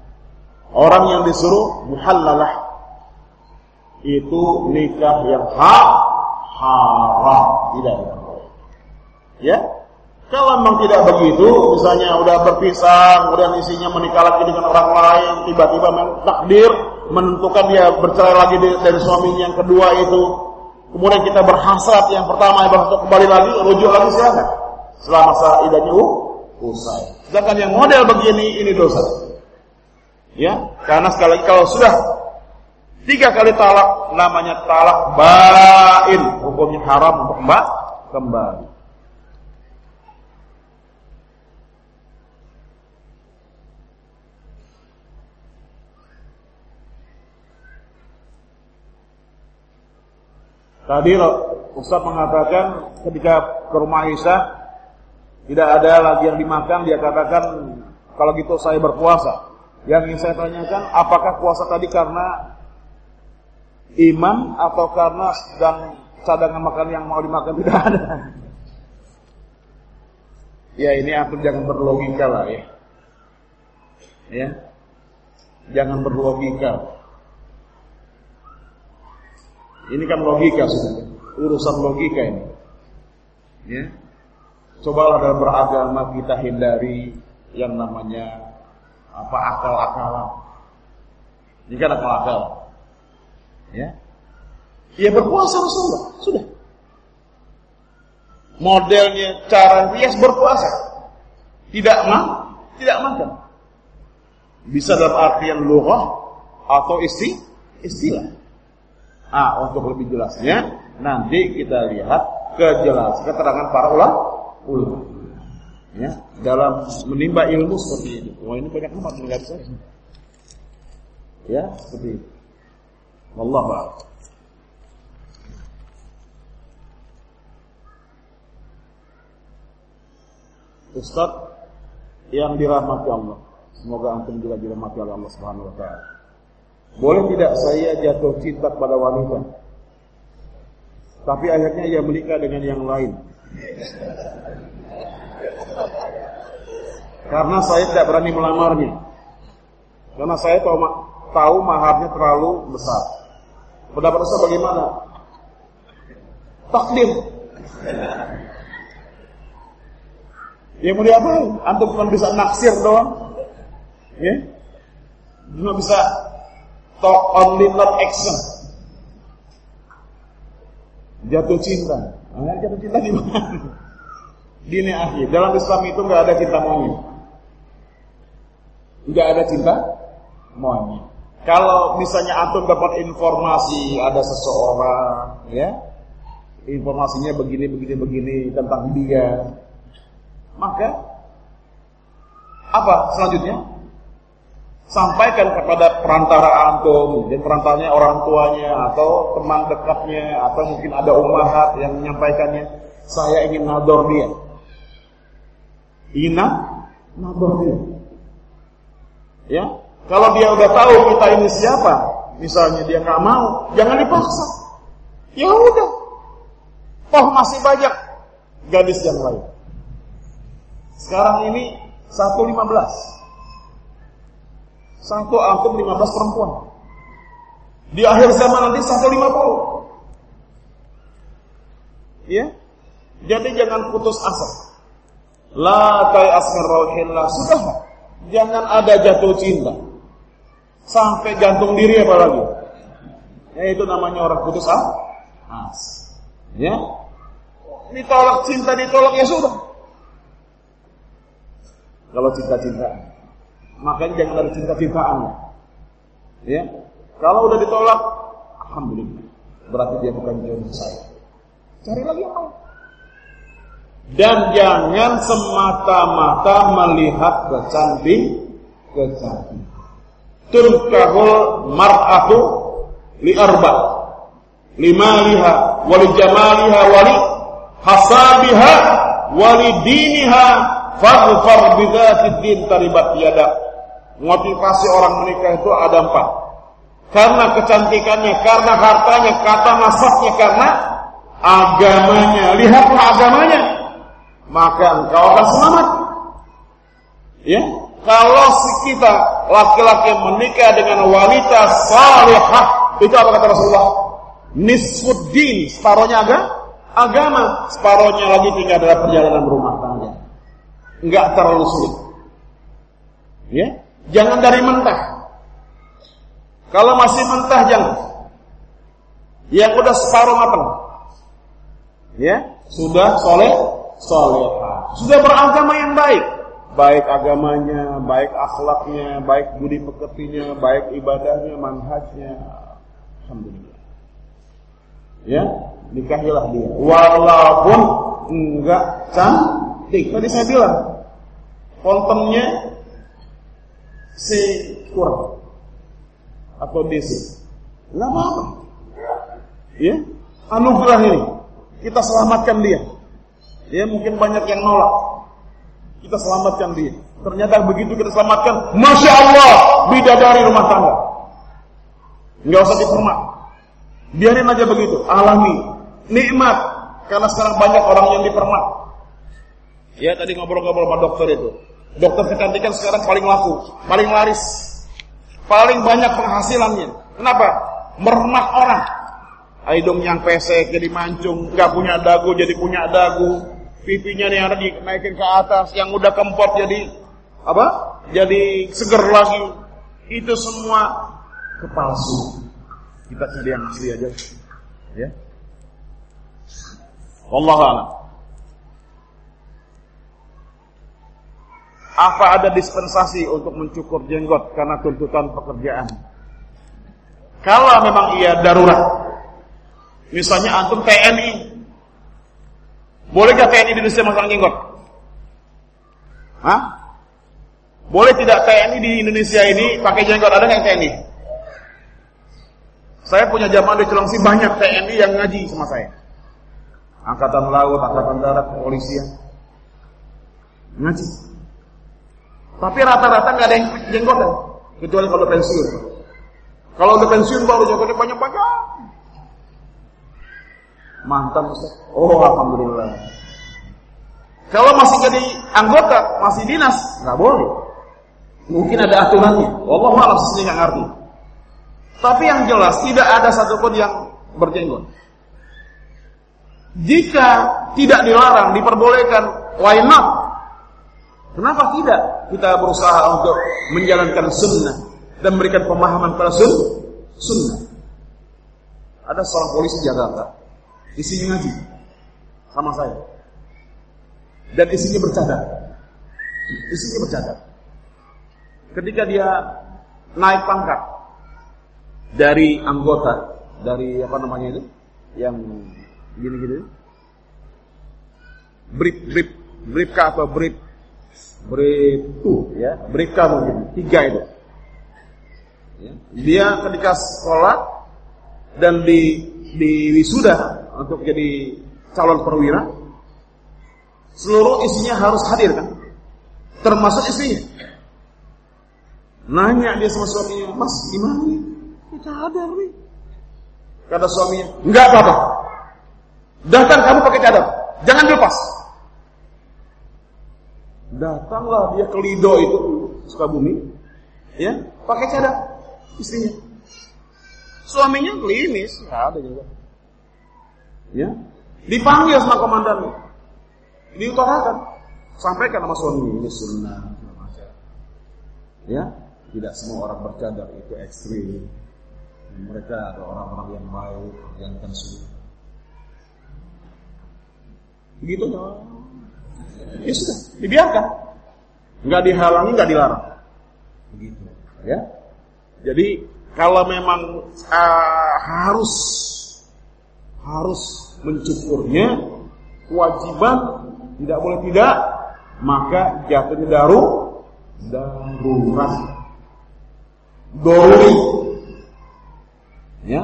Orang yang disuruh muhallalah itu nikah yang hak haram tidak Ya, kalau memang tidak begitu, misalnya udah berpisah, kemudian isinya menikah lagi dengan orang lain, tiba-tiba takdir menentukan dia bercerai lagi dari suaminya yang kedua itu, Kemudian kita berhasrat yang pertama untuk kembali lagi, rujuk lagi silakan. Setelah masa idahnya usai. Sedangkan yang model begini ini dosa. Ya, karena sekali lagi kalau sudah tiga kali talak namanya talak bain, hukumnya haram untuk kembali. Tadi Ustaz mengatakan ketika ke rumah Aisyah tidak ada lagi yang dimakan, dia katakan kalau gitu saya berpuasa. Yang ingin saya tanyakan, apakah puasa tadi karena iman atau karena sedang cadangan makan yang mau dimakan tidak ada? Ya ini aku jangan berlogika lah ya. Ya. Jangan berlogika. Ini kan logika sebenarnya. Urusan logika ini. Ya. Cobalah dalam beragama kita hindari yang namanya apa akal-akalan. Ini kan akal-akal. Ya. Ya berpuasa Rasulullah, sudah. Modelnya cara rias berpuasa. Tidak mah, tidak makan. Bisa dalam artian lughah atau isti istilah. Ah, untuk lebih jelasnya nanti kita lihat kejelasan keterangan para ulama. ulama. Ya, dalam menimba ilmu seperti itu. Wah, ini banyak amat enggak bisa. Ya, seperti itu. Wallahu a'lam. Ustaz yang dirahmati Allah. Semoga antum juga dirahmati oleh Allah Subhanahu wa taala. Boleh tidak saya jatuh cinta pada wanita? Tapi akhirnya ia menikah dengan yang lain. Karena saya tidak berani melamarnya. Karena saya tahu, tahu maharnya terlalu besar. Pendapat Ustaz bagaimana? Takdir. Ya mau diapain? Antum cuma bisa naksir doang. Ya? Cuma bisa talk only not action. Jatuh cinta. Nah, jatuh cinta di mana? Gini akhir, dalam Islam itu nggak ada cinta monyet. Nggak ada cinta monyet. Kalau misalnya antum dapat informasi ada seseorang, ya, informasinya begini begini begini tentang dia, maka apa selanjutnya? Sampaikan kepada perantara antum dan perantaranya orang tuanya atau teman dekatnya atau mungkin ada umahat yang menyampaikannya. Saya ingin nador dia. Ingin nador dia. Ya, kalau dia udah tahu kita ini siapa, misalnya dia nggak mau, jangan dipaksa. Ya udah, toh masih banyak gadis yang lain. Sekarang ini 115. Satu antum 15 perempuan. Di akhir zaman nanti 150. Ya. Jadi jangan putus asa. La min rauhillah. Sudah. Jangan ada jatuh cinta. Sampai gantung diri apalagi. Ya itu namanya orang putus asa. Ya. Ditolak cinta ditolak ya sudah. Kalau cinta-cintaan. Makanya jangan ada cinta-cintaan. Ya. Kalau udah ditolak, alhamdulillah. Berarti dia bukan jodoh saya. Cari lagi yang lain. Dan jangan semata-mata melihat kecantik kecantik. Turkahul mar'atu li arba. Limaliha wali jamaliha wali hasabiha wali diniha Faghfar bidzatid din taribat yada. Motivasi orang menikah itu ada empat. Karena kecantikannya, karena hartanya, kata nasabnya, karena agamanya. Lihatlah agamanya. Maka engkau akan selamat. Ya, kalau kita laki-laki menikah dengan wanita salihah, itu apa kata Rasulullah? Nisfuddin, separohnya agama, agama, separohnya lagi tinggal dalam perjalanan rumah tangga nggak terlalu sulit. Ya, jangan dari mentah. Kalau masih mentah jangan. Yang udah separuh matang. Ya, sudah soleh, soleha. Sudah beragama yang baik. Baik agamanya, baik akhlaknya, baik budi pekertinya, baik ibadahnya, manhajnya. Alhamdulillah. Ya, nikahilah dia. Walaupun enggak cantik. Tadi saya bilang, kontennya C kurang atau DC. Nggak apa-apa. Ya, anugerah ini kita selamatkan dia. Ya mungkin banyak yang nolak. Kita selamatkan dia. Ternyata begitu kita selamatkan, masya Allah bidadari rumah tangga. Nggak usah dipermak. Biarin aja begitu, alami, nikmat. Karena sekarang banyak orang yang dipermak. Ya tadi ngobrol-ngobrol sama dokter itu. Dokter kecantikan sekarang paling laku, paling laris, paling banyak penghasilannya. Kenapa? Merenak orang. Hidung yang pesek jadi mancung, nggak punya dagu jadi punya dagu, pipinya yang ada dinaikin ke atas, yang udah kempot jadi apa? Jadi seger lagi. Itu semua kepalsu. Kita cari yang asli aja. Ya. Allah Apa ada dispensasi untuk mencukur jenggot karena tuntutan pekerjaan? Kalau memang ia darurat, misalnya antum TNI, bolehkah TNI di Indonesia masang jenggot? Hah? Boleh tidak TNI di Indonesia ini pakai jenggot? Ada nggak TNI? Saya punya jamaah di Cilengsi banyak TNI yang ngaji sama saya. Angkatan Laut, Angkatan Darat, Kepolisian. Ngaji. Tapi rata-rata nggak ada yang jenggotan, kecuali kalau pensiun. Kalau udah pensiun baru jenggotnya banyak-banyak. Mantan Ustaz. Oh, alhamdulillah. Kalau masih jadi anggota, masih dinas, nggak boleh. Mungkin ada aturannya. Allah malah sih nggak ngerti. Tapi yang jelas tidak ada satupun yang berjenggot. Jika tidak dilarang, diperbolehkan, why not? Kenapa tidak kita berusaha untuk menjalankan sunnah dan memberikan pemahaman pada sun sunnah? Ada seorang polisi Jakarta, isinya ngaji. Sama saya, dan isinya bercadar, isinya bercadar. Ketika dia naik pangkat dari anggota, dari apa namanya itu, yang gini-gini, brip brip. Brip apa brip Bribtu ya, Bribka mungkin tiga itu. Ya. Dia ketika sekolah dan di di wisuda untuk jadi calon perwira, seluruh isinya harus hadir kan, termasuk istrinya. Nanya dia sama suaminya, Mas gimana? Kita ada nih. Kata suaminya, enggak apa-apa. Datang kamu pakai cadar, jangan dilepas. Datanglah dia ke Lido itu, Sukabumi, ya, pakai cadar istrinya. Suaminya klinis, ya ada juga. Ya, dipanggil sama komandan, diutarakan, sampaikan sama suami ini sunnah, ya, tidak semua orang bercadar itu ekstrim. Mereka ada orang-orang yang baik, yang kan. Begitu dong. Ya sudah, dibiarkan. Enggak dihalangi, enggak dilarang. Begitu, ya. Jadi kalau memang uh, harus harus mencukurnya kewajiban tidak boleh tidak maka jatuhnya daru darurat dori ya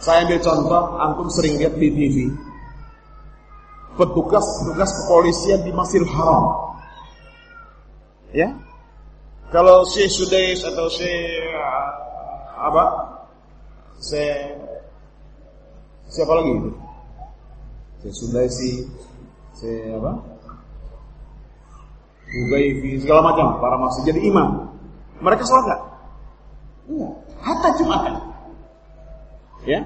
saya ambil contoh antum sering lihat di TV petugas-petugas kepolisian di Masjidil Haram. Ya. Kalau si Sudais atau si uh, apa? Si siapa lagi itu? Si Sudaisi, si apa? Hugaifi, segala macam para masih jadi imam. Mereka sholat nggak? Enggak. Hatta Jumatan. Ya.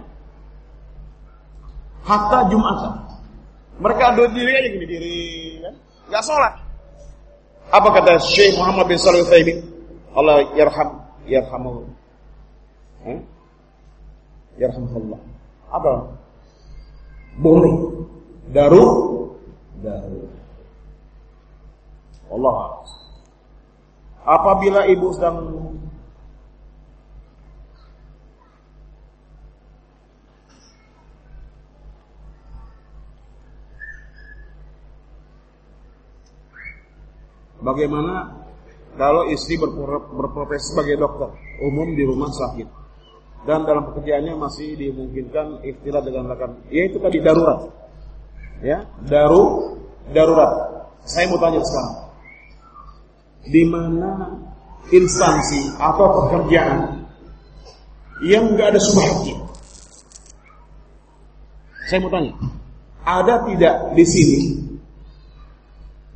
Hatta Jumatan. Mereka adu diri aja gini diri, kan? Gak sholat. Apa kata Syekh Muhammad bin Salih Utsaimin? Allah yarham, yarhamu. Eh? Yarhamullah. Apa? Boleh. Daru, daru. Allah. Apabila ibu sedang Bagaimana kalau istri berprofesi sebagai dokter umum di rumah sakit dan dalam pekerjaannya masih dimungkinkan ikhtilat dengan lakukan yaitu tadi darurat. Ya, daru darurat. Saya mau tanya sekarang. Di mana instansi atau pekerjaan yang enggak ada subhatnya? Saya mau tanya, ada tidak di sini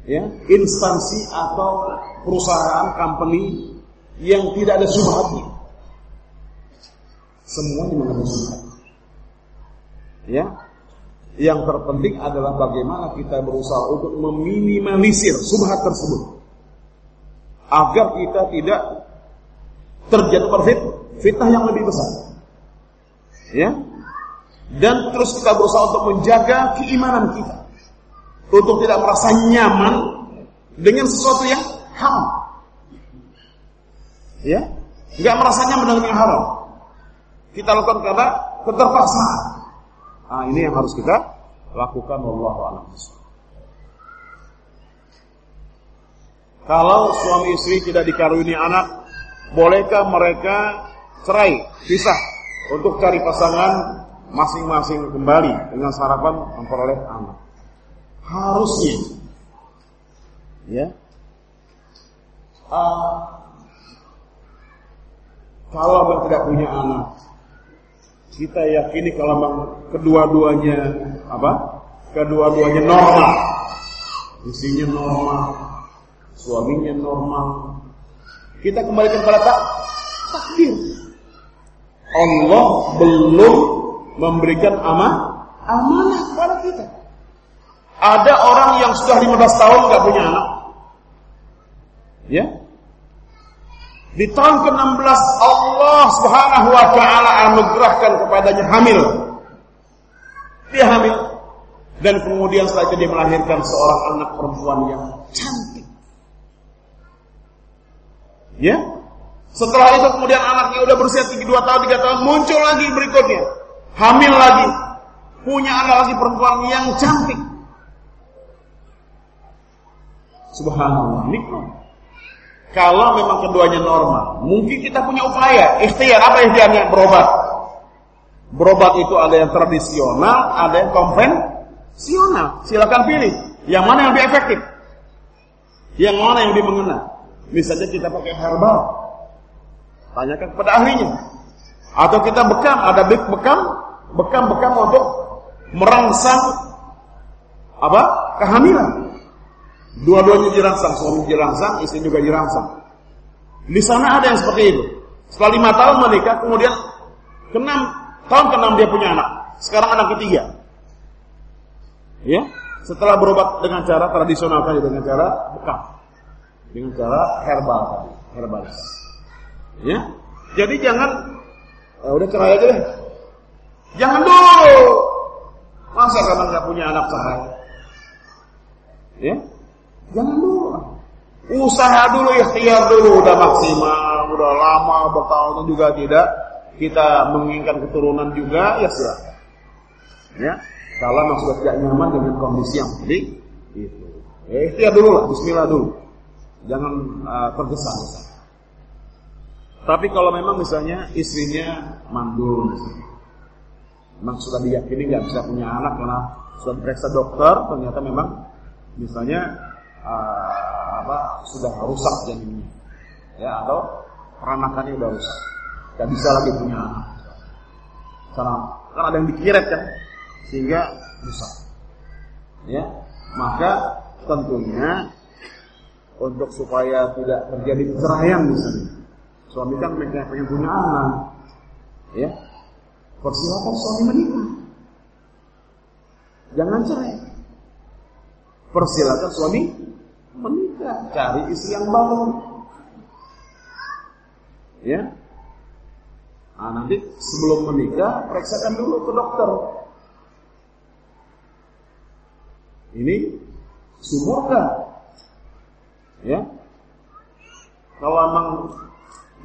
ya, instansi atau perusahaan company yang tidak ada subhatnya. Semuanya mengandung subhat. Ya. Yang terpenting adalah bagaimana kita berusaha untuk meminimalisir subhat tersebut. Agar kita tidak terjatuh pada fitnah yang lebih besar. Ya. Dan terus kita berusaha untuk menjaga keimanan kita untuk tidak merasa nyaman dengan sesuatu yang haram. Ya, nggak merasanya dengan yang haram. Kita lakukan karena keterpaksaan. Nah, ini yang harus kita lakukan a'lam. Kalau suami istri tidak dikaruniai anak, bolehkah mereka cerai, pisah untuk cari pasangan masing-masing kembali dengan sarapan memperoleh anak? Harusnya, ya. Uh, kalau memang tidak punya anak, kita yakini kalau memang kedua-duanya apa? Kedua-duanya normal, isinya normal, suaminya normal. Kita kembalikan kepada tak takdir. Allah belum memberikan amanah amanah kepada kita. Ada orang yang sudah 15 tahun nggak punya anak. Ya. Di tahun ke-16 Allah Subhanahu wa taala anugerahkan kepadanya hamil. Dia hamil dan kemudian setelah itu dia melahirkan seorang anak perempuan yang cantik. Ya. Setelah itu kemudian anaknya udah berusia 2 tahun, 3 tahun muncul lagi berikutnya. Hamil lagi. Punya anak lagi perempuan yang cantik. Subhanallah, nikmat. Kalau memang keduanya normal, mungkin kita punya upaya, ikhtiar. Apa ikhtiarnya? Berobat. Berobat itu ada yang tradisional, ada yang konvensional. Silakan pilih. Yang mana yang lebih efektif? Yang mana yang lebih mengena? Misalnya kita pakai herbal. Tanyakan kepada ahlinya. Atau kita bekam, ada bekam, bekam-bekam untuk merangsang apa? kehamilan. Dua-duanya dirangsang, suami dirangsang, istri juga dirangsang. Di sana ada yang seperti itu. Setelah lima tahun menikah, kemudian keenam tahun keenam dia punya anak. Sekarang anak ketiga. Ya, setelah berobat dengan cara tradisional tadi dengan cara bekam dengan cara herbal tadi, herbalis. Ya. Jadi jangan ya udah cerai aja deh. Jangan dulu. Masa karena nggak punya anak cerai? Ya. Jangan dulu. Usaha dulu, ikhtiar dulu, udah maksimal, udah lama bertahun juga tidak. Kita menginginkan keturunan juga, ya sudah. Ya, kalau memang sudah tidak nyaman dengan kondisi yang seperti itu. Ya, ikhtiar dulu lah, Bismillah dulu. Jangan uh, tergesa-gesa. Tapi kalau memang misalnya istrinya mandul, misalnya, memang sudah diyakini nggak bisa punya anak karena sudah diperiksa dokter, ternyata memang misalnya uh, apa sudah rusak janinnya, ya atau peranakannya udah rusak, nggak bisa lagi punya anak. Karena kan ada yang dikiret kan, sehingga rusak. Ya, maka tentunya untuk supaya tidak terjadi perceraian misalnya. Suami kan pengen, pengen punya anak, ya. Persilakan suami menikah. Jangan cerai. Persilakan suami menikah, cari istri yang baru. Ya. Nah, nanti sebelum menikah periksakan dulu ke dokter. Ini sumurkah Ya. Kalau memang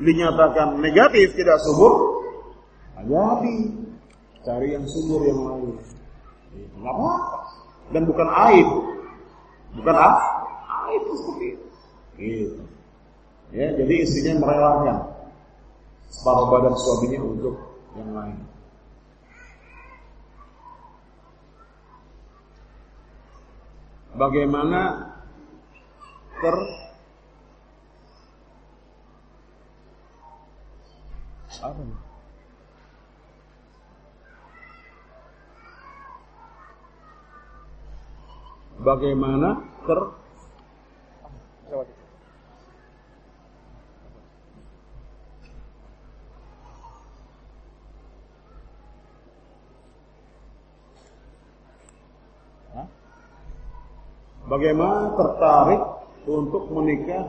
dinyatakan negatif tidak subur, jadi cari yang subur yang lain. Enggak apa Dan bukan aib. Bukan ah, aib seperti itu. Gitu. Ya, jadi istrinya merelakan separuh badan suaminya untuk yang lain. Bagaimana ter apa Bagaimana ter Bagaimana tertarik untuk menikah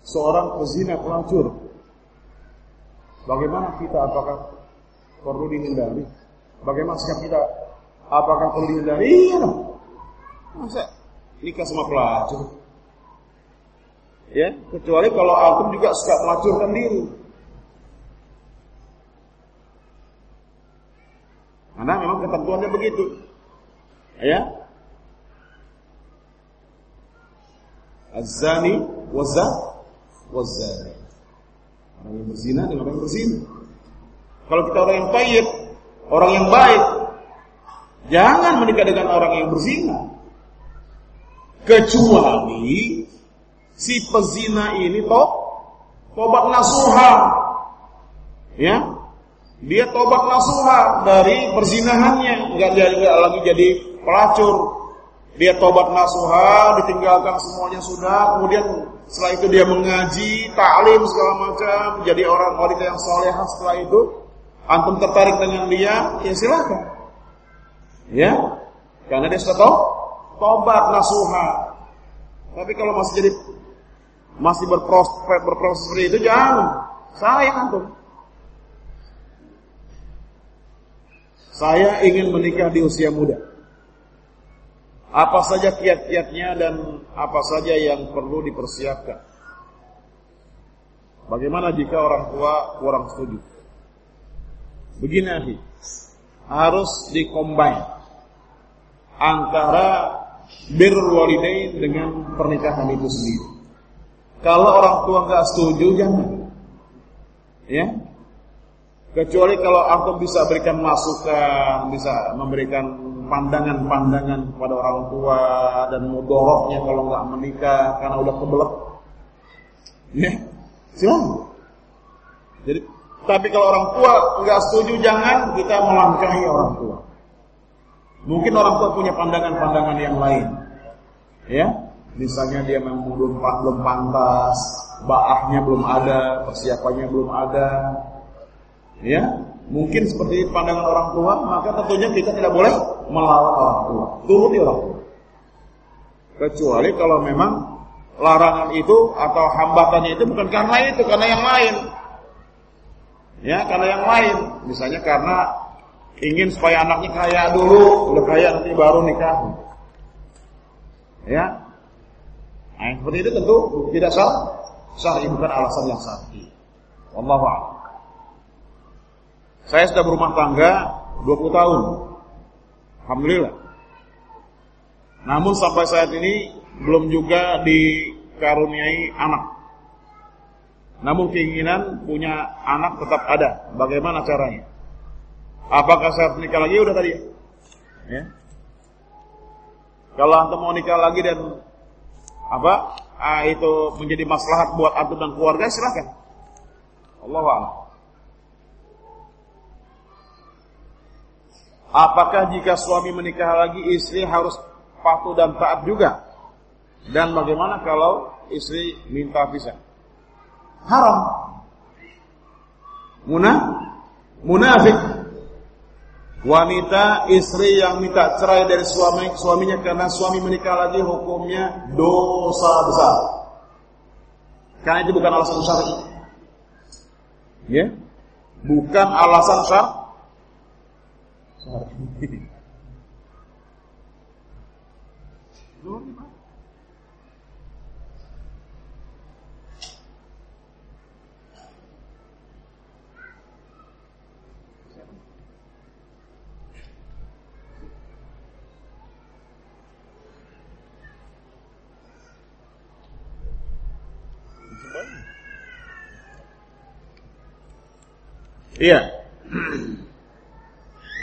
seorang pezina pelacur. Bagaimana kita apakah perlu dihindari? Bagaimana sikap kita? Apakah perlu dihindari? Iya. Masa nikah sama pelacur. Ya, kecuali kalau antum juga suka melacurkan diri. Karena memang ketentuannya begitu. Ya. Az-zani wazani. Orang yang berzina dengan orang yang berzina. Kalau kita orang yang baik, orang yang baik, jangan menikah dengan orang yang berzina. Kecuali si pezina ini toh tobat nasuha. Ya, dia tobat nasuha dari perzinahannya, nggak jadi lagi jadi pelacur. Dia tobat nasuha, ditinggalkan semuanya sudah, kemudian setelah itu dia mengaji, taklim segala macam, jadi orang wanita yang solehah setelah itu, antum tertarik dengan dia, ya silakan. Ya, karena dia sudah to tobat nasuha. Tapi kalau masih jadi masih berproses berproses seperti itu jangan sayang antum. Saya ingin menikah di usia muda. Apa saja kiat-kiatnya dan apa saja yang perlu dipersiapkan. Bagaimana jika orang tua kurang setuju? Begini harus dikombin antara birrul walidain dengan pernikahan itu sendiri. Kalau orang tua nggak setuju jangan. Ya, Kecuali kalau antum bisa berikan masukan, bisa memberikan pandangan-pandangan kepada orang tua dan mudoroknya kalau nggak menikah karena udah kebelet. Ya, silakan. Jadi, tapi kalau orang tua nggak setuju jangan kita melangkahi orang tua. Mungkin orang tua punya pandangan-pandangan yang lain. Ya, misalnya dia memang belum belum pantas, baahnya belum ada, persiapannya belum ada, ya mungkin seperti pandangan orang tua maka tentunya kita tidak boleh melawan orang tua. Turuti orang tua. Kecuali kalau memang larangan itu atau hambatannya itu bukan karena itu karena yang lain. Ya karena yang lain. Misalnya karena ingin supaya anaknya kaya dulu udah kaya nanti baru nikah ya nah, seperti itu tentu tidak sah sah bukan alasan yang sah Allah saya sudah berumah tangga 20 tahun. Alhamdulillah. Namun sampai saat ini belum juga dikaruniai anak. Namun keinginan punya anak tetap ada. Bagaimana caranya? Apakah saya nikah lagi? Udah tadi ya. Kalau antum mau nikah lagi dan apa? Ah, itu menjadi maslahat buat antum dan keluarga silahkan. Allah a'lam. Apakah jika suami menikah lagi istri harus patuh dan taat juga? Dan bagaimana kalau istri minta pisah? Haram. Muna, munafik. Wanita istri yang minta cerai dari suami suaminya karena suami menikah lagi hukumnya dosa besar. Karena itu bukan alasan syar'i. Ya? Bukan alasan syar'i Iya.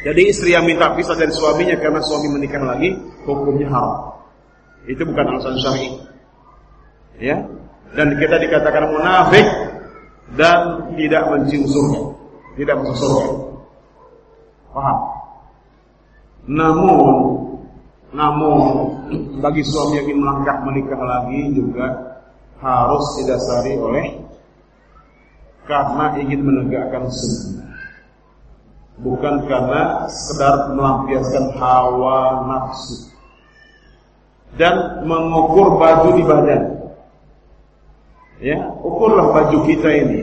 Jadi istri yang minta pisah dari suaminya karena suami menikah lagi, hukumnya haram. Itu bukan alasan syar'i. Ya. Dan kita dikatakan munafik dan tidak mencium tidak masuk. Paham? Namun namun bagi suami yang ingin melangkah menikah lagi juga harus didasari oleh karena ingin menegakkan sunnah bukan karena sekedar melampiaskan hawa nafsu dan mengukur baju di badan. Ya, ukurlah baju kita ini.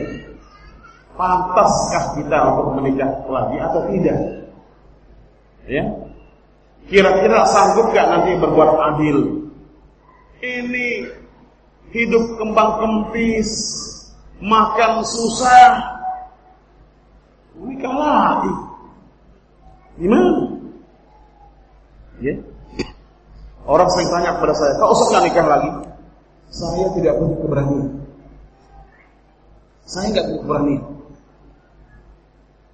Pantaskah kita untuk menikah lagi atau tidak? Ya. Kira-kira sanggup gak nanti berbuat adil? Ini hidup kembang kempis, makan susah. Nikah lagi. Gimana? Ya. Orang sering tanya kepada saya, kau usah nikah lagi? Saya tidak punya keberanian. Saya nggak punya keberanian.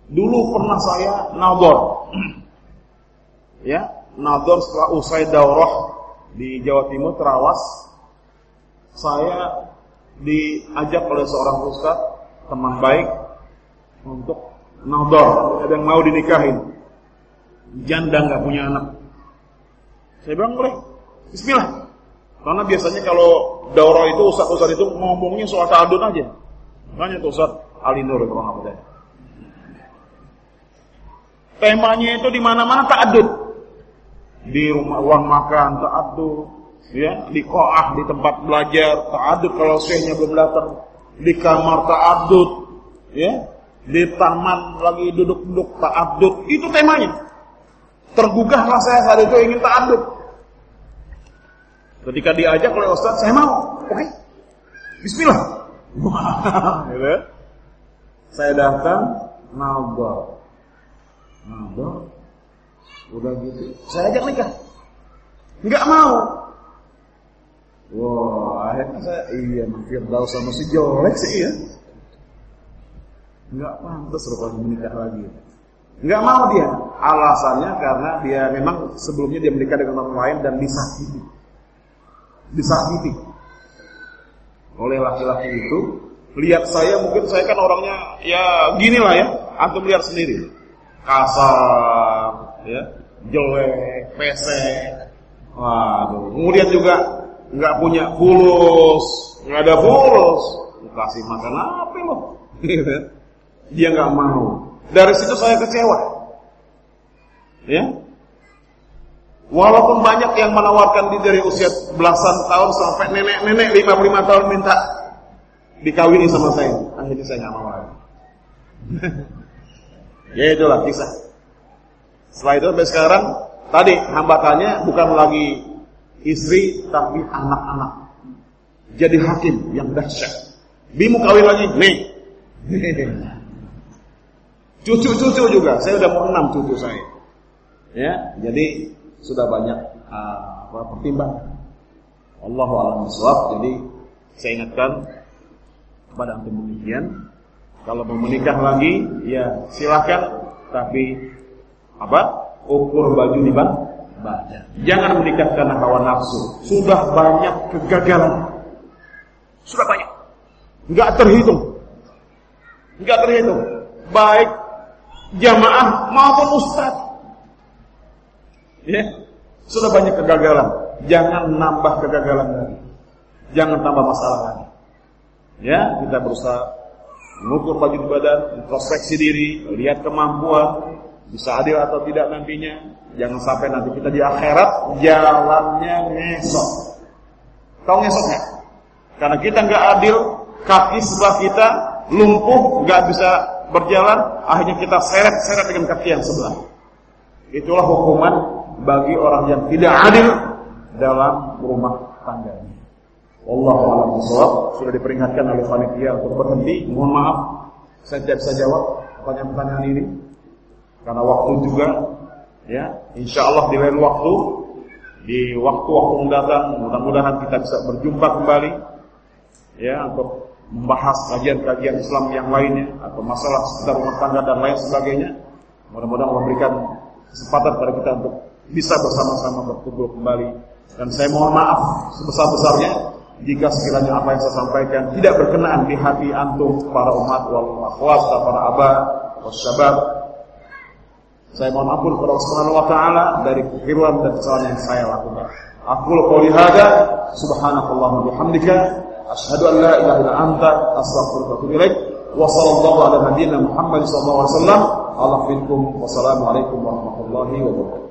Dulu pernah saya nador. ya, nador setelah usai daurah di Jawa Timur Terawas. Saya diajak oleh seorang ustaz, teman baik untuk nador, ada yang mau dinikahin. Janda nggak punya anak. Saya bilang boleh. Bismillah. Karena biasanya kalau daurah itu ustaz-ustaz itu ngomongnya soal ta'adud aja. Makanya tuh Ustaz Ali Nur kalau Temanya itu di mana-mana ta'adud. Di rumah uang makan ta'adud, ya, di koah di tempat belajar ta'adud kalau syekhnya belum datang. Di kamar ta'adud, ya. Di taman lagi duduk-duduk ta'adud. Itu temanya. Tergugahlah saya saat itu ingin ta'adud. Ketika diajak oleh Ustaz, saya mau. Oke. Okay. Bismillah. gitu. Saya datang, nabal. Nabal. Udah gitu. Saya ajak nikah. Enggak mau. Wah, akhirnya saya iya Firdaus sama si jelek sih ya. Enggak pantas rupanya menikah lagi. Enggak mau dia. Alasannya karena dia memang sebelumnya dia menikah dengan orang lain dan disakiti. Disakiti. Oleh laki-laki itu, lihat saya mungkin saya kan orangnya ya gini lah ya, antum lihat sendiri. Kasar, ya, jelek, pesek. Waduh, kemudian juga nggak punya fulus, nggak ada fulus. Kasih makan apa loh? Dia nggak mau. Dari situ saya kecewa. Ya. Walaupun banyak yang menawarkan diri dari usia belasan tahun sampai nenek-nenek 55 tahun minta dikawini sama saya. Akhirnya saya nggak mau ya itulah kisah. Setelah itu sampai sekarang tadi hambatannya bukan lagi istri tapi anak-anak. Jadi hakim yang dahsyat. Bimu kawin lagi, nih. Cucu-cucu juga, saya udah mau enam cucu saya. Ya, jadi sudah banyak uh, pertimbangan. Allah alam bisawab. Jadi saya ingatkan kepada antum demikian, kalau mau menikah lagi, ya silahkan, tapi apa? Ukur baju di bang Jangan menikah karena hawa nafsu. Sudah banyak kegagalan. Sudah banyak. Enggak terhitung. Enggak terhitung. Baik jamaah maupun ustaz. Ya, sudah banyak kegagalan. Jangan nambah kegagalan lagi. Jangan tambah masalah lagi. Ya, kita berusaha mengukur baju badan, introspeksi diri, lihat kemampuan, bisa adil atau tidak nantinya. Jangan sampai nanti kita di akhirat jalannya ngesok. Tahu nggak? Karena kita nggak adil, kaki sebelah kita lumpuh, nggak bisa berjalan, akhirnya kita seret-seret dengan kaki yang sebelah. Itulah hukuman bagi orang yang tidak adil dalam rumah tangganya. Allah alam sudah diperingatkan oleh panitia untuk berhenti. Mohon maaf, saya tidak bisa jawab pertanyaan-pertanyaan ini karena waktu juga ya insya Allah di lain waktu di waktu-waktu mendatang mudah-mudahan kita bisa berjumpa kembali ya untuk membahas kajian-kajian Islam yang lainnya atau masalah sekitar rumah tangga dan lain sebagainya. Mudah-mudahan memberikan kesempatan kepada kita untuk bisa bersama-sama berkumpul kembali. Dan saya mohon maaf sebesar-besarnya jika sekiranya apa yang saya sampaikan tidak berkenaan di hati antum para umat wal akhwat para abah wasyabab. Saya mohon ampun kepada Allah Subhanahu wa taala dari kekeliruan dan kesalahan yang saya lakukan. Aku qouli hada subhanakallahumma bihamdika Asyhadu an la ilaha illa anta astaghfiruka wa atubu. Wa sallallahu ala nabiyyina Muhammad sallallahu alaihi wasallam. Warahmatullahi wabarakatuh.